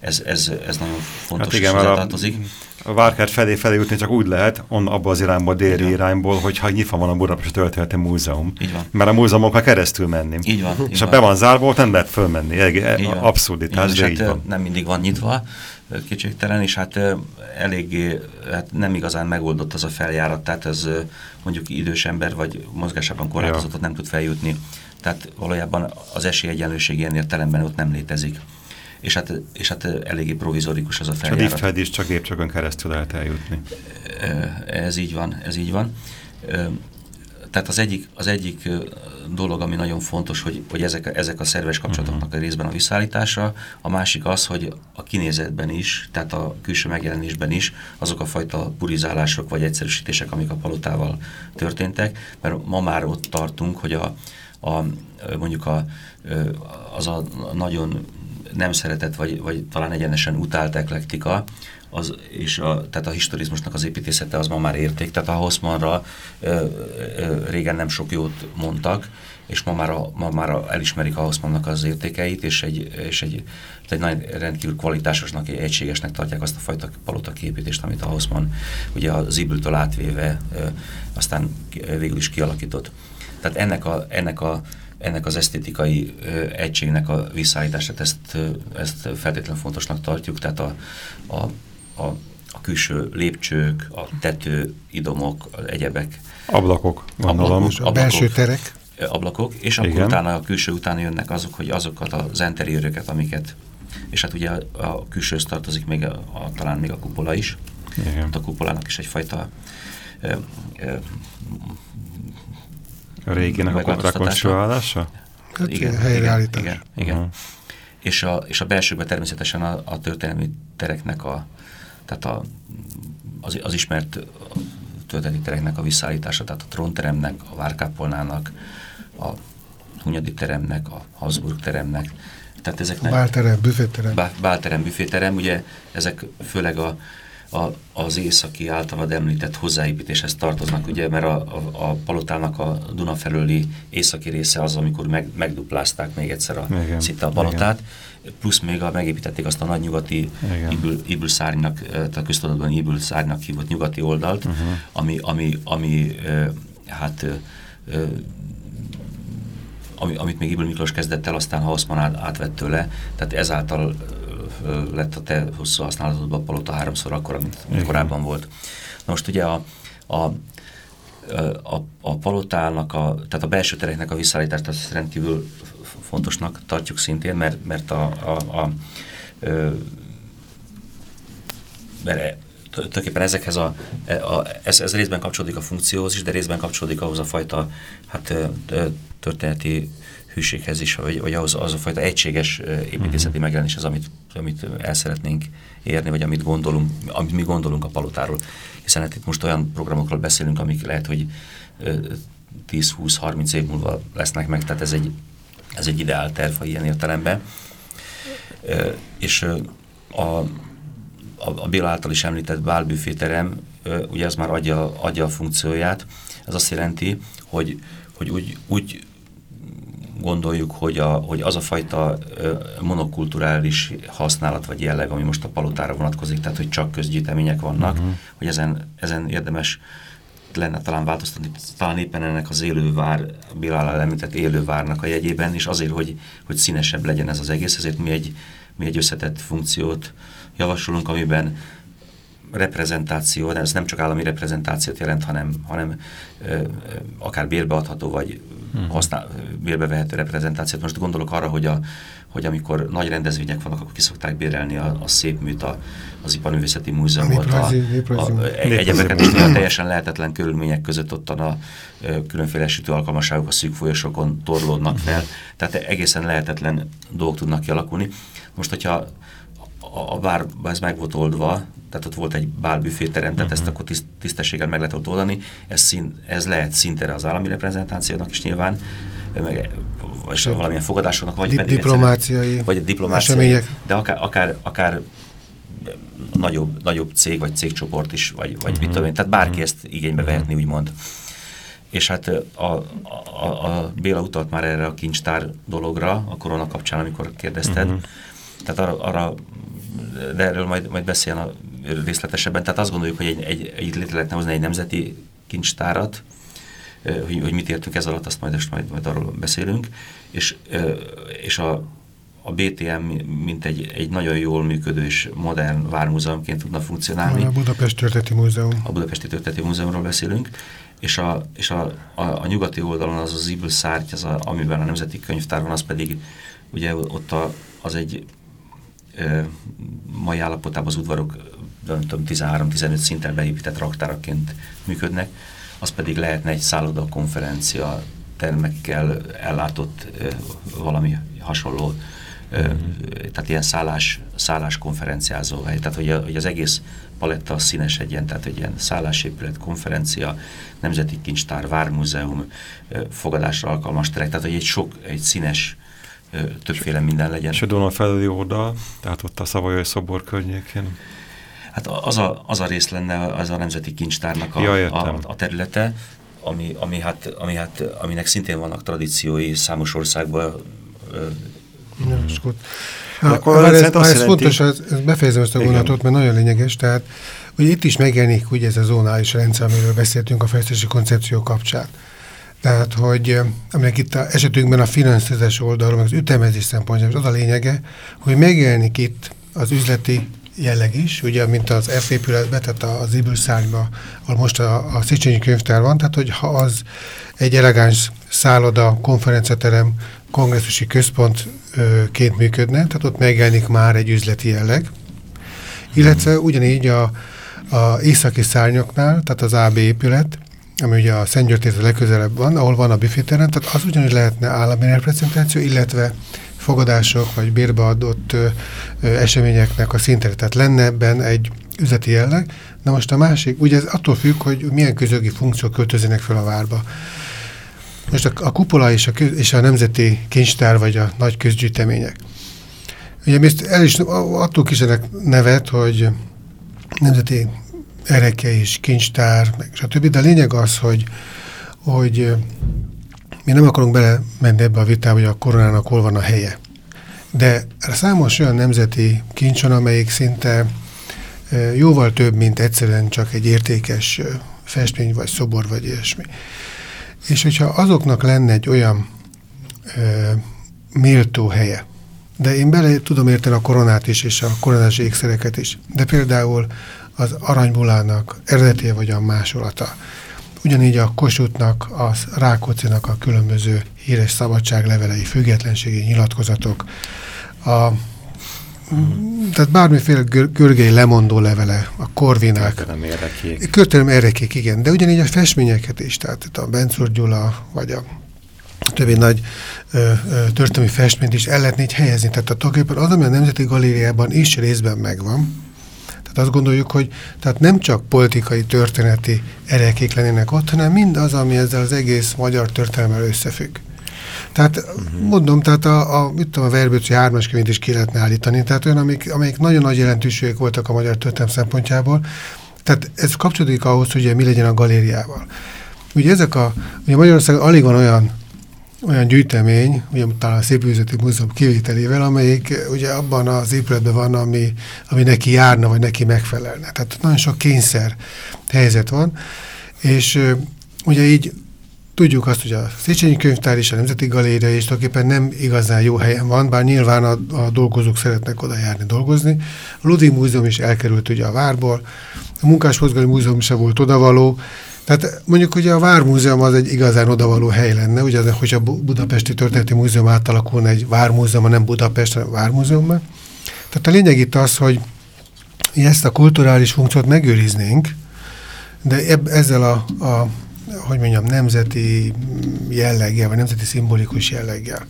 S3: ez, ez, ez nagyon fontos, hát igen,
S2: tartozik. A, a Várkert felé felé jutni csak úgy lehet, on abba az irányból, déli igen. irányból, hogyha nyitva van a Budapest Történeti Múzeum.
S3: Így van.
S2: Mert a múzeumok már keresztül menni.
S3: Így van.
S2: És ha be van zárva, ott nem lehet fölmenni. Abszurditás, de
S3: hát,
S2: így van.
S3: Nem mindig van nyitva kétségtelen, és hát eléggé hát nem igazán megoldott az a feljárat, tehát ez mondjuk idős ember vagy mozgásában korlátozottat nem tud feljutni. Tehát valójában az esélyegyenlőség ilyen értelemben ott nem létezik. És hát, és hát eléggé provizorikus az a feljárat.
S2: És a lifthed is csak gépcsökön keresztül lehet eljutni.
S3: Ez így van, ez így van tehát az egyik, az egyik dolog, ami nagyon fontos, hogy, hogy ezek, ezek a szerves kapcsolatoknak a részben a visszaállítása, a másik az, hogy a kinézetben is, tehát a külső megjelenésben is azok a fajta purizálások vagy egyszerűsítések, amik a palotával történtek, mert ma már ott tartunk, hogy a, a mondjuk a, az a nagyon nem szeretett, vagy, vagy talán egyenesen utált eklektika, az, és a, tehát a historizmusnak az építészete az ma már érték, tehát a Hossmanra ö, ö, régen nem sok jót mondtak, és ma már, a, ma már a, elismerik a Hossmannak az értékeit, és egy, és egy, egy nagyon rendkívül kvalitásosnak, egységesnek tartják azt a fajta palota képítést, amit a Hossman ugye a Zibültől átvéve ö, aztán végül is kialakított. Tehát ennek a, ennek a ennek az esztétikai ö, egységnek a visszaállítását, ezt, ezt feltétlenül fontosnak tartjuk, tehát a, a a, a külső lépcsők, a tető, idomok, az egyebek.
S2: Ablakok, gondolom.
S4: Ablakok, a belső terek.
S3: Ablakok, és akkor Igen. utána a külső után jönnek azok, hogy azokat az enteriőröket, amiket, és hát ugye a, a külsőhöz tartozik még a, a, talán még a kupola is. Igen. Hát a kupolának is egyfajta ö, ö,
S2: a réginek a rekonstruálása?
S4: Hát igen, helyreállítás.
S3: Igen, igen. Uh -huh. És, a, és a belsőben természetesen a, a történelmi tereknek a, tehát a, az, az ismert történeti tereknek a visszaállítása, tehát a trónteremnek, a Várkápolnának, a Hunyadi teremnek, a Habsburg teremnek. Tehát ezeknek,
S4: Bálterem, büféterem.
S3: Bá, bálterem, büféterem, ugye ezek főleg a, a, az északi általad említett hozzáépítéshez tartoznak, ugye, mert a, a, a palotának a Duna felőli északi része az, amikor meg, megduplázták még egyszer a, igen, szinte a palotát, igen. Plusz még a, megépítették azt a nagy nyugati Ibül, Ibül szárnynak, tehát a köztudatban Ibül szárnynak hívott nyugati oldalt, uh -huh. ami, ami, ami hát ami, amit még Ibül Miklós kezdett el, aztán Haussmann át, átvett tőle, tehát ezáltal lett a te hosszú használatodban a palota háromszor akkor, mint, mint korábban volt. Na most ugye a, a, a, a palotának, a, tehát a belső tereknek a visszaállítást azt rendkívül fontosnak tartjuk szintén, mert, mert a, a, a, a mert tulajdonképpen ezekhez a, a ez, ez részben kapcsolódik a funkcióhoz is, de részben kapcsolódik ahhoz a fajta hát, történeti hűséghez is, vagy, vagy ahhoz az a fajta egységes építészeti uh-huh. megjelenéshez, amit, amit el szeretnénk érni, vagy amit gondolunk, amit mi gondolunk a palotáról. Hiszen hát itt most olyan programokról beszélünk, amik lehet, hogy 10-20-30 év múlva lesznek meg, tehát ez egy, ez egy ideál terv, ha ilyen értelemben. És a, a, a Béla által is említett bálbüféterem, ugye ez már adja, adja a funkcióját. Ez azt jelenti, hogy, hogy úgy, úgy gondoljuk, hogy, a, hogy az a fajta monokulturális használat vagy jelleg, ami most a palotára vonatkozik, tehát hogy csak közgyűjtemények vannak, uh-huh. hogy ezen, ezen érdemes lenne talán változtatni, talán éppen ennek az élővár, Bilál említett élővárnak a jegyében, és azért, hogy, hogy színesebb legyen ez az egész, ezért mi egy, mi egy összetett funkciót javasolunk, amiben reprezentáció, de ez nem csak állami reprezentációt jelent, hanem, hanem ö, akár bérbeadható, vagy. Használ, bérbevehető reprezentációt. Most gondolok arra, hogy, a, hogy amikor nagy rendezvények vannak, akkor kiszokták bérelni a, a szép műt, a, az Iparművészeti Múzeumot, a, a, a, egyebeket, és teljesen lehetetlen körülmények között ottan a, a különféle sütő alkalmasságok a szűk folyosokon torlódnak fel, tehát egészen lehetetlen dolgok tudnak kialakulni. Most, hogyha a, a bár ez meg volt oldva, tehát ott volt egy bálbüféterem, tehát uh -huh. ezt mhm. akkor tiszt, tisztességgel meg lehet oldani, ez, szín, ez lehet szintere az állami reprezentációnak is nyilván, meg, vagy valamilyen fogadásoknak, vagy
S4: Di diplomáciai
S3: vagy diplomáciai, események. de akár, akár, akár nagyobb, nagyobb cég, vagy cégcsoport is, vagy, vagy uh -huh. mit mhm. tudom én, tehát bárki mhm. ezt igénybe vehetni, úgymond. És hát a, a, a Béla utalt már erre a kincstár dologra, a korona kapcsán, amikor kérdezted, uh -huh. tehát arra, arra de erről majd, majd beszéljen részletesebben. Tehát azt gondoljuk, hogy egy, egy, egy létre lehetne hozni egy nemzeti kincstárat, hogy, hogy mit értünk ez alatt, azt majd, majd, majd arról beszélünk, és, és a, a BTM mint egy, egy nagyon jól működő és modern vármúzeumként tudna funkcionálni.
S4: A Budapest Történeti Múzeum.
S3: A Budapesti Történeti Múzeumról beszélünk, és a, és a, a, a nyugati oldalon az az Ibl Szárty, az a, amiben a Nemzeti Könyvtár van, az pedig ugye ott a, az egy mai állapotában az udvarok 13-15 szinten beépített raktáraként működnek, az pedig lehetne egy szálloda konferencia termekkel ellátott valami hasonló, tehát ilyen szállás, szállás konferenciázó hely. Tehát, hogy, a, hogy az egész paletta színes egy tehát egy ilyen szállásépület, konferencia, Nemzeti Kincstár, Vármúzeum, fogadásra alkalmas terek, tehát hogy egy sok, egy színes többféle minden legyen.
S2: És a Dona felüli oldal, tehát ott a Szavajai szobor környékén?
S3: Hát az a, az a rész lenne az a Nemzeti Kincstárnak a, ja, a, a területe, ami, ami, hát, ami hát, aminek szintén vannak tradíciói számos országban.
S4: Ja, Ha, akkor ez, ez, ez fontos, ez, ez befejezem ezt a gondolatot, mert nagyon lényeges, tehát hogy itt is megjelenik ugye ez a zónális rendszer, amiről beszéltünk a fejlesztési koncepció kapcsán. Tehát, hogy aminek itt a esetünkben a finanszírozás oldalról, meg az ütemezés szempontjából az a lényege, hogy megjelenik itt az üzleti jelleg is, ugye, mint az F épületben, tehát az Ibülszárnyban, ahol most a, a Szicsényi könyvtár van, tehát hogy ha az egy elegáns szálloda, konferenciaterem, kongresszusi központként működne, tehát ott megjelenik már egy üzleti jelleg. Illetve ugyanígy a, a északi szárnyoknál, tehát az AB épület, ami ugye a Szentgyörtétől legközelebb van, ahol van a büféterem, tehát az ugyanúgy lehetne állami reprezentáció, illetve fogadások vagy bérbeadott eseményeknek a szintere. Tehát lenne ebben egy üzleti jelleg. Na most a másik, ugye ez attól függ, hogy milyen közögi funkciók költözének fel a várba. Most a, a kupola és a, és a nemzeti kincstár, vagy a nagy közgyűjtemények. Ugye mi el is attól kisenek nevet, hogy nemzeti ereke is, kincstár, meg stb. De a lényeg az, hogy, hogy mi nem akarunk bele menni ebbe a vitába, hogy a koronának hol van a helye. De számos olyan nemzeti kincs van, amelyik szinte jóval több, mint egyszerűen csak egy értékes festmény, vagy szobor, vagy ilyesmi. És hogyha azoknak lenne egy olyan ö, méltó helye, de én bele tudom érteni a koronát is, és a koronás ékszereket is, de például az aranybulának eredetie vagy a másolata, ugyanígy a Kossuthnak, a Rákóczinak a különböző híres szabadságlevelei, függetlenségi nyilatkozatok, a tehát bármiféle gör, görgei lemondó levele, a korvinák.
S2: Körtelem érdekék.
S4: Körtelem érdekék, igen. De ugyanígy a festményeket is, tehát a Bencur Gyula, vagy a többi nagy ö, ö, történelmi festményt is el lehetne így helyezni. Tehát a tulajdonképpen az, ami a Nemzeti Galériában is részben megvan, tehát azt gondoljuk, hogy tehát nem csak politikai, történeti erekék lennének ott, hanem mind az, ami ezzel az egész magyar történelemmel összefügg. Tehát uh-huh. mondom, tehát a, a, mit tudom, a verbőci hármas könyvét is ki lehetne állítani, tehát olyan, amik, amik nagyon nagy jelentőségek voltak a magyar történelem szempontjából. Tehát ez kapcsolódik ahhoz, hogy mi legyen a galériával. Ugye ezek a, ugye Magyarországon alig van olyan olyan gyűjtemény, ugye talán a Szépművészeti Múzeum kivételével, amelyik ugye abban az épületben van, ami, ami neki járna, vagy neki megfelelne. Tehát nagyon sok kényszer helyzet van, és ugye így Tudjuk azt, hogy a Széchenyi Könyvtár és a Nemzeti Galéria is tulajdonképpen nem igazán jó helyen van, bár nyilván a, a dolgozók szeretnek oda járni dolgozni. A Ludwig Múzeum is elkerült ugye a várból, a Munkásmozgalmi Múzeum se volt odavaló, tehát mondjuk ugye a Vármúzeum az egy igazán odavaló hely lenne, ugye, az, hogyha a Budapesti Történeti Múzeum átalakulna egy Vármúzeum, nem Budapest, hanem Vármúzeumban. Tehát a lényeg itt az, hogy ezt a kulturális funkciót megőriznénk, de eb, ezzel a, a hogy mondjam, nemzeti jelleggel, vagy nemzeti szimbolikus jelleggel.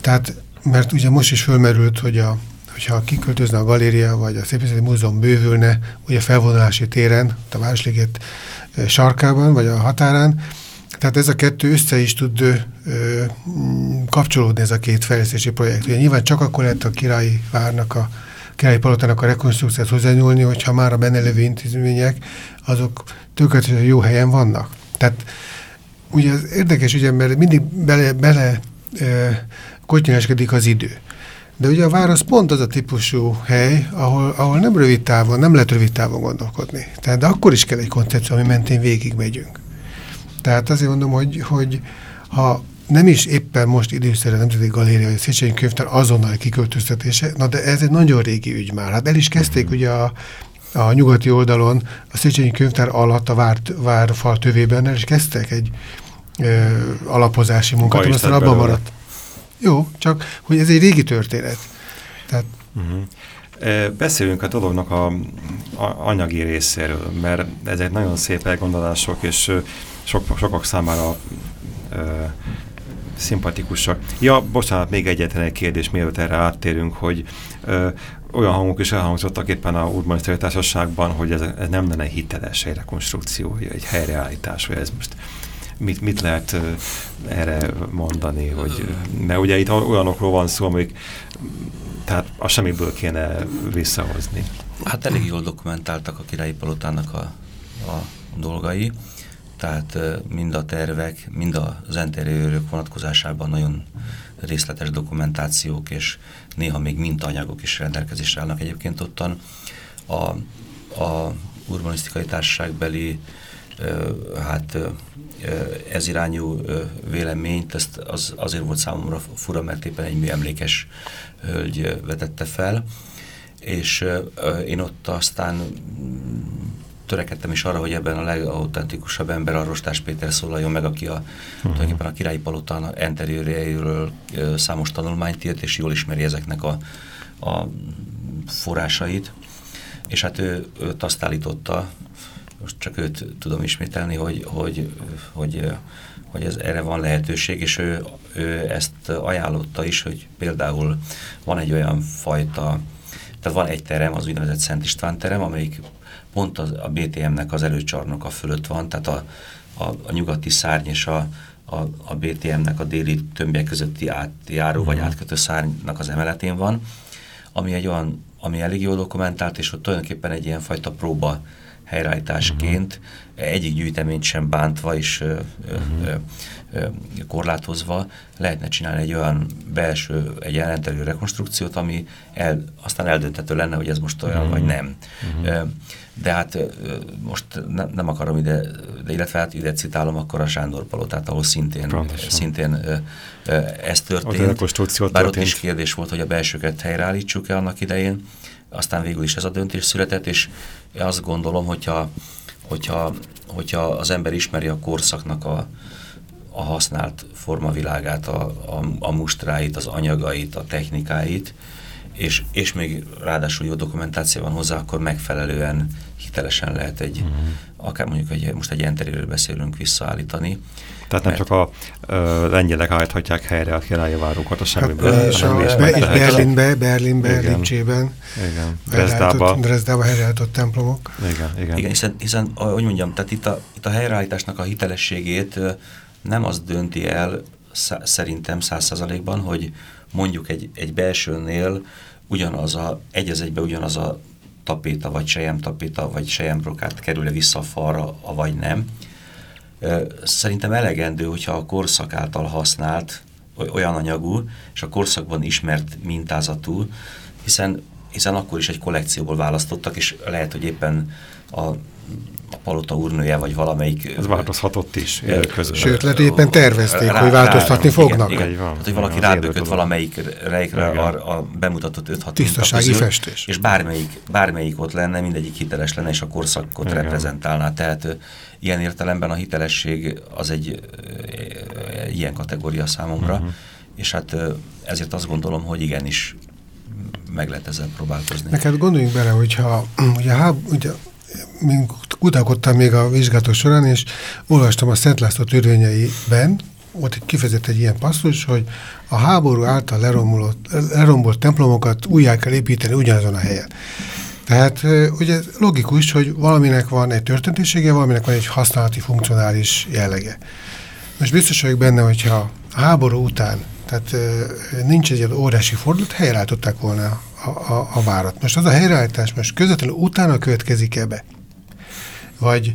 S4: Tehát, mert ugye most is fölmerült, hogy a, hogyha kiköltözne a galéria, vagy a Szépészeti Múzeum bővülne, ugye felvonulási téren, a Városliget sarkában, vagy a határán, tehát ez a kettő össze is tud ö, ö, kapcsolódni ez a két fejlesztési projekt. Ugye nyilván csak akkor lehet a királyi várnak, a királyi palotának a rekonstrukciót hozzányúlni, hogyha már a benne levő intézmények, azok tökéletesen jó helyen vannak. Tehát ugye az érdekes ugye, mert mindig bele, bele e, az idő. De ugye a város pont az a típusú hely, ahol, ahol nem rövid távon, nem lehet rövid távon gondolkodni. Tehát de akkor is kell egy koncepció, ami mentén végig megyünk. Tehát azért mondom, hogy, hogy ha nem is éppen most időszerűen Nemzeti Galéria vagy Széchenyi Könyvtár azonnal kiköltöztetése, na de ez egy nagyon régi ügy már. Hát el is kezdték ugye a a nyugati oldalon, a Széchenyi könyvtár alatt a vár, várfal tövében el is kezdtek egy ö, alapozási munkát, aztán abban maradt. Jó, csak hogy ez egy régi történet. Tehát, uh
S2: -huh. Beszéljünk a dolognak a, a anyagi részéről, mert ezek nagyon szép elgondolások, és sok, sokak számára ö, szimpatikusak. Ja, bocsánat, még egyetlen egy kérdés, mielőtt erre áttérünk, hogy ö, olyan hangok is elhangzottak éppen a urbanisztikai társaságban, hogy ez, ez nem lenne hiteles egy rekonstrukció, egy helyreállítás, hogy ez most mit, mit lehet erre mondani, hogy, mert ugye itt olyanokról van szó, amik tehát a semmiből kéne visszahozni.
S3: Hát elég jól dokumentáltak a királyi palotának a, a dolgai, tehát mind a tervek, mind az interiőrök vonatkozásában nagyon részletes dokumentációk és néha még mintanyagok is rendelkezésre állnak. Egyébként ottan a, a urbanisztikai társaságbeli hát ez irányú véleményt, ezt az, azért volt számomra fura, mert éppen egy műemlékes hölgy vetette fel, és én ott aztán törekedtem is arra, hogy ebben a legautentikusabb ember a Rostás Péter szólaljon meg, aki a, uh -huh. tulajdonképpen a királyi palota enteriőrjeiről számos tanulmányt írt, és jól ismeri ezeknek a, a forrásait. És hát ő, őt azt állította, most csak őt tudom ismételni, hogy, hogy, hogy, hogy ez, erre van lehetőség, és ő, ő ezt ajánlotta is, hogy például van egy olyan fajta, tehát van egy terem, az úgynevezett Szent István terem, amelyik pont az, a BTM-nek az előcsarnoka fölött van, tehát a, a, a nyugati szárny és a, a, a BTM-nek a déli tömbje közötti átjáró -huh. vagy mhm. átkötő szárnynak az emeletén van. ami egy olyan, ami elég jól dokumentált, és ott tulajdonképpen egy ilyen fajta próba helyreállításként, uh-huh. egyik gyűjteményt sem bántva és uh-huh. ö, ö, korlátozva lehetne csinálni egy olyan belső, egy jelentelő rekonstrukciót, ami el, aztán eldöntető lenne, hogy ez most olyan uh-huh. vagy nem. Uh-huh. De hát most ne, nem akarom ide, de illetve hát ide citálom akkor a Sándor Palotát, ahol szintén, Pontosan. szintén ez történt. A rekonstrukció Bár történt. ott is kérdés volt, hogy a belsőket helyreállítsuk-e annak idején aztán végül is ez a döntés született, és azt gondolom, hogyha, hogyha, hogyha az ember ismeri a korszaknak a, a használt formavilágát, a, a, a mustráit, az anyagait, a technikáit, és, és még ráadásul jó dokumentáció van hozzá, akkor megfelelően hitelesen lehet egy, uh-huh. akár mondjuk egy, most egy enteréről beszélünk visszaállítani.
S2: Tehát nem csak a ö, lengyelek állíthatják helyre a királyi várókat a semmiből. Hát,
S4: és a, be, Berlinbe, Berlinbe, igen. Lipcsében.
S2: Igen. Dresdába.
S4: Dresdába helyreállított templomok.
S2: Igen, igen.
S3: igen hiszen, hiszen, ahogy mondjam, tehát itt a, itt a helyreállításnak a hitelességét nem az dönti el szerintem száz százalékban, hogy mondjuk egy, egy belsőnél ugyanaz a, egy az egybe ugyanaz a tapéta, vagy sejem tapéta, vagy sejembrokát kerül-e vissza a falra, vagy nem. Szerintem elegendő, hogyha a korszak által használt olyan anyagú, és a korszakban ismert mintázatú, hiszen, hiszen akkor is egy kollekcióból választottak, és lehet, hogy éppen a a palota úrnője, vagy valamelyik...
S2: Ez változhatott is.
S4: Közben. Sőt, lehet éppen tervezték, rá, hogy változtatni rá, fognak.
S3: Igen, igen. Hát, hogy valaki rábökött valamelyik rejkre a, a bemutatott 5-6
S4: Tisztasági közül, festés.
S3: És bármelyik, bármelyik ott lenne, mindegyik hiteles lenne, és a korszakot igen. reprezentálná. Tehát ilyen értelemben a hitelesség az egy ilyen kategória számomra, uh mhm. -huh. és hát ezért azt gondolom, hogy igenis meg lehet ezzel próbálkozni.
S4: Neked gondoljunk bele, hogyha ugye, ugye mint kutakodtam még a vizsgálatok során, és olvastam a Szent László törvényeiben, ott egy kifejezett egy ilyen passzus, hogy a háború által lerombolott, lerombolt templomokat újjá kell építeni ugyanazon a helyen. Tehát ugye logikus, hogy valaminek van egy történetisége, valaminek van egy használati funkcionális jellege. Most biztos vagyok benne, hogyha a háború után, tehát nincs egy óriási fordulat, helyreállították volna a, a, a várat. Most az a helyreállítás most közvetlenül utána következik ebbe. Vagy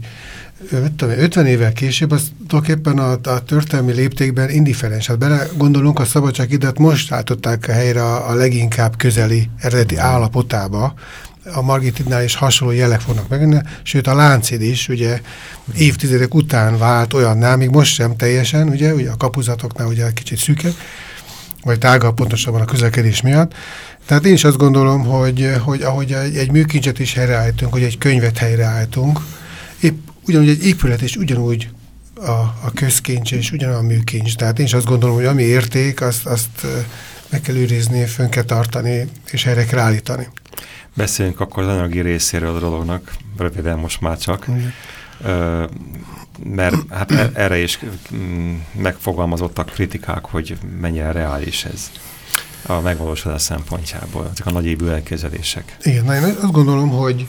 S4: tudom, 50 évvel később, az tulajdonképpen a, a történelmi léptékben indiferens. Hát bele gondolunk, a szabadságidat most állították a helyre a, a leginkább közeli eredeti állapotába, a Margitidnál is hasonló jelek fognak megjönni, sőt a Láncid is ugye évtizedek után vált olyanná, még most sem teljesen, ugye, ugye a kapuzatoknál ugye kicsit szűkek, vagy tágabb pontosabban a közlekedés miatt. Tehát én is azt gondolom, hogy, hogy ahogy egy, egy műkincset is helyreállítunk, hogy egy könyvet helyreállítunk, épp ugyanúgy egy épület is ugyanúgy a, a közkincs és ugyanolyan műkincs. Tehát én is azt gondolom, hogy ami érték, azt, azt meg kell őrizni, fönn kell tartani, és helyre kell állítani.
S2: Beszéljünk akkor az anyagi részéről a dolognak, röviden most már csak. Ö, mert hát e- erre is mm, megfogalmazottak kritikák, hogy mennyire reális ez a megvalósulás szempontjából, ezek a nagyébű elképzelések.
S4: Igen, na én azt gondolom, hogy,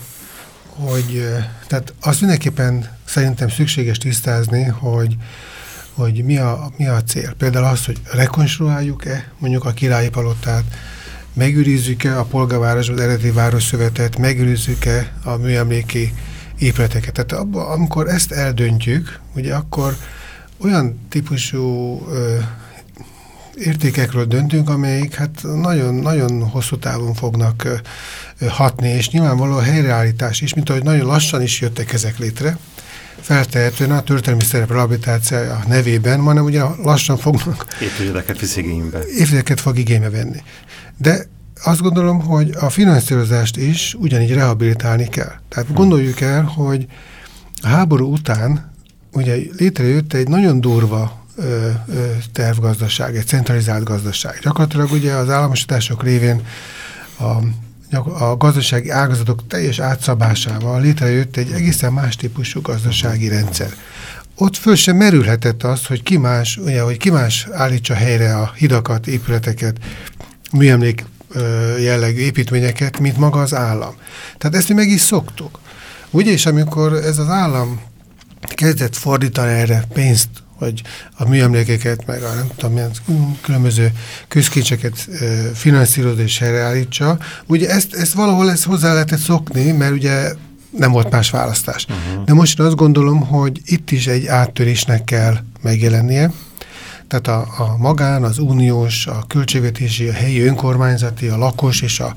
S4: hogy tehát azt mindenképpen szerintem szükséges tisztázni, hogy, hogy mi, a, mi a cél. Például az, hogy rekonstruáljuk-e mondjuk a királyi palotát, megőrizzük-e a polgárváros, az eredeti városszövetet, megőrizzük-e a műemléki épületeket. Tehát abba, amikor ezt eldöntjük, ugye akkor olyan típusú ö, értékekről döntünk, amelyik hát nagyon, nagyon hosszú távon fognak ö, hatni, és nyilvánvaló a helyreállítás is, mint ahogy nagyon lassan is jöttek ezek létre, feltehetően a történelmi szerep rehabilitációja nevében, hanem ugye lassan fognak...
S2: Évtizedeket visz igénybe.
S4: Évtizedeket fog igénybe venni. De azt gondolom, hogy a finanszírozást is ugyanígy rehabilitálni kell. Tehát hmm. gondoljuk el, hogy a háború után ugye létrejött egy nagyon durva ö, ö, tervgazdaság, egy centralizált gazdaság. Gyakorlatilag ugye az államosítások révén a, a gazdasági ágazatok teljes átszabásával létrejött egy egészen más típusú gazdasági rendszer. Ott föl sem merülhetett az, hogy ki más, ugye, hogy ki más állítsa helyre a hidakat, épületeket, műemlék jellegű építményeket, mint maga az állam. Tehát ezt mi meg is szoktuk. Ugye, és amikor ez az állam kezdett fordítani erre pénzt vagy a műemlékeket, meg a nem tudom, milyen különböző közkincseket finanszírozza és helyreállítsa. Ugye ezt, ezt valahol ezt hozzá lehetett szokni, mert ugye nem volt más választás. Uh -huh. De most én azt gondolom, hogy itt is egy áttörésnek kell megjelennie. Tehát a, a magán, az uniós, a költségvetési, a helyi önkormányzati, a lakos és a,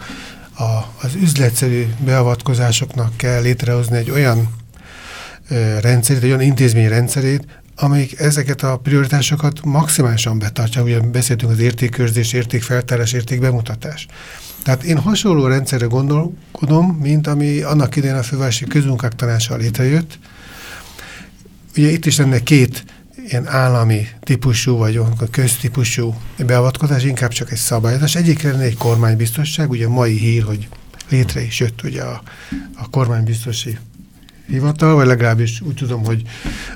S4: a, az üzletszerű beavatkozásoknak kell létrehozni egy olyan ö, rendszerét, egy olyan intézmény rendszerét, amelyik ezeket a prioritásokat maximálisan betartja. Ugye beszéltünk az értékkörzés, értékfeltárás, értékbemutatás. Tehát én hasonló rendszerre gondolkodom, mint ami annak idején a fővárosi közmunkák tanácssal létrejött. Ugye itt is lenne két ilyen állami típusú, vagy köztípusú beavatkozás, inkább csak egy szabályozás. Egyik lenne egy kormánybiztosság, ugye mai hír, hogy létre is jött ugye a, a kormánybiztosi hivatal, vagy legalábbis úgy tudom, hogy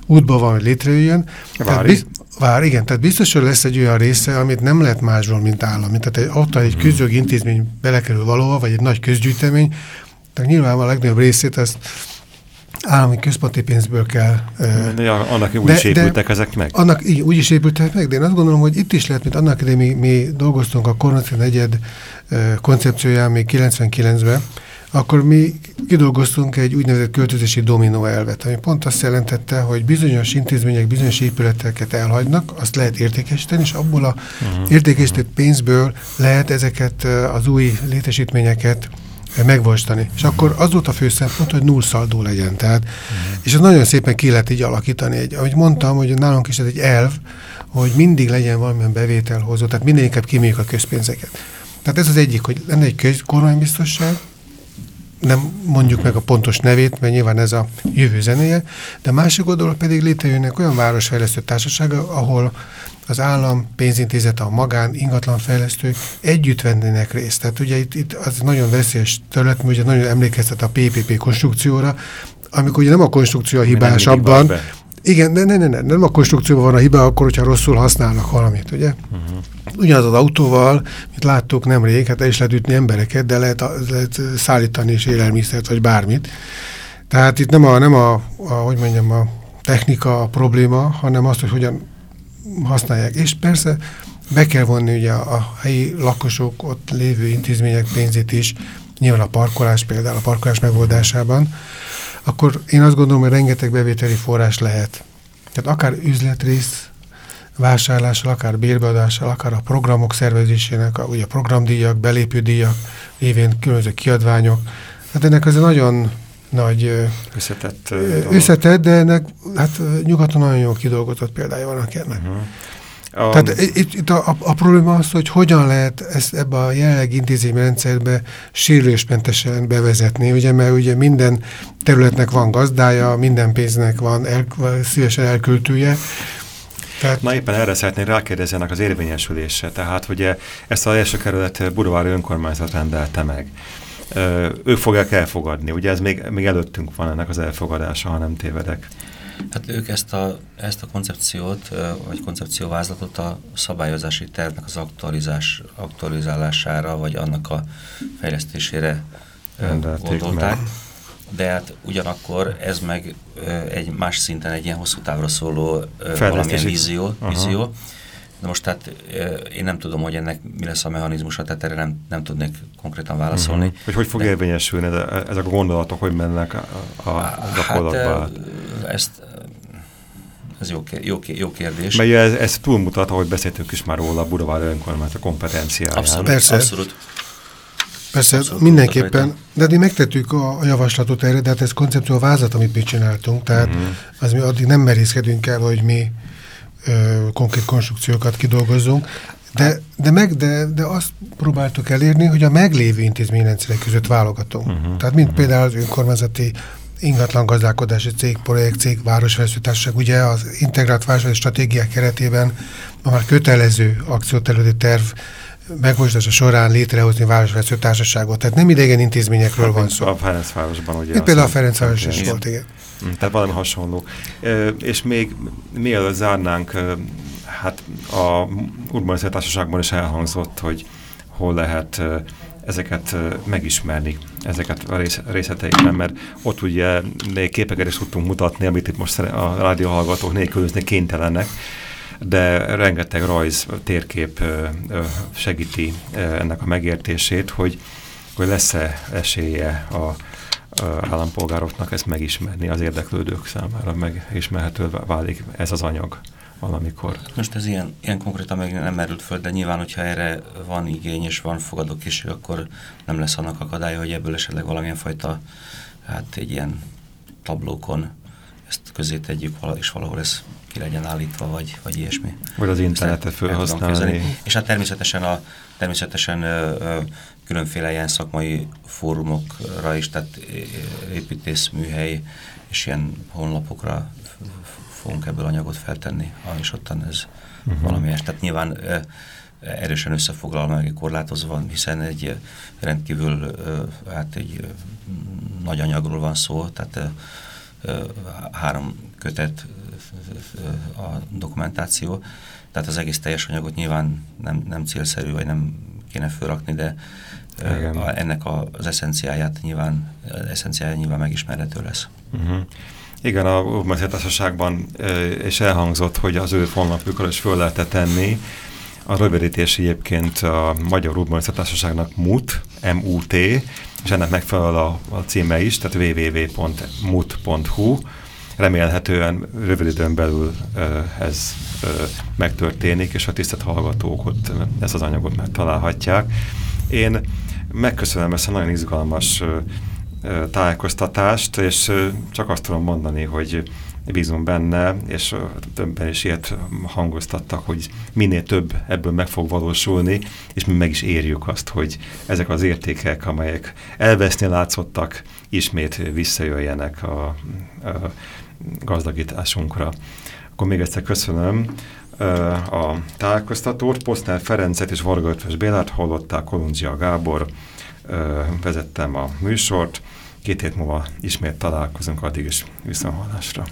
S4: útban van, hogy létrejöjjön.
S2: Vár, biz,
S4: vár, igen, tehát biztos, hogy lesz egy olyan része, amit nem lehet másról, mint állami. Tehát egy, ott egy közjogi intézmény belekerül valóva, vagy egy nagy közgyűjtemény, tehát nyilván a legnagyobb részét ezt állami központi pénzből kell.
S2: De annak úgy de, is épültek de ezek meg?
S4: Annak így, úgy is épültek meg, de én azt gondolom, hogy itt is lehet, mint annak idején mi, mi dolgoztunk a Kornacin negyed koncepcióján még 99-ben, akkor mi kidolgoztunk egy úgynevezett költözési dominó elvet, ami pont azt jelentette, hogy bizonyos intézmények, bizonyos épületeket elhagynak, azt lehet értékesíteni, és abból a uh mhm. -huh. értékesített pénzből lehet ezeket az új létesítményeket megvostani. És akkor az volt a fő szempont, hogy nullszaldó legyen. Tehát, uh-huh. És ez nagyon szépen ki lehet így alakítani. Egy, ahogy mondtam, hogy nálunk is ez egy elv, hogy mindig legyen valamilyen bevételhozó, tehát minél inkább kimegyük a közpénzeket. Tehát ez az egyik, hogy lenne egy köz, kormánybiztosság, nem mondjuk meg a pontos nevét, mert nyilván ez a jövő zenéje, de másik oldalról pedig létrejönnek olyan városfejlesztő társasága, ahol az állam, pénzintézete, a magán, ingatlanfejlesztők együtt vennének részt. Tehát ugye itt, itt az nagyon veszélyes terület, mert ugye nagyon emlékeztet a PPP konstrukcióra, amikor ugye nem a konstrukció a hibás abban, igen, ne, ne, ne, ne, nem a konstrukcióban van a hiba, akkor, hogyha rosszul használnak valamit, ugye? Uh mhm. -huh. Ugyanaz az autóval, mint láttuk nemrég, hát el is lehet ütni embereket, de lehet, lehet szállítani is élelmiszert, vagy bármit. Tehát itt nem a, nem a, a hogy mondjam, a technika a probléma, hanem azt, hogy hogyan használják. És persze be kell vonni ugye a helyi lakosok, ott lévő intézmények pénzét is, nyilván a parkolás például a parkolás megoldásában, akkor én azt gondolom, hogy rengeteg bevételi forrás lehet. Tehát akár üzletrész vásárlással, akár bérbeadással, akár a programok szervezésének, a, ugye a programdíjak, belépődíjak, évén különböző kiadványok. Hát ennek az nagyon nagy...
S2: Összetett.
S4: Összetett, de ennek hát nyugaton nagyon jó kidolgozott példája vannak ennek. Uh -huh. Um, Tehát itt, itt a, a, a probléma az, hogy hogyan lehet ezt ebbe a jelenlegi intézményrendszerbe sérülésmentesen bevezetni, ugye, mert ugye minden területnek van gazdája, minden pénznek van el, szívesen elköltője,
S2: tehát... Na éppen erre szeretnék rákérdezni ennek az érvényesülése. Tehát ugye ezt az első kerület Budóvári önkormányzat rendelte meg. Ők fogják elfogadni. Ugye ez még, még előttünk van ennek az elfogadása, ha nem tévedek.
S3: Hát ők ezt a, ezt a koncepciót, vagy koncepcióvázlatot a szabályozási tervnek az aktualizás, aktualizálására, vagy annak a fejlesztésére Rendelték gondolták. Meg. De hát ugyanakkor ez meg egy más szinten egy ilyen hosszú távra szóló valamilyen vízió, vízió de most tehát én nem tudom, hogy ennek mi lesz a mechanizmusa, tehát erre nem, nem tudnék konkrétan válaszolni. Uh
S2: -huh. Hogy hogy fog de... érvényesülni ezek a gondolatok, hogy mennek a, a hát, gyakorlatba? Hát,
S3: ezt ez jó, jó, jó kérdés.
S2: Mert ez, ez túlmutat, ahogy beszéltünk is már róla, a Budavár önkormányzat kompetenciáján.
S3: Abszolút, Persze. abszolút.
S4: Persze, abszolút mindenképpen, de mi megtettük a, a javaslatot erre, de hát ez koncepció a vázat, amit mi csináltunk, tehát uh mhm. -huh. az mi addig nem merészkedünk el, hogy mi ö, konkrét konstrukciókat kidolgozzunk, de, de, meg, de, de azt próbáltuk elérni, hogy a meglévő intézményrendszerek között válogatunk. Uh mhm. -huh. Tehát mint mhm. például az önkormányzati ingatlan gazdálkodási cég, projektcég, városfejlesztőtársaság, ugye az integrált városi stratégiák keretében a már kötelező akcióterületi terv megvalósítása során létrehozni városfejlesztő társaságot. Tehát nem idegen intézményekről hát, van szó.
S2: A Ferencvárosban ugye.
S4: Itt például a Ferencváros is volt, igen.
S2: Mm, tehát valami hasonló. És még mielőtt zárnánk, hát a urbanizáció társaságban is elhangzott, hogy hol lehet ezeket megismerni, ezeket a rész, részleteikben, mert ott ugye még képeket is tudtunk mutatni, amit itt most a rádióhallgatók nélkülözni kénytelenek, de rengeteg rajz, térkép segíti ennek a megértését, hogy, hogy lesz-e esélye a, állampolgároknak ezt megismerni, az érdeklődők számára megismerhető válik ez az anyag valamikor.
S3: Most ez ilyen, ilyen konkrétan meg nem merült föl, de nyilván, hogyha erre van igény és van fogadókészség, akkor nem lesz annak akadálya, hogy ebből esetleg valamilyen fajta, hát egy ilyen tablókon ezt közé tegyük, és valahol ez ki legyen állítva, vagy, vagy ilyesmi.
S2: Vagy az internetet felhasználni.
S3: És hát természetesen, a, természetesen ö, ö, különféle ilyen szakmai fórumokra is, tehát építészműhely és ilyen honlapokra fogunk ebből anyagot feltenni, és ottan ez uh -huh. valami Tehát nyilván ö, erősen összefoglalva, meg korlátozva, hiszen egy rendkívül hát egy nagy anyagról van szó, tehát három kötet a dokumentáció, tehát az egész teljes anyagot nyilván nem, nem célszerű, vagy nem kéne fölrakni, de a, ennek a, az eszenciáját nyilván, eszenciája nyilván megismerhető lesz. Uh
S2: -huh. Igen, a Urbanizál Társaságban és elhangzott, hogy az ő honlapjukról is föl lehetett tenni. A rövidítés egyébként a Magyar Urbanizál Társaságnak MUT, M-U-T, és ennek megfelel a, a címe is, tehát www.mut.hu. Remélhetően rövid időn belül ez megtörténik, és a tisztelt hallgatók ott ezt az anyagot megtalálhatják. Én megköszönöm ezt a nagyon izgalmas tájékoztatást, és csak azt tudom mondani, hogy bízom benne, és többen is ilyet hangoztattak, hogy minél több ebből meg fog valósulni, és mi meg is érjük azt, hogy ezek az értékek, amelyek elveszni látszottak, ismét visszajöjjenek a, a gazdagításunkra. Akkor még egyszer köszönöm a találkoztatót, Posztner Ferencet és Varga Ötvös Bélát hallották, Kolundzsia Gábor vezettem a műsort. Két hét múlva ismét találkozunk, addig is viszonhallásra.